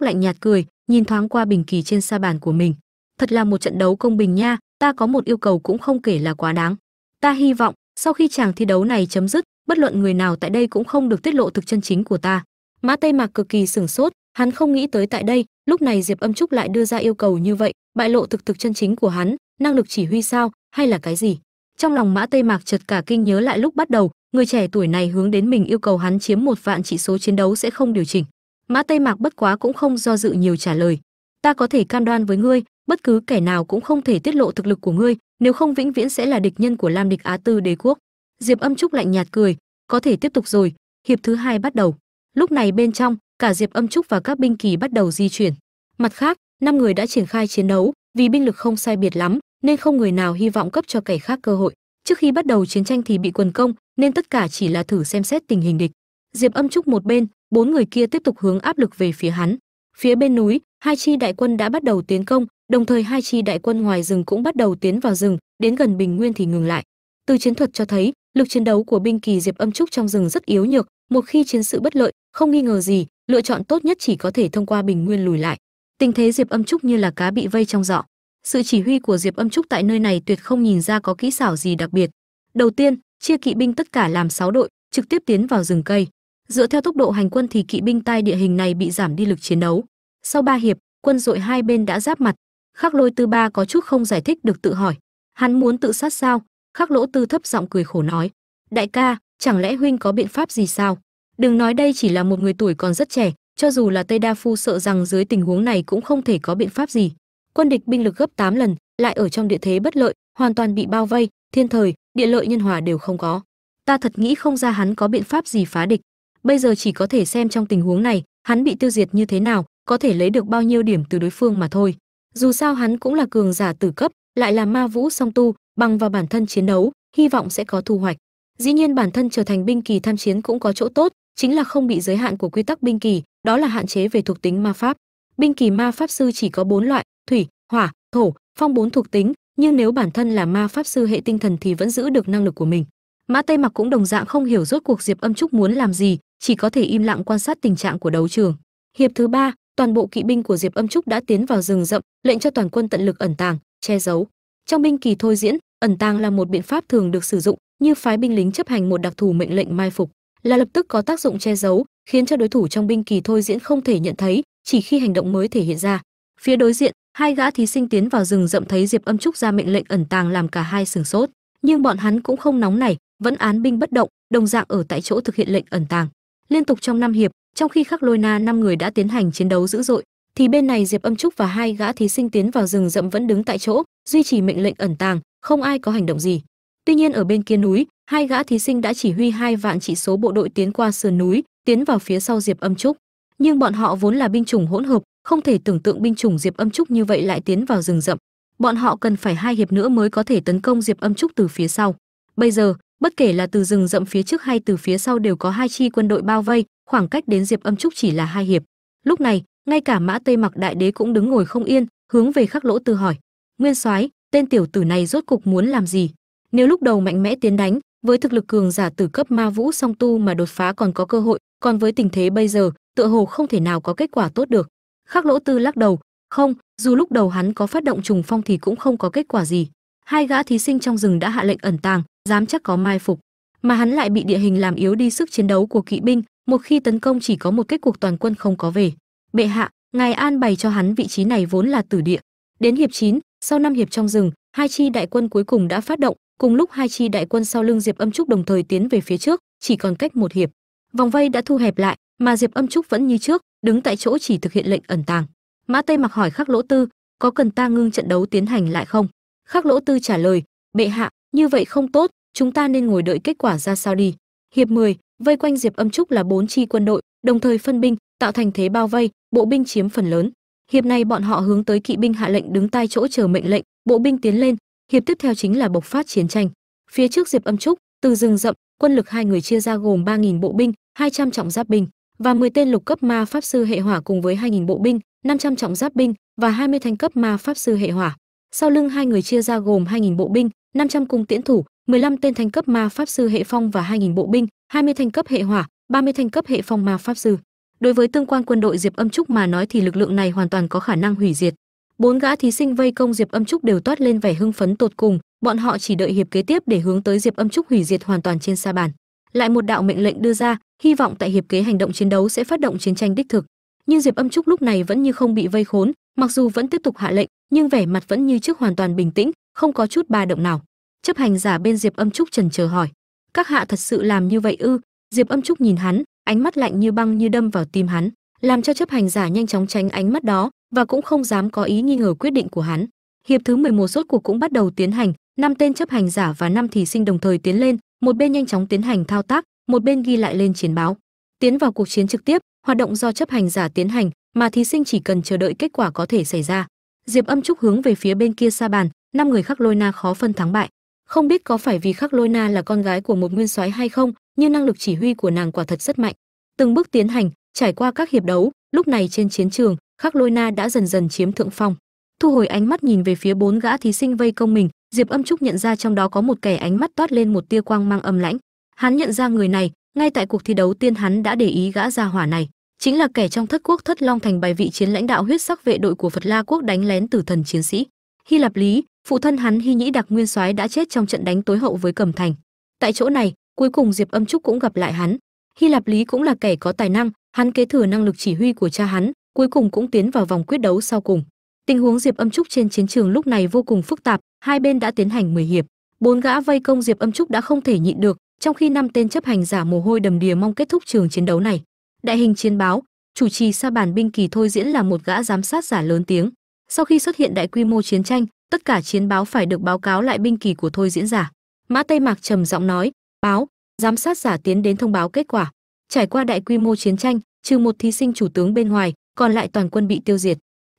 lạnh nhạt cười, nhìn thoáng qua bình kỳ trên sa bàn của mình. Thật là một trận đấu công bình nha, ta có một yêu cầu cũng không kể là quá đáng. Ta hy vọng, sau khi chàng thi đấu này chấm dứt, bất luận người nào tại đây cũng không được tiết lộ thực chân chính của ta. Mã tây mạc cực kỳ sửng sốt hắn không nghĩ tới tại đây, lúc này diệp âm trúc lại đưa ra yêu cầu như vậy, bại lộ thực thực chân chính của hắn, năng lực chỉ huy sao, hay là cái gì? Trong lòng mã tây mạc chợt cả kinh nhớ lại lúc bắt đầu, người trẻ tuổi này hướng đến mình yêu cầu hắn chiếm một vạn chỉ số chiến đấu sẽ không điều chỉnh. Mã tây mạc bất quá cũng không do dự nhiều trả lời. Ta có thể cam đoan với ngươi, bất cứ kẻ nào cũng không thể tiết lộ thực lực của ngươi, nếu không vĩnh viễn sẽ là địch nhân của lam địch á tư đế quốc. Diệp âm trúc lạnh nhạt cười, có thể tiếp tục rồi, hiệp thứ hai bắt đầu. Lúc này bên trong cả diệp âm trúc và các binh kỳ bắt đầu di chuyển. Mặt khác, năm người đã triển khai chiến đấu. Vì binh lực không sai biệt lắm, nên không người nào hy vọng cấp cho kẻ khác cơ hội. Trước khi bắt đầu chiến tranh thì bị quần công, nên tất cả chỉ là thử xem xét tình hình địch. Diệp âm trúc một bên, bốn người kia tiếp tục hướng áp lực về phía hắn. Phía bên núi, hai chi đại quân đã bắt đầu tiến công, đồng thời hai chi đại quân ngoài rừng cũng bắt đầu tiến vào rừng, đến gần bình nguyên thì ngừng lại. Từ chiến thuật cho thấy, lực chiến đấu của binh kỳ diệp âm trúc trong rừng rất yếu nhược, một khi chiến sự bất lợi, không nghi ngờ gì lựa chọn tốt nhất chỉ có thể thông qua bình nguyên lùi lại. Tình thế diệp âm trúc như là cá bị vây trong giọ sự chỉ huy của diệp âm trúc tại nơi này tuyệt không nhìn ra có kỹ xảo gì đặc biệt. Đầu tiên, chia kỵ binh tất cả làm 6 đội, trực tiếp tiến vào rừng cây. Dựa theo tốc độ hành quân thì kỵ binh tai địa hình này bị giảm đi lực chiến đấu. Sau ba hiệp, quân đội hai bên đã giáp mặt. Khắc lôi tư ba có chút không giải thích được tự hỏi. Hắn muốn tự sát sao? Khắc lỗ tư thấp giọng cười khổ nói. Đại ca, chẳng lẽ huynh có biện pháp gì sao? Đừng nói đây chỉ là một người tuổi còn rất trẻ, cho dù là tây đa phu sợ rằng dưới tình huống này cũng không thể có biện pháp gì. Quân địch binh lực gấp 8 lần, lại ở trong địa thế bất lợi, hoàn toàn bị bao vây, thiên thời, địa lợi nhân hòa đều không có. Ta thật nghĩ không ra hắn có biện pháp gì phá địch. Bây giờ chỉ có thể xem trong tình huống này, hắn bị tiêu diệt như thế nào, có thể lấy được bao nhiêu điểm từ đối phương mà thôi. Dù sao hắn cũng là cường giả tử cấp, lại là ma vũ song tu, bằng vào bản thân chiến đấu, hy vọng sẽ có thu hoạch. Dĩ nhiên bản thân trở thành binh kỳ tham chiến cũng có chỗ tốt chính là không bị giới hạn của quy tắc binh kỳ, đó là hạn chế về thuộc tính ma pháp. Binh kỳ ma pháp sư chỉ có bốn loại, thủy, hỏa, thổ, phong bốn thuộc tính, nhưng nếu bản thân là ma pháp sư hệ tinh thần thì vẫn giữ được năng lực của mình. Mã tây mặc cũng đồng dạng không hiểu rốt cuộc diệp âm trúc muốn làm gì, chỉ có thể im lặng quan sát tình trạng của đấu trường. Hiệp thứ ba, toàn bộ kỵ binh của diệp âm trúc đã tiến vào rừng rậm, lệnh cho toàn quân tận lực ẩn tàng, che giấu. Trong binh kỳ thôi diễn, ẩn tàng là một biện pháp thường được sử dụng, như phái binh lính chấp hành một đặc thù mệnh lệnh mai phục là lập tức có tác dụng che giấu, khiến cho đối thủ trong binh kỳ thôi diễn không thể nhận thấy, chỉ khi hành động mới thể hiện ra. Phía đối diện, hai gã thí sinh tiến vào rừng rậm thấy diệp âm trúc ra mệnh lệnh ẩn tàng làm cả hai sừng sốt. Nhưng bọn hắn cũng không nóng này vẫn án binh bất động, đồng dạng ở tại chỗ thực hiện lệnh ẩn tàng. Liên tục trong năm hiệp, trong khi khắc lôi na năm người đã tiến hành chiến đấu dữ dội, thì bên này diệp âm trúc và hai gã thí sinh tiến vào rừng rậm vẫn đứng tại chỗ, duy trì mệnh lệnh ẩn tàng, không ai có hành động gì. Tuy nhiên ở bên kia núi hai gã thí sinh đã chỉ huy hai vạn chỉ số bộ đội tiến qua sườn núi, tiến vào phía sau diệp âm trúc. Nhưng bọn họ vốn là binh chủng hỗn hợp, không thể tưởng tượng binh chủng diệp âm trúc như vậy lại tiến vào rừng rậm. Bọn họ cần phải hai hiệp nữa mới có thể tấn công diệp âm trúc từ phía sau. Bây giờ, bất kể là từ rừng rậm phía trước hay từ phía sau đều có hai chi quân đội bao vây, khoảng cách đến diệp âm trúc chỉ là hai hiệp. Lúc này, ngay cả mã tây mặc đại đế cũng đứng ngồi không yên, hướng về khắc lỗ tư hỏi. Nguyên soái, tên tiểu tử này rốt cục muốn làm gì? Nếu lúc đầu mạnh mẽ tiến đánh với thực lực cường giả từ cấp ma vũ song tu mà đột phá còn có cơ hội còn với tình thế bây giờ tựa hồ không thể nào có kết quả tốt được. Khắc lỗ tư lắc đầu không dù lúc đầu hắn có phát động trùng phong thì cũng không có kết quả gì. Hai gã thí sinh trong rừng đã hạ lệnh ẩn tàng dám chắc có mai phục. Mà hắn lại bị địa hình làm yếu đi sức chiến đấu của kỵ binh một khi tấn công chỉ có một kết cuộc toàn quân không có về. Bệ hạ ngài an bày cho hắn vị trí này vốn là tử địa. Đến hiệp 9, sau năm hiệp trong rừng hai chi đại quân cuối cùng đã phát động cùng lúc hai chi đại quân sau lưng diệp âm trúc đồng thời tiến về phía trước chỉ còn cách một hiệp. Vòng vây đã thu hẹp lại mà diệp âm trúc vẫn như trước đứng tại chỗ chỉ thực hiện lệnh ẩn tàng. Mã tây mặc hỏi khắc lỗ tư có cần ta ngưng trận đấu tiến hành lại không? Khắc lỗ tư trả lời bệ hạ như vậy không tốt chúng ta nên ngồi đợi kết quả ra sao đi. Hiệp 10, vây quanh diệp âm trúc là bốn chi quân đội đồng thời phân binh tạo thành thế bao vây bộ binh chiếm phần lớn. Hiệp này bọn họ hướng tới kỵ binh hạ lệnh đứng tai chỗ chờ mệnh lệnh bộ binh tiến lên hiệp tiếp theo chính là bộc phát chiến tranh. Phía trước diệp âm trúc, từ rừng rậm, quân lực hai người chia ra gồm 3.000 bộ binh 200 trọng giáp binh và 10 tên lục cấp ma pháp sư hệ hỏa cùng với 2.000 bộ binh 500 trọng giáp binh và 20 thanh cấp ma pháp sư hệ hỏa. Sau lưng hai người chia ra gồm 2.000 bộ binh 500 cung tiễn thủ 15 tên thanh cấp ma pháp sư hệ phong và 2.000 bộ binh 20 thanh cấp hệ hỏa 30 thanh cấp hệ phong ma pháp sư. Đối với tương quan quân đội diệp âm trúc mà nói thì lực lượng này hoàn toàn có khả năng hủy diệt bốn gã thí sinh vây công diệp âm trúc đều toát lên vẻ hưng phấn tột cùng, bọn họ chỉ đợi hiệp kế tiếp để hướng tới diệp âm trúc hủy diệt hoàn toàn trên sa bàn. Lại một đạo mệnh lệnh đưa ra, hy vọng tại hiệp kế hành động chiến đấu sẽ phát động chiến tranh đích thực. Nhưng diệp âm trúc lúc này vẫn như không bị vây khốn, mặc dù vẫn tiếp tục hạ lệnh, nhưng vẻ mặt vẫn như trước hoàn toàn bình tĩnh, không có chút ba động nào. Chấp hành giả bên diệp âm trúc trần chờ hỏi, các hạ thật sự làm như vậy ư? Diệp âm trúc nhìn hắn, ánh mắt lạnh như băng như đâm vào tim hắn làm cho chấp hành giả nhanh chóng tránh ánh mắt đó và cũng không dám có ý nghi ngờ quyết định của hắn. Hiệp thứ 11 rốt cuộc cũng bắt đầu tiến hành. Năm tên chấp hành giả và năm thí sinh đồng thời tiến lên, một bên nhanh chóng tiến hành thao tác, một bên ghi lại lên chiến báo. Tiến vào cuộc chiến trực tiếp, hoạt động do chấp hành giả tiến hành, mà thí sinh chỉ cần chờ đợi kết quả có thể xảy ra. Diệp âm trúc hướng về phía bên kia xa bàn, năm người khắc lôi na khó phân thắng bại. Không biết có phải vì khắc lôi na là con gái của một nguyên soái hay không, nhưng năng lực chỉ huy của nàng quả thật rất mạnh. Từng bước tiến hành trải qua các hiệp đấu, lúc này trên chiến trường khắc lôi na đã dần dần chiếm thượng phong. Thu hồi ánh mắt nhìn về phía bốn gã thí sinh vây công mình, diệp âm trúc nhận ra trong đó có một kẻ ánh mắt toát lên một tia quang mang âm lãnh. Hắn nhận ra người này, ngay tại cuộc thi đấu tiên hắn đã để ý gã gia hỏa này. Chính là kẻ trong thất quốc thất long thành bài vị chiến lãnh đạo huyết sắc vệ đội của phật la quốc đánh lén tử thần chiến sĩ. Hy lạp lý, phụ thân hắn hy nhĩ đặc nguyên soái đã chết trong trận đánh tối hậu với cẩm thành. Tại chỗ này, cuối cùng diệp âm trúc cũng gặp lại hắn. Hy lạp lý cũng là kẻ có tài năng hắn kế thừa năng lực chỉ huy của cha hắn, cuối cùng cũng tiến vào vòng quyết đấu sau cùng. Tình huống diệp âm trúc trên chiến trường lúc này vô cùng phức tạp, hai bên đã tiến hành 10 hiệp. Bốn gã vây công diệp âm trúc đã không thể nhịn được, trong khi năm tên chấp hành giả mồ hôi đầm đìa mong kết thúc trường chiến đấu này. Đại hình chiến báo, chủ trì sa bàn binh kỳ thôi diễn là một gã giám sát giả lớn tiếng. Sau khi xuất hiện đại quy mô chiến tranh, tất cả chiến báo phải được báo cáo lại binh kỳ của thôi diễn giả. Mã tây mạc trầm giọng nói, báo, giám sát giả tiến đến thông báo kết quả trải qua đại quy mô chiến tranh, trừ một thí sinh chủ tướng bên ngoài, còn lại toàn quân bị tiêu diệt.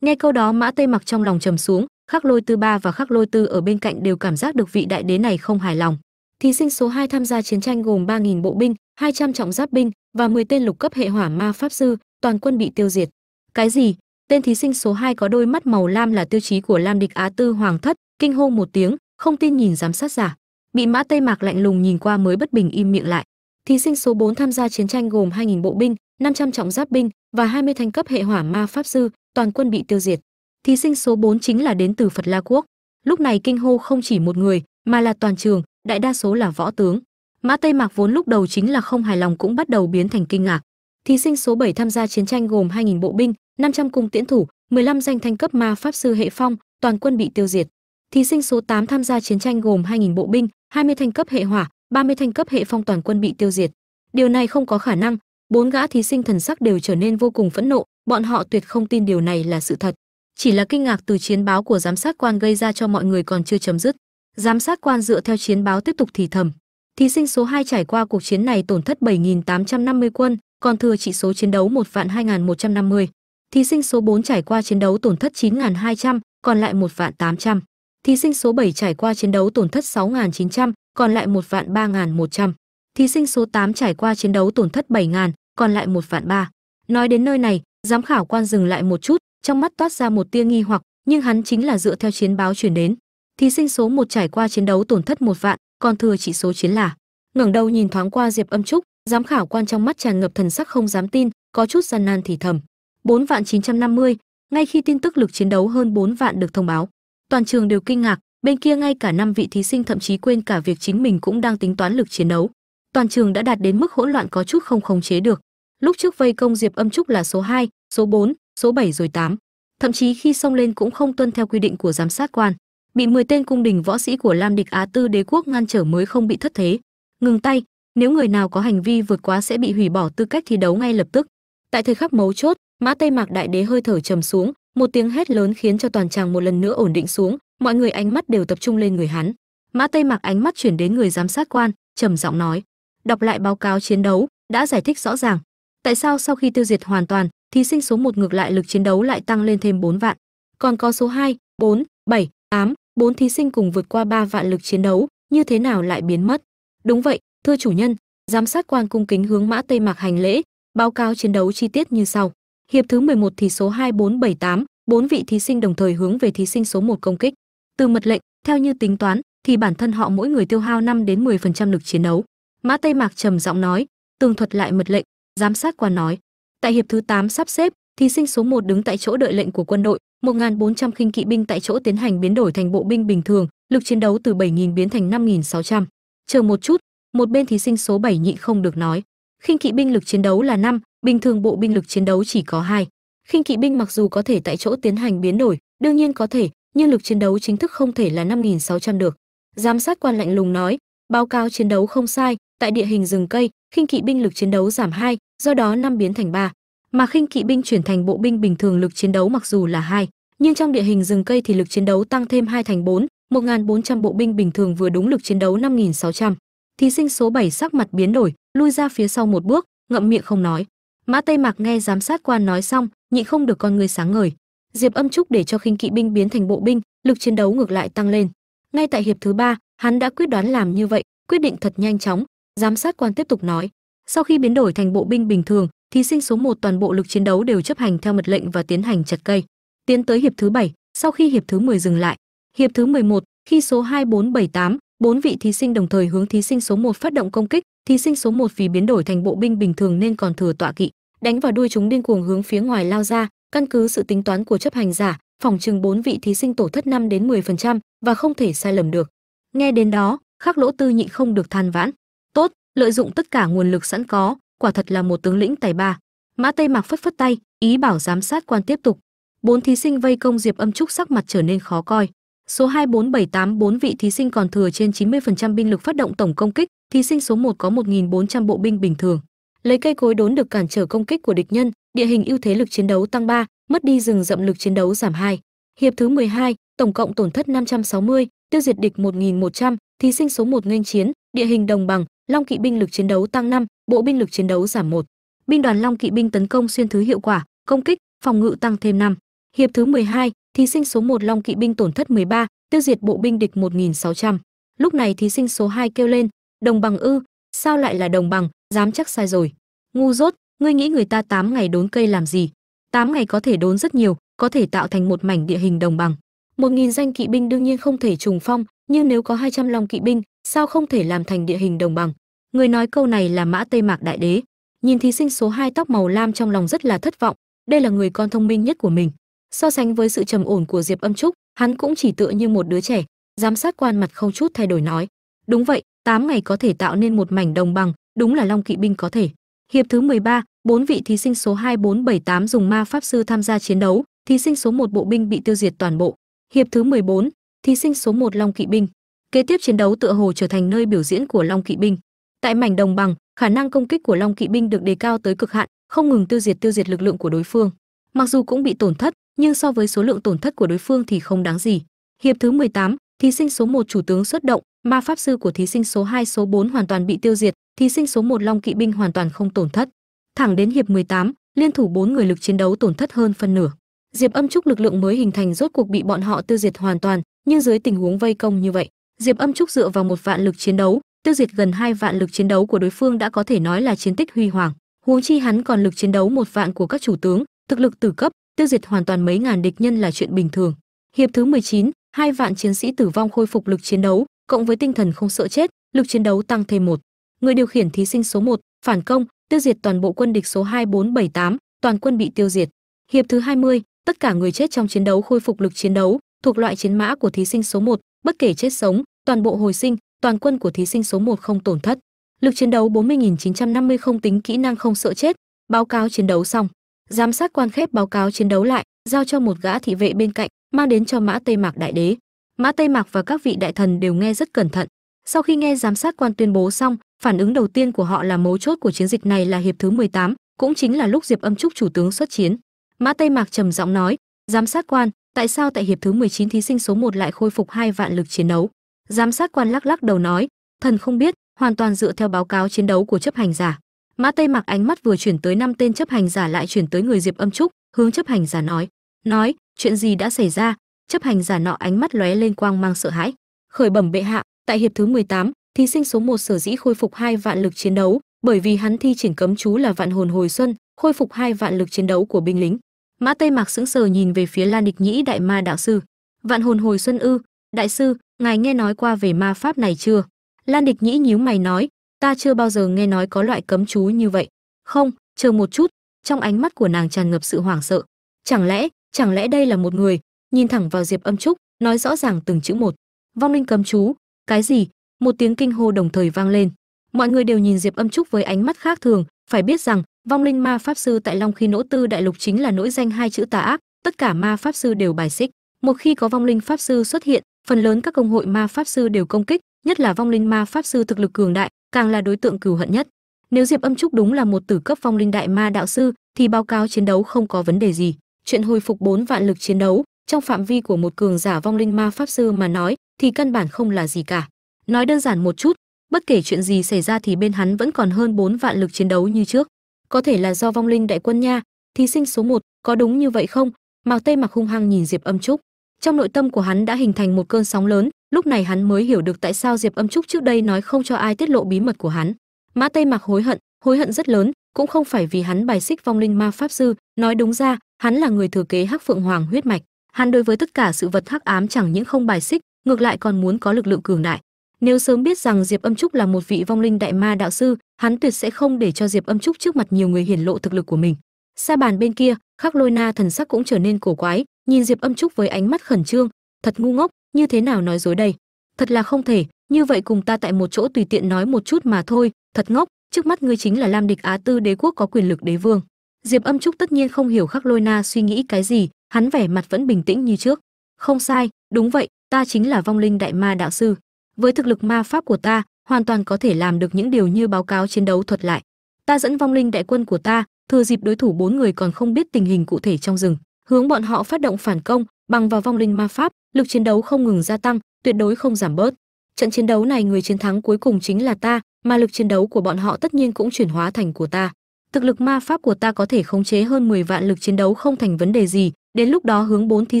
Nghe câu đó, mã tây mặc trong lòng trầm xuống, khắc lôi tư ba và khắc lôi tư ở bên cạnh đều cảm giác được vị đại đế này không hài lòng. Thí sinh số 2 tham gia chiến tranh gồm 3.000 bộ binh 200 trọng giáp binh và 10 tên lục cấp hệ hỏa ma pháp sư, toàn quân bị tiêu diệt. Cái gì? Tên thí sinh số 2 có đôi mắt màu lam là tiêu chí của lam địch á tư hoàng thất, kinh hô một tiếng, không tin nhìn giám sát giả. Bị mã tây mạc lạnh lùng nhìn qua mới bất bình im miệng lại thí sinh số 4 tham gia chiến tranh gồm 2.000 bộ binh 500 trọng giáp binh và 20 thanh cấp hệ hỏa ma pháp sư, toàn quân bị tiêu diệt. Thí sinh số 4 chính là đến từ phật la quốc. Lúc này kinh hô không chỉ một người, mà là toàn trường, đại đa số là võ tướng. Mã tây mạc vốn lúc đầu chính là không hài lòng cũng bắt đầu biến thành kinh ngạc. Thí sinh số 7 tham gia chiến tranh gồm 2.000 bộ binh 500 cung tiễn thủ 15 danh thanh cấp ma pháp sư hệ phong, toàn quân bị tiêu diệt. Thí sinh số 8 tham gia chiến tranh gồm 2.000 bộ binh 20 thanh cấp hệ hỏa 30 thanh cấp hệ phong toàn quân bị tiêu diệt điều này không có khả năng, bốn gã thí sinh thần sắc đều trở nên vô cùng phẫn nộ, bọn họ tuyệt không tin điều này là sự thật chỉ là kinh ngạc từ chiến báo của giám sát quan gây ra cho mọi người còn chưa chấm dứt giám sát quan dựa theo chiến báo tiếp tục thì thầm thí sinh số 2 trải qua cuộc chiến này tổn thất 7.850 quân, còn thừa chỉ số chiến đấu 1 vạn 2.150. thí sinh số 4 trải qua chiến đấu tổn thất 9.200 còn lại 1 vạn 800. thí sinh số 7 trải qua chiến đấu tổn thất 6.900 còn lại một vạn 3.100. thí sinh số 8 trải qua chiến đấu tổn thất 7.000 còn lại một vạn 3. nói đến nơi này giám khảo quan dừng lại một chút trong mắt toát ra một tia nghi hoặc nhưng hắn chính là dựa theo chiến báo truyền đến thí sinh số một trải qua chiến đấu tổn thất một vạn còn thừa chỉ số chiến là ngẩng đầu nhìn thoáng qua diệp âm trúc giám khảo quan trong mắt tràn ngập thần sắc không dám tin có chút gian nan thì thầm 4 vạn 950, ngay khi tin tức lực chiến đấu hơn 4 vạn được thông báo toàn trường đều kinh ngạc bên kia ngay cả năm vị thí sinh thậm chí quên cả việc chính mình cũng đang tính toán lực chiến đấu. Toàn trường đã đạt đến mức hỗn loạn có chút không khống chế được. Lúc trước vây công diệp âm trúc là số 2, số 4, số 7 rồi 8. thậm chí khi xông lên cũng không tuân theo quy định của giám sát quan. Bị 10 tên cung đình võ sĩ của lam địch á tư đế quốc ngăn trở mới không bị thất thế. Ngừng tay nếu người nào có hành vi vượt quá sẽ bị hủy bỏ tư cách thi đấu ngay lập tức. Tại thời khắc mấu chốt mã tây mạc đại đế hơi thở trầm xuống một tiếng hét lớn khiến cho toàn tràng một lần nữa ổn định xuống mọi người ánh mắt đều tập trung lên người hắn. Mã tây mạc ánh mắt chuyển đến người giám sát quan trầm giọng nói đọc lại báo cáo chiến đấu đã giải thích rõ ràng. Tại sao sau khi tiêu diệt hoàn toàn thí sinh số 1 ngược lại lực chiến đấu lại tăng lên thêm 4 vạn? Còn có số 2, 4, 7, 8, 4 thí sinh cùng vượt qua 3 vạn lực chiến đấu như thế nào lại biến mất? Đúng vậy thưa chủ nhân. Giám sát quan cung kính hướng mã tây mạc hành lễ báo cáo chiến đấu chi tiết như sau. Hiệp thứ 11 thì số 2478 bốn vị thí sinh đồng thời hướng về thí sinh số 1 công kích từ mật lệnh theo như tính toán thì bản thân họ mỗi người tiêu hao 5 đến 10% lực chiến đấu mã tây mạc trầm giọng nói tường thuật lại mật lệnh giám sát qua nói tại hiệp thứ 8 sắp xếp thí sinh số 1 đứng tại chỗ đợi lệnh của quân đội 1400 khinh kỵ binh tại chỗ tiến hành biến đổi thành bộ binh bình thường lực chiến đấu từ 7000 biến thành 5600. chờ một chút một bên thí sinh số 7 nhịn không được nói khinh kỵ binh lực chiến đấu là 5, bình thường bộ binh lực chiến đấu chỉ có 2. khinh kỵ binh mặc dù có thể tại chỗ tiến hành biến đổi đương nhiên có thể nhưng lực chiến đấu chính thức không thể là 5.600 được giám sát quan lạnh lùng nói báo cáo chiến đấu không sai tại địa hình rừng cây khinh kỵ binh lực chiến đấu giảm 2, do đó năm biến thành 3. Mà khinh kỵ binh chuyển thành bộ binh bình thường lực chiến đấu mặc dù là 2, nhưng trong địa hình rừng cây thì lực chiến đấu tăng thêm 2 thành 4, 1400 bộ binh bình thường vừa đúng lực chiến đấu 5600. Thí sinh số 7 sắc mặt biến đổi, lui ra phía sau một bước, ngậm miệng không nói. Mã Tây Mạc nghe giám sát quan nói xong, nhịn không được con người sáng ngời. Diệp Âm Trúc để cho khinh kỵ binh biến thành bộ binh, lực chiến đấu ngược lại tăng lên. Ngay tại hiệp thứ ba, hắn đã quyết đoán làm như vậy, quyết định thật nhanh chóng. Giám sát quan tiếp tục nói, sau khi biến đổi thành bộ binh bình thường, thí sinh số 1 toàn bộ lực chiến đấu đều chấp hành theo mật lệnh và tiến hành chặt cây. Tiến tới hiệp thứ bảy, sau khi hiệp thứ 10 dừng lại, hiệp thứ 11, Khi số 2478, bốn vị thí sinh đồng thời hướng thí sinh số 1 phát động công kích, thí sinh số 1 vì biến đổi thành bộ binh bình thường nên còn thừa tọa kỵ, đánh vào đuôi chúng điên cuồng hướng phía ngoài lao ra, căn cứ sự tính toán của chấp hành giả, phòng trừng bốn vị thí sinh tổ thất 5 đến 10% và không thể sai lầm được. Nghe đến đó, Khắc Lỗ Tư nhịn không được than vãn. Tốt, lợi dụng tất cả nguồn lực sẵn có, quả thật là một tướng lĩnh tài ba. Mã Tây Mạc phất phất tay, ý bảo giám sát quan tiếp tục. Bốn thí sinh vây công Diệp Âm Trúc sắc mặt trở nên khó coi. Số 24784 bốn vị thí sinh còn thừa trên 90% binh lực phát động tổng công kích, thí sinh số 1 có 1400 bộ binh bình thường. Lấy cây cối đốn được cản trở công kích của địch nhân, địa hình ưu thế lực chiến đấu tăng 3, mất đi rừng rậm lực chiến đấu giảm 2. Hiệp thứ 12, tổng cộng tổn thất 560, tiêu diệt địch 1100, thí sinh số 1 nghênh chiến, địa hình đồng bằng, Long kỵ binh lực chiến đấu tăng 5, bộ binh lực chiến đấu giảm 1. Binh đoàn Long kỵ binh tấn công xuyên thứ hiệu quả, công kích, phòng ngự tăng thêm 5. Hiệp thứ 12, thí sinh số 1 Long kỵ binh tổn thất 13, tiêu diệt bộ binh địch 1600. Lúc này thí sinh số 2 kêu lên, đồng bằng ư, sao lại là đồng bằng, dám chắc sai rồi. Ngu dốt, ngươi nghĩ người ta 8 ngày đốn cây làm gì? 8 ngày có thể đốn rất nhiều, có thể tạo thành một mảnh địa hình đồng bằng. 1000 danh kỵ binh đương nhiên không thể trùng phong, nhưng nếu có 200 lòng kỵ binh, sao không thể làm thành địa hình đồng bằng? Người nói câu này là Mã Tây Mạc Đại Đế. Nhìn thí sinh số 2 tóc màu lam trong lòng rất là thất vọng, đây là người con thông minh nhất của mình. So sánh với sự trầm ổn của Diệp Âm Trúc, hắn cũng chỉ tựa như một đứa trẻ. Giám sát quan mặt không chút thay đổi nói, đúng vậy, 8 ngày có thể tạo nên một mảnh đồng bằng, đúng là Long Kỵ binh có thể. Hiệp thứ 13, bốn vị thí sinh số 2478 dùng ma pháp sư tham gia chiến đấu, thí sinh số 1 bộ binh bị tiêu diệt toàn bộ. Hiệp thứ 14, thí sinh số 1 Long Kỵ binh. Kế tiếp chiến đấu tựa hồ trở thành nơi biểu diễn của Long Kỵ binh. Tại mảnh đồng bằng, khả năng công kích của Long Kỵ binh được đề cao tới cực hạn, không ngừng tiêu diệt tiêu diệt lực lượng của đối phương. Mặc dù cũng bị tổn thất, nhưng so với số lượng tổn thất của đối phương thì không đáng gì. Hiệp thứ 18, thí sinh số 1 chủ tướng xuất động, ma pháp sư của thí sinh số 2 số 4 hoàn toàn bị tiêu diệt, thí sinh số 1 Long Kỵ binh hoàn toàn không tổn thất. Thẳng đến hiệp 18, liên thủ bốn người lực chiến đấu tổn thất hơn phân nửa. Diệp Âm Trúc lực lượng mới hình thành rốt cuộc bị bọn họ tiêu diệt hoàn toàn, nhưng dưới tình huống vây công như vậy, Diệp Âm Trúc dựa vào một vạn lực chiến đấu, tiêu diệt gần hai vạn lực chiến đấu của đối phương đã có thể nói là chiến tích huy hoàng. Huống chi hắn còn lực chiến đấu một vạn của các chủ tướng, thực lực tử cấp, tiêu diệt hoàn toàn mấy ngàn địch nhân là chuyện bình thường. Hiệp thứ 19, hai vạn chiến sĩ tử vong khôi phục lực chiến đấu, cộng với tinh thần không sợ chết, lực chiến đấu tăng thêm một. Người điều khiển thí sinh số 1, phản công, tiêu diệt toàn bộ quân địch số 2478, toàn quân bị tiêu diệt. Hiệp thứ 20, tất cả người chết trong chiến đấu khôi phục lực chiến đấu, thuộc loại chiến mã của thí sinh số 1, bất kể chết sống, toàn bộ hồi sinh, toàn quân của thí sinh số 1 không tổn thất. Lực chiến đấu 40.950 không tính kỹ năng không sợ chết, báo cáo chiến đấu xong. Giám sát quan khép báo cáo chiến đấu lại, giao cho một gã thị vệ bên cạnh, mang đến cho Mã Tây Mạc đại đế. Mã Tây Mạc và các vị đại thần đều nghe rất cẩn thận. Sau khi nghe giám sát quan tuyên bố xong, phản ứng đầu tiên của họ là mấu chốt của chiến dịch này là hiệp thứ 18, cũng chính là lúc Diệp Âm Trúc chủ tướng xuất chiến. Mã Tây Mạc trầm giọng nói, giám sát quan, tại sao tại hiệp thứ 19 thí sinh số 1 lại khôi phục hai vạn lực chiến đấu? Giám sát quan lắc lắc đầu nói, thần không biết, hoàn toàn dựa theo báo cáo chiến đấu của chấp hành giả. Mã Tây Mạc ánh mắt vừa chuyển tới năm tên chấp hành giả lại chuyển tới người Diệp Âm Trúc, hướng chấp hành giả nói, nói, chuyện gì đã xảy ra? Chấp hành giả nọ ánh mắt lóe lên quang mang sợ hãi. Khởi bẩm bệ hạ, tại hiệp thứ 18, thí sinh số 1 sở dĩ khôi phục hai vạn lực chiến đấu, bởi vì hắn thi triển cấm chú là vạn hồn hồi xuân, khôi phục hai vạn lực chiến đấu của binh lính. Mã Tây Mạc sững sờ nhìn về phía Lan Địch Nhĩ đại ma đạo sư. Vạn hồn hồi xuân ư? Đại sư, ngài nghe nói qua về ma pháp này chưa? Lan Địch Nhĩ nhíu mày nói, ta chưa bao giờ nghe nói có loại cấm chú như vậy. Không, chờ một chút, trong ánh mắt của nàng tràn ngập sự hoảng sợ. Chẳng lẽ, chẳng lẽ đây là một người, nhìn thẳng vào Diệp Âm Trúc, nói rõ ràng từng chữ một. Vong linh cấm chú, cái gì? Một tiếng kinh hô đồng thời vang lên. Mọi người đều nhìn Diệp Âm Trúc với ánh mắt khác thường, phải biết rằng, vong linh ma pháp sư tại Long Khi Nỗ Tư đại lục chính là nỗi danh hai chữ tà ác, tất cả ma pháp sư đều bài xích. Một khi có vong linh pháp sư xuất hiện, phần lớn các công hội ma pháp sư đều công kích, nhất là vong linh ma pháp sư thực lực cường đại, càng là đối tượng cừu hận nhất. Nếu Diệp Âm Trúc đúng là một tử cấp vong linh đại ma đạo sư, thì báo cáo chiến đấu không có vấn đề gì. Chuyện hồi phục 4 vạn lực chiến đấu, trong phạm vi của một cường giả vong linh ma pháp sư mà nói, thì căn bản không là gì cả. Nói đơn giản một chút, bất kể chuyện gì xảy ra thì bên hắn vẫn còn hơn 4 vạn lực chiến đấu như trước. Có thể là do vong linh đại quân nha, thí sinh số 1, có đúng như vậy không? Mạc Tây mặc hung hăng nhìn Diệp Âm Trúc. Trong nội tâm của hắn đã hình thành một cơn sóng lớn, lúc này hắn mới hiểu được tại sao Diệp Âm Trúc trước đây nói không cho ai tiết lộ bí mật của hắn. Mã Tây Mặc hối hận, hối hận rất lớn, cũng không phải vì hắn bài xích vong linh ma pháp sư, nói đúng ra, hắn là người thừa kế Hắc Phượng Hoàng huyết mạch, hắn đối với tất cả sự vật hắc ám chẳng những không bài xích, ngược lại còn muốn có lực lượng cường đại. Nếu sớm biết rằng diệp âm trúc là một vị vong linh đại ma đạo sư hắn tuyệt sẽ không để cho diệp âm trúc trước mặt nhiều người hiển lộ thực lực của mình. Xa bàn bên kia khắc lôi na thần sắc cũng trở nên cổ quái nhìn diệp âm trúc với ánh mắt khẩn trương thật ngu ngốc như thế nào nói dối đây? Thật là không thể như vậy cùng ta tại một chỗ tùy tiện nói một chút mà thôi thật ngốc trước mắt ngươi chính là lam địch á tư đế quốc có quyền lực đế vương. Diệp âm trúc tất nhiên không hiểu khắc lôi na suy nghĩ cái gì hắn vẻ mặt vẫn bình tĩnh như trước. Không sai, đúng vậy, ta chính là vong linh đại ma đạo sư. Với thực lực ma pháp của ta, hoàn toàn có thể làm được những điều như báo cáo chiến đấu thuật lại. Ta dẫn vong linh đại quân của ta, thừa dịp đối thủ bốn người còn không biết tình hình cụ thể trong rừng, hướng bọn họ phát động phản công bằng vào vong linh ma pháp, lực chiến đấu không ngừng gia tăng, tuyệt đối không giảm bớt. Trận chiến đấu này người chiến thắng cuối cùng chính là ta, mà lực chiến đấu của bọn họ tất nhiên cũng chuyển hóa thành của ta. Thực lực ma pháp của ta có thể khống chế hơn 10 vạn lực chiến đấu không thành vấn đề gì đến lúc đó hướng bốn thí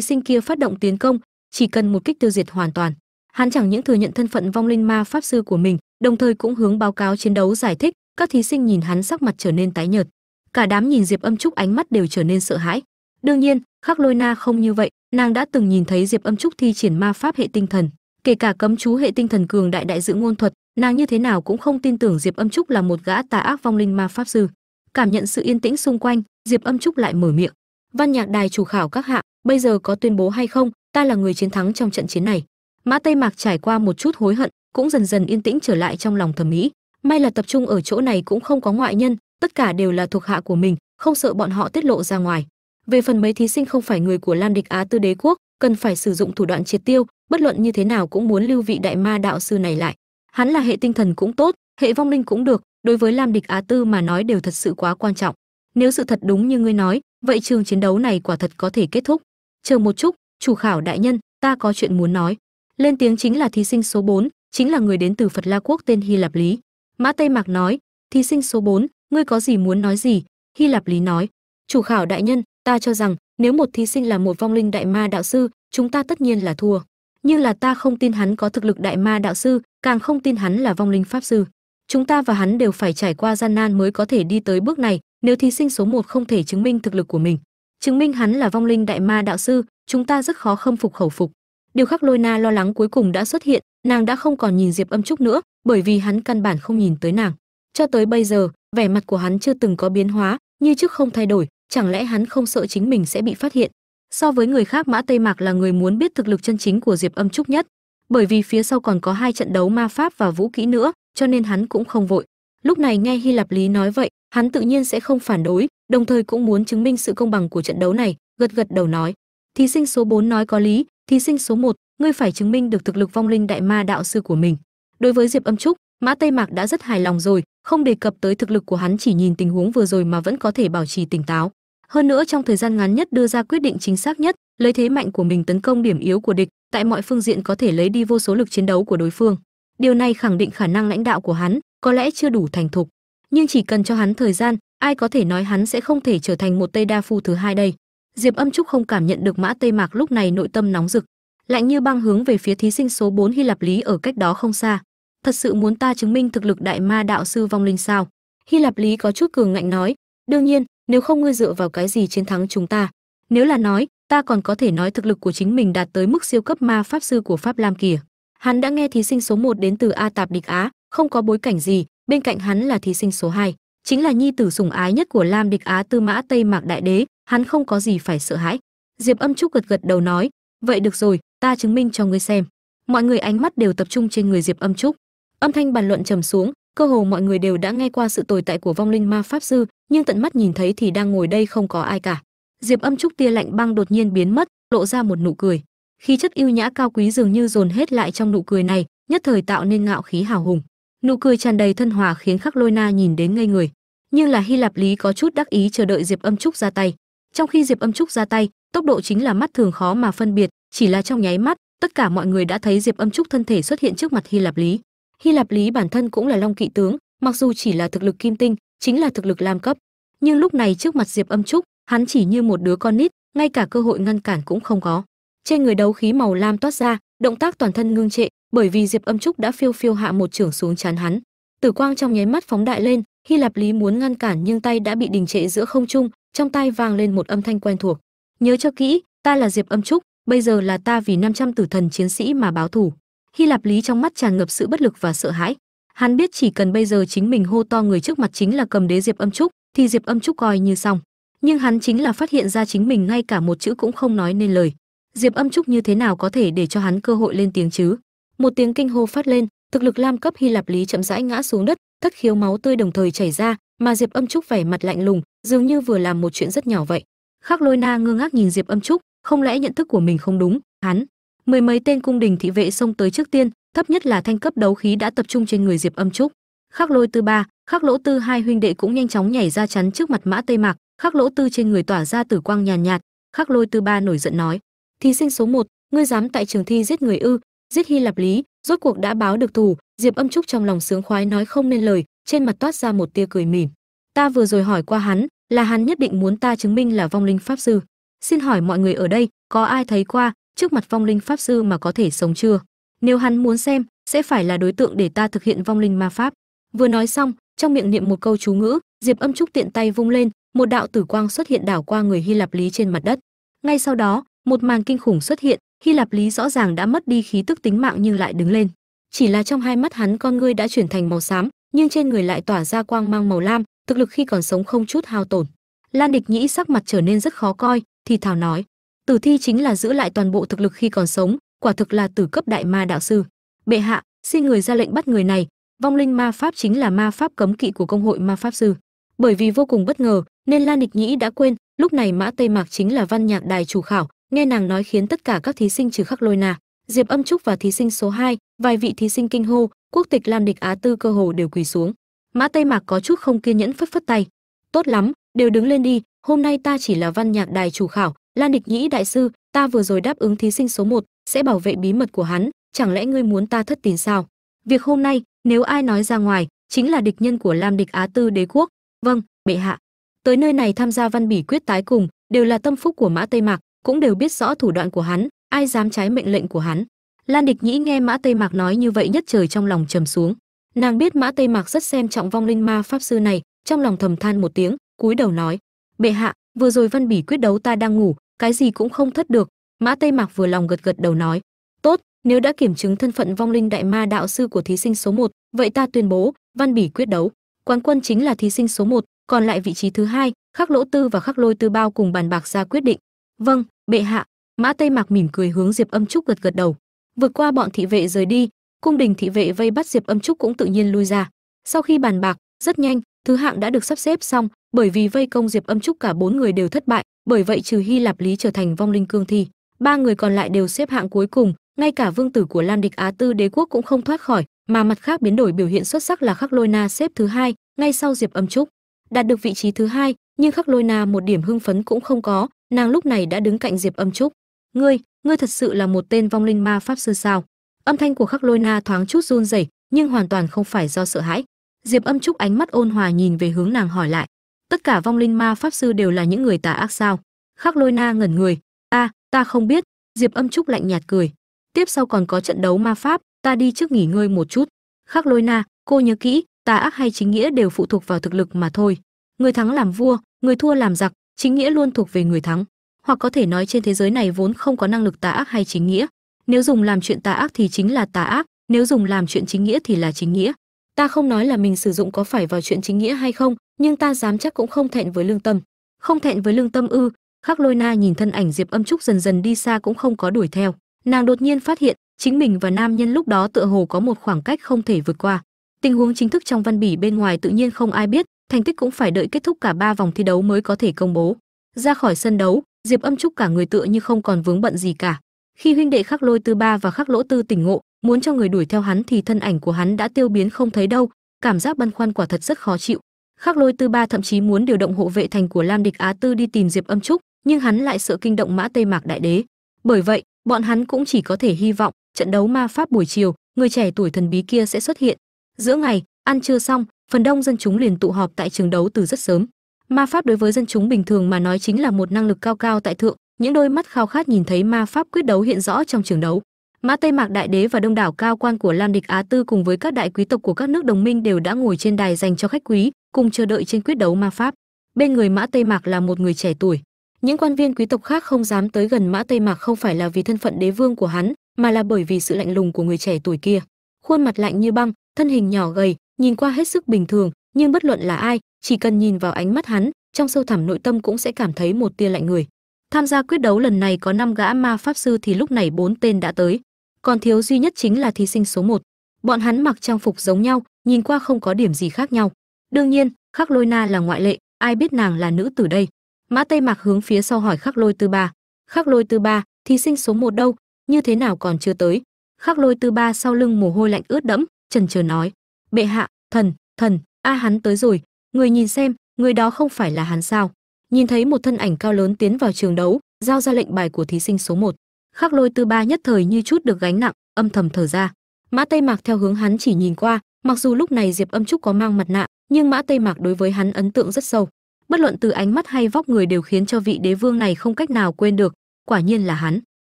sinh kia phát động tiến công, chỉ cần một kích tiêu diệt hoàn toàn. Hắn chẳng những thừa nhận thân phận vong linh ma pháp sư của mình, đồng thời cũng hướng báo cáo chiến đấu giải thích, các thí sinh nhìn hắn sắc mặt trở nên tái nhợt. Cả đám nhìn diệp âm trúc ánh mắt đều trở nên sợ hãi. Đương nhiên, khắc lôi na không như vậy, nàng đã từng nhìn thấy diệp âm trúc thi triển ma pháp hệ tinh thần. Kể cả cấm chú hệ tinh thần cường đại đại dự ngôn thuật, nàng như thế nào cũng không tin tưởng diệp âm trúc là một gã tà ác vong linh ma pháp sư. Cảm nhận sự yên tĩnh xung quanh, diệp âm trúc lại mở miệng văn nhạc đài chủ khảo các hạ, bây giờ có tuyên bố hay không, ta là người chiến thắng trong trận chiến này. Mã tây mạc trải qua một chút hối hận, cũng dần dần yên tĩnh trở lại trong lòng thẩm mỹ. May là tập trung ở chỗ này cũng không có ngoại nhân, tất cả đều là thuộc hạ của mình, không sợ bọn họ tiết lộ ra ngoài. Về phần mấy thí sinh không phải người của lam địch á tư đế quốc, cần phải sử dụng thủ đoạn triệt tiêu, bất luận như thế nào cũng muốn lưu vị đại ma đạo sư này lại. Hắn là hệ tinh thần cũng tốt, hệ vong linh cũng được, đối với lam địch á tư mà nói đều thật sự quá quan trọng. Nếu sự thật đúng như ngươi nói vậy trường chiến đấu này quả thật có thể kết thúc. Chờ một chút chủ khảo đại nhân ta có chuyện muốn nói. Lên tiếng chính là thí sinh số 4, chính là người đến từ phật la quốc tên hy lạp lý. Mã tây mạc nói thí sinh số 4, ngươi có gì muốn nói gì? Hy lạp lý nói chủ khảo đại nhân ta cho rằng nếu một thí sinh là một vong linh đại ma đạo sư chúng ta tất nhiên là thua. Nhưng là ta không tin hắn có thực lực đại ma đạo sư càng không tin hắn là vong linh pháp sư. Chúng ta và hắn đều phải trải qua gian nan mới có thể đi tới bước này nếu thí sinh số 1 không thể chứng minh thực lực của mình, chứng minh hắn là vong linh đại ma đạo sư, chúng ta rất khó khâm phục khẩu phục. Điều khắc lôi na lo lắng cuối cùng đã xuất hiện, nàng đã không còn nhìn diệp âm trúc nữa, bởi vì hắn căn bản không nhìn tới nàng. Cho tới bây giờ, vẻ mặt của hắn chưa từng có biến hóa, như trước không thay đổi, chẳng lẽ hắn không sợ chính mình sẽ bị phát hiện? So với người khác, mã tây mạc là người muốn biết thực lực chân chính của diệp âm trúc nhất, bởi vì phía sau còn có hai trận đấu ma pháp và vũ kỹ nữa, cho nên hắn cũng không vội lúc này nghe hy lạp lý nói vậy hắn tự nhiên sẽ không phản đối đồng thời cũng muốn chứng minh sự công bằng của trận đấu này gật gật đầu nói. Thí sinh số 4 nói có lý thí sinh số 1, ngươi phải chứng minh được thực lực vong linh đại ma đạo sư của mình. Đối với diệp âm trúc mã tây mạc đã rất hài lòng rồi không đề cập tới thực lực của hắn chỉ nhìn tình huống vừa rồi mà vẫn có thể bảo trì tỉnh táo. Hơn nữa trong thời gian ngắn nhất đưa ra quyết định chính xác nhất lấy thế mạnh của mình tấn công điểm yếu của địch tại mọi phương diện có thể lấy đi vô số lực chiến đấu của đối phương. Điều này khẳng định khả năng lãnh đạo của hắn có lẽ chưa đủ thành thục, nhưng chỉ cần cho hắn thời gian, ai có thể nói hắn sẽ không thể trở thành một tây đa phu thứ hai đây. Diệp âm trúc không cảm nhận được mã tây mạc lúc này nội tâm nóng rực, lạnh như băng hướng về phía thí sinh số 4 hy lạp lý ở cách đó không xa. Thật sự muốn ta chứng minh thực lực đại ma đạo sư vong linh sao? Hy lạp lý có chút cường ngạnh nói, đương nhiên, nếu không ngươi dựa vào cái gì chiến thắng chúng ta? Nếu là nói, ta còn có thể nói thực lực của chính mình đạt tới mức siêu cấp ma pháp sư của pháp lam kìa. Hắn đã nghe thí sinh số 1 đến từ a tạp địch á không có bối cảnh gì bên cạnh hắn là thí sinh số 2, chính là nhi tử sủng ái nhất của lam địch á tư mã tây mạc đại đế hắn không có gì phải sợ hãi. Diệp âm trúc gật gật đầu nói vậy được rồi ta chứng minh cho ngươi xem. Mọi người ánh mắt đều tập trung trên người diệp âm trúc. Âm thanh bàn luận trầm xuống cơ hồ mọi người đều đã nghe qua sự tồi tại của vong linh ma pháp sư nhưng tận mắt nhìn thấy thì đang ngồi đây không có ai cả. Diệp âm trúc tia lạnh băng đột nhiên biến mất lộ ra một nụ cười. Khí chất yêu nhã cao quý dường như dồn hết lại trong nụ cười này nhất thời tạo nên ngạo khí hào hùng nụ cười tràn đầy thân hòa khiến khắc lôi na nhìn đến ngây người. Nhưng là hy lạp lý có chút đắc ý chờ đợi diệp âm trúc ra tay. Trong khi diệp âm trúc ra tay, tốc độ chính là mắt thường khó mà phân biệt, chỉ là trong nháy mắt, tất cả mọi người đã thấy diệp âm trúc thân thể xuất hiện trước mặt hy lạp lý. Hy lạp lý bản thân cũng là long kỵ tướng, mặc dù chỉ là thực lực kim tinh, chính là thực lực lam cấp. Nhưng lúc này trước mặt diệp âm trúc, hắn chỉ như một đứa con nít, ngay cả cơ hội ngăn cản cũng không có. Trên người đấu khí màu lam toát ra động tác toàn thân ngưng trệ, bởi vì diệp âm trúc đã phiêu phiêu hạ một trưởng xuống chán hắn. Tử quang trong nháy mắt phóng đại lên, hy lạp lý muốn ngăn cản nhưng tay đã bị đình trệ giữa không trung, trong tay vang lên một âm thanh quen thuộc. Nhớ cho kỹ, ta là diệp âm trúc, bây giờ là ta vì 500 tử thần chiến sĩ mà báo thù. Hy lạp lý trong mắt tràn ngập sự bất lực và sợ hãi. Hắn biết chỉ cần bây giờ chính mình hô to người trước mặt chính là cầm đế diệp âm trúc, thì diệp âm trúc coi như xong. Nhưng hắn chính là phát hiện ra chính mình ngay cả một chữ cũng không nói nên lời diệp âm trúc như thế nào có thể để cho hắn cơ hội lên tiếng chứ? Một tiếng kinh hô phát lên thực lực lam cấp hy lạp lý chậm rãi ngã xuống đất thất khiếu máu tươi đồng thời chảy ra mà diệp âm trúc vẻ mặt lạnh lùng dường như vừa làm một chuyện rất nhỏ vậy. Khắc lôi na ngơ ngác nhìn diệp âm trúc không lẽ nhận thức của mình không đúng? Hắn mười mấy tên cung đình thị vệ xông tới trước tiên thấp nhất là thanh cấp đấu khí đã tập trung trên người diệp âm trúc. Khắc lôi tư ba khắc lỗ tư hai huynh đệ cũng nhanh chóng nhảy ra chắn trước mặt mã tây mạc khắc lỗ tư trên người tỏa ra tử quang nhàn nhạt, nhạt khắc lôi tư ba nổi giận nói thí sinh số 1, ngươi dám tại trường thi giết người ư? Giết hy lạp lý rốt cuộc đã báo được thù. Diệp âm trúc trong lòng sướng khoái nói không nên lời trên mặt toát ra một tia cười mỉm. Ta vừa rồi hỏi qua hắn là hắn nhất định muốn ta chứng minh là vong linh pháp sư. Xin hỏi mọi người ở đây có ai thấy qua trước mặt vong linh pháp sư mà có thể sống chưa? Nếu hắn muốn xem sẽ phải là đối tượng để ta thực hiện vong linh ma pháp. Vừa nói xong trong miệng niệm một câu chú ngữ diệp âm trúc tiện tay vung lên một đạo tử quang xuất hiện đảo qua người hy lạp lý trên mặt đất. Ngay sau đó một màn kinh khủng xuất hiện, hy lạp lý rõ ràng đã mất đi khí tức tính mạng nhưng lại đứng lên. Chỉ là trong hai mắt hắn con ngươi đã chuyển thành màu xám, nhưng trên người lại tỏa ra quang mang màu lam, thực lực khi còn sống không chút hao tổn. Lan địch nhĩ sắc mặt trở nên rất khó coi, thì thào nói, tử thi chính là giữ lại toàn bộ thực lực khi còn sống, quả thực là tử cấp đại ma đạo sư. Bệ hạ, xin người ra lệnh bắt người này, vong linh ma pháp chính là ma pháp cấm kỵ của công hội ma pháp sư. Bởi vì vô cùng bất ngờ, nên lan địch nhĩ đã quên, lúc này mã tây mạc chính là văn nhạc đài chủ khảo nghe nàng nói khiến tất cả các thí sinh trừ khắc lôi nà diệp âm trúc và thí sinh số 2, vài vị thí sinh kinh hô quốc tịch lam địch á tư cơ hồ đều quỳ xuống. Mã tây mạc có chút không kiên nhẫn phất phất tay. Tốt lắm đều đứng lên đi hôm nay ta chỉ là văn nhạc đài chủ khảo lan địch nhĩ đại sư ta vừa rồi đáp ứng thí sinh số 1, sẽ bảo vệ bí mật của hắn chẳng lẽ ngươi muốn ta thất tín sao? Việc hôm nay nếu ai nói ra ngoài chính là địch nhân của lam địch á tư đế quốc. Vâng bệ hạ. Tới nơi này tham gia văn bỉ quyết tái cùng đều là tâm phúc của mã tây mạc cũng đều biết rõ thủ đoạn của hắn ai dám trái mệnh lệnh của hắn. Lan địch nhĩ nghe mã tây mạc nói như vậy nhất trời trong lòng trầm xuống. Nàng biết mã tây mạc rất xem trọng vong linh ma pháp sư này trong lòng thầm than một tiếng cúi đầu nói bệ hạ vừa rồi văn bỉ quyết đấu ta đang ngủ cái gì cũng không thất được. Mã tây mạc vừa lòng gật gật đầu nói tốt nếu đã kiểm chứng thân phận vong linh đại ma đạo sư của thí sinh số 1, vậy ta tuyên bố văn bỉ quyết đấu. Quán quân chính là thí sinh số 1, còn lại vị trí thứ hai khắc lỗ tư và khắc lôi tư bao cùng bàn bạc ra quyết định. Vâng bệ hạ, mã tây mạc mỉm cười hướng diệp âm trúc gật gật đầu. Vượt qua bọn thị vệ rời đi, cung đình thị vệ vây bắt diệp âm trúc cũng tự nhiên lui ra. Sau khi bàn bạc, rất nhanh, thứ hạng đã được sắp xếp xong, bởi vì vây công diệp âm trúc cả bốn người đều thất bại, bởi vậy trừ hy lạp lý trở thành vong linh cương thi, ba người còn lại đều xếp hạng cuối cùng, ngay cả vương tử của lam địch á tư đế quốc cũng không thoát khỏi, mà mặt khác biến đổi biểu hiện xuất sắc là khắc lôi na xếp thứ hai, ngay sau diệp âm trúc. Đạt được vị trí thứ hai, nhưng khắc lôi na một điểm hưng phấn cũng không có nàng lúc này đã đứng cạnh diệp âm trúc. Ngươi ngươi thật sự là một tên vong linh ma pháp sư sao? Âm thanh của khắc lôi na thoáng chút run rẩy, nhưng hoàn toàn không phải do sợ hãi. Diệp âm trúc ánh mắt ôn hòa nhìn về hướng nàng hỏi lại, tất cả vong linh ma pháp sư đều là những người tà ác sao? Khắc lôi na ngẩn người, a, ta không biết. Diệp âm trúc lạnh nhạt cười, tiếp sau còn có trận đấu ma pháp, ta đi trước nghỉ ngơi một chút. Khắc lôi na, cô nhớ kỹ, tà ác hay chính nghĩa đều phụ thuộc vào thực lực mà thôi. Người thắng làm vua, người thua làm giặc chính nghĩa luôn thuộc về người thắng. Hoặc có thể nói trên thế giới này vốn không có năng lực tà ác hay chính nghĩa. Nếu dùng làm chuyện tà ác thì chính là tà ác, nếu dùng làm chuyện chính nghĩa thì là chính nghĩa. Ta không nói là mình sử dụng có phải vào chuyện chính nghĩa hay không, nhưng ta dám chắc cũng không thẹn với lương tâm. Không thẹn với lương tâm ư? Khắc lôi na nhìn thân ảnh diệp âm trúc dần dần đi xa cũng không có đuổi theo. Nàng đột nhiên phát hiện, chính mình và nam nhân lúc đó tựa hồ có một khoảng cách không thể vượt qua. Tình huống chính thức trong văn bỉ bên ngoài tự nhiên không ai biết thành tích cũng phải đợi kết thúc cả ba vòng thi đấu mới có thể công bố. Ra khỏi sân đấu, diệp âm trúc cả người tựa như không còn vướng bận gì cả. Khi huynh đệ khắc lôi tư ba và khắc lỗ tư tỉnh ngộ, muốn cho người đuổi theo hắn thì thân ảnh của hắn đã tiêu biến không thấy đâu, cảm giác băn khoăn quả thật rất khó chịu. Khắc lôi tư ba thậm chí muốn điều động hộ vệ thành của lam địch á tư đi tìm diệp âm trúc, nhưng hắn lại sợ kinh động mã tây mạc đại đế. Bởi vậy, bọn hắn cũng chỉ có thể hy vọng trận đấu ma pháp buổi chiều, người trẻ tuổi thần bí kia sẽ xuất hiện. Giữa ngày, ăn trưa xong phần đông dân chúng liền tụ họp tại trường đấu từ rất sớm. Ma pháp đối với dân chúng bình thường mà nói chính là một năng lực cao cao tại thượng, những đôi mắt khao khát nhìn thấy ma pháp quyết đấu hiện rõ trong trường đấu. Mã tây mạc đại đế và đông đảo cao quan của lam địch á tư cùng với các đại quý tộc của các nước đồng minh đều đã ngồi trên đài dành cho khách quý, cùng chờ đợi trên quyết đấu ma pháp. Bên người mã tây mạc là một người trẻ tuổi. Những quan viên quý tộc khác không dám tới gần mã tây mạc không phải là vì thân phận đế vương của hắn, mà là bởi vì sự lạnh lùng của người trẻ tuổi kia. Khuôn mặt lạnh như băng, thân hình nhỏ gầy nhìn qua hết sức bình thường, nhưng bất luận là ai, chỉ cần nhìn vào ánh mắt hắn, trong sâu thẳm nội tâm cũng sẽ cảm thấy một tia lạnh người. Tham gia quyết đấu lần này có năm gã ma pháp sư thì lúc này bốn tên đã tới. Còn thiếu duy nhất chính là thí sinh số 1. bọn hắn mặc trang phục giống nhau, nhìn qua không có điểm gì khác nhau. Đương nhiên, khắc lôi na là ngoại lệ, ai biết nàng là nữ tử đây? Mã tây mạc hướng phía sau hỏi khắc lôi tư ba. Khắc lôi tư ba, thí sinh số một đâu? Như thế nào còn chưa tới? Khắc lôi tư ba sau lưng mồ hôi lạnh ướt đẫm trần chờ nói bệ hạ, thần thần, a hắn tới rồi. Người nhìn xem, người đó không phải là hắn sao? Nhìn thấy một thân ảnh cao lớn tiến vào trường đấu, giao ra lệnh bài của thí sinh số 1. khắc lôi tư ba nhất thời như chút được gánh nặng, âm thầm thở ra. Mã tây mạc theo hướng hắn chỉ nhìn qua, mặc dù lúc này diệp âm trúc có mang mặt nạ, nhưng mã tây mạc đối với hắn ấn tượng rất sâu. Bất luận từ ánh mắt hay vóc người đều khiến cho vị đế vương này không cách nào quên được, quả nhiên là hắn.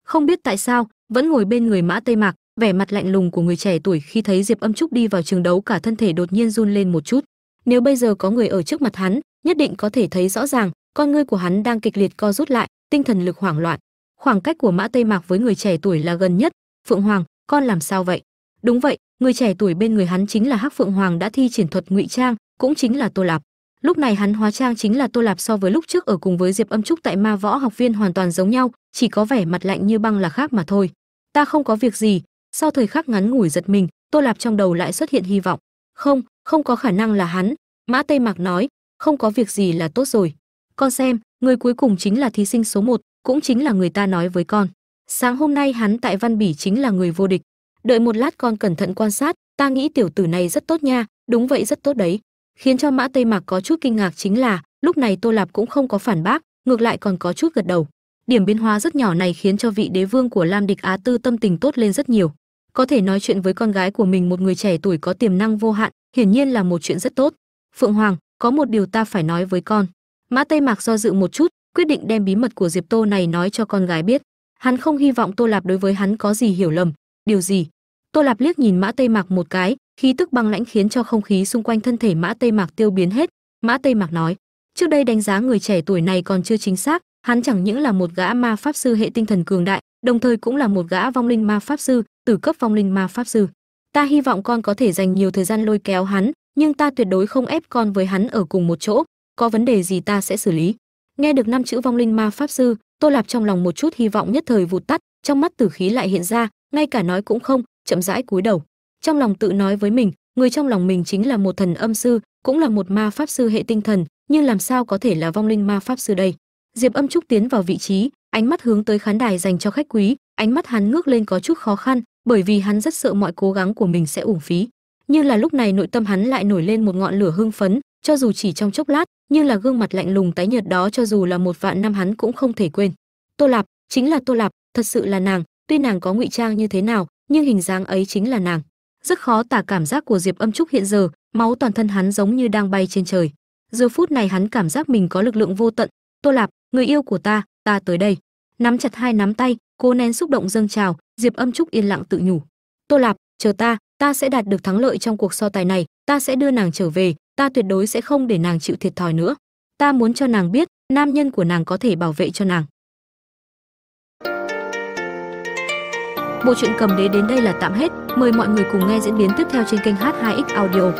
Không biết tại sao, vẫn ngồi bên người mã tây mạc vẻ mặt lạnh lùng của người trẻ tuổi khi thấy diệp âm trúc đi vào trường đấu cả thân thể đột nhiên run lên một chút. Nếu bây giờ có người ở trước mặt hắn, nhất định có thể thấy rõ ràng, con ngươi của hắn đang kịch liệt co rút lại, tinh thần lực hoảng loạn. Khoảng cách của mã tây mạc với người trẻ tuổi là gần nhất. Phượng hoàng, con làm sao vậy? Đúng vậy, người trẻ tuổi bên người hắn chính là hắc phượng hoàng đã thi triển thuật ngụy trang, cũng chính là tô lạp. Lúc này hắn hóa trang chính là tô lạp so với lúc trước ở cùng với diệp âm trúc tại ma võ học viên hoàn toàn giống nhau, chỉ có vẻ mặt lạnh như băng là khác mà thôi. Ta không có việc gì sau thời khắc ngắn ngủi giật mình tô lạp trong đầu lại xuất hiện hy vọng. Không không có khả năng là hắn. Mã tây mạc nói không có việc gì là tốt rồi. Con xem người cuối cùng chính là thí sinh số 1, cũng chính là người ta nói với con. Sáng hôm nay hắn tại văn bỉ chính là người vô địch. Đợi một lát con cẩn thận quan sát ta nghĩ tiểu tử này rất tốt nha đúng vậy rất tốt đấy. Khiến cho mã tây mạc có chút kinh ngạc chính là lúc này tô lạp cũng không có phản bác ngược lại còn có chút gật đầu. Điểm biến hóa rất nhỏ này khiến cho vị đế vương của lam địch á tư tâm tình tốt lên rất nhiều có thể nói chuyện với con gái của mình một người trẻ tuổi có tiềm năng vô hạn, hiển nhiên là một chuyện rất tốt. Phượng hoàng, có một điều ta phải nói với con. Mã tây mạc do dự một chút, quyết định đem bí mật của diệp tô này nói cho con gái biết. Hắn không hy vọng tô lạp đối với hắn có gì hiểu lầm. Điều gì? Tô lạp liếc nhìn mã tây mạc một cái, khí tức băng lãnh khiến cho không khí xung quanh thân thể mã tây mạc tiêu biến hết. Mã tây mạc nói, trước đây đánh giá người trẻ tuổi này còn chưa chính xác hắn chẳng những là một gã ma pháp sư hệ tinh thần cường đại, đồng thời cũng là một gã vong linh ma pháp sư, tử cấp vong linh ma pháp sư. Ta hy vọng con có thể dành nhiều thời gian lôi kéo hắn, nhưng ta tuyệt đối không ép con với hắn ở cùng một chỗ. Có vấn đề gì ta sẽ xử lý. Nghe được năm chữ vong linh ma pháp sư, tô lạp trong lòng một chút hy vọng nhất thời vụt tắt, trong mắt tử khí lại hiện ra, ngay cả nói cũng không, chậm rãi cúi đầu. Trong lòng tự nói với mình, người trong lòng mình chính là một thần âm sư, cũng là một ma pháp sư hệ tinh thần, nhưng làm sao có thể là vong linh ma pháp sư đây? Diệp âm trúc tiến vào vị trí, ánh mắt hướng tới khán đài dành cho khách quý, ánh mắt hắn ngước lên có chút khó khăn, bởi vì hắn rất sợ mọi cố gắng của mình sẽ uổng phí. Nhưng là lúc này nội tâm hắn lại nổi lên một ngọn lửa hưng phấn, cho dù chỉ trong chốc lát, nhưng là gương mặt lạnh lùng tái nhợt đó cho dù là một vạn năm hắn cũng không thể quên. Tô lạp, chính là tô lạp, thật sự là nàng, tuy nàng có ngụy trang như thế nào, nhưng hình dáng ấy chính là nàng. Rất khó tả cảm giác của diệp âm trúc hiện giờ, máu toàn thân hắn giống như đang bay trên trời. Giờ phút này hắn cảm giác mình có lực lượng vô tận. Tô lạp người yêu của ta ta tới đây. Nắm chặt hai nắm tay cô nén xúc động dâng trào, diệp âm trúc yên lặng tự nhủ. Tô lạp, chờ ta ta sẽ đạt được thắng lợi trong cuộc so tài này, ta sẽ đưa nàng trở về, ta tuyệt đối sẽ không để nàng chịu thiệt thòi nữa. Ta muốn cho nàng biết, nam nhân của nàng có thể bảo vệ cho nàng. Bộ truyện cầm đế đến đây là tạm hết. Mời mọi người cùng nghe diễn biến tiếp theo trên kênh h2x audio.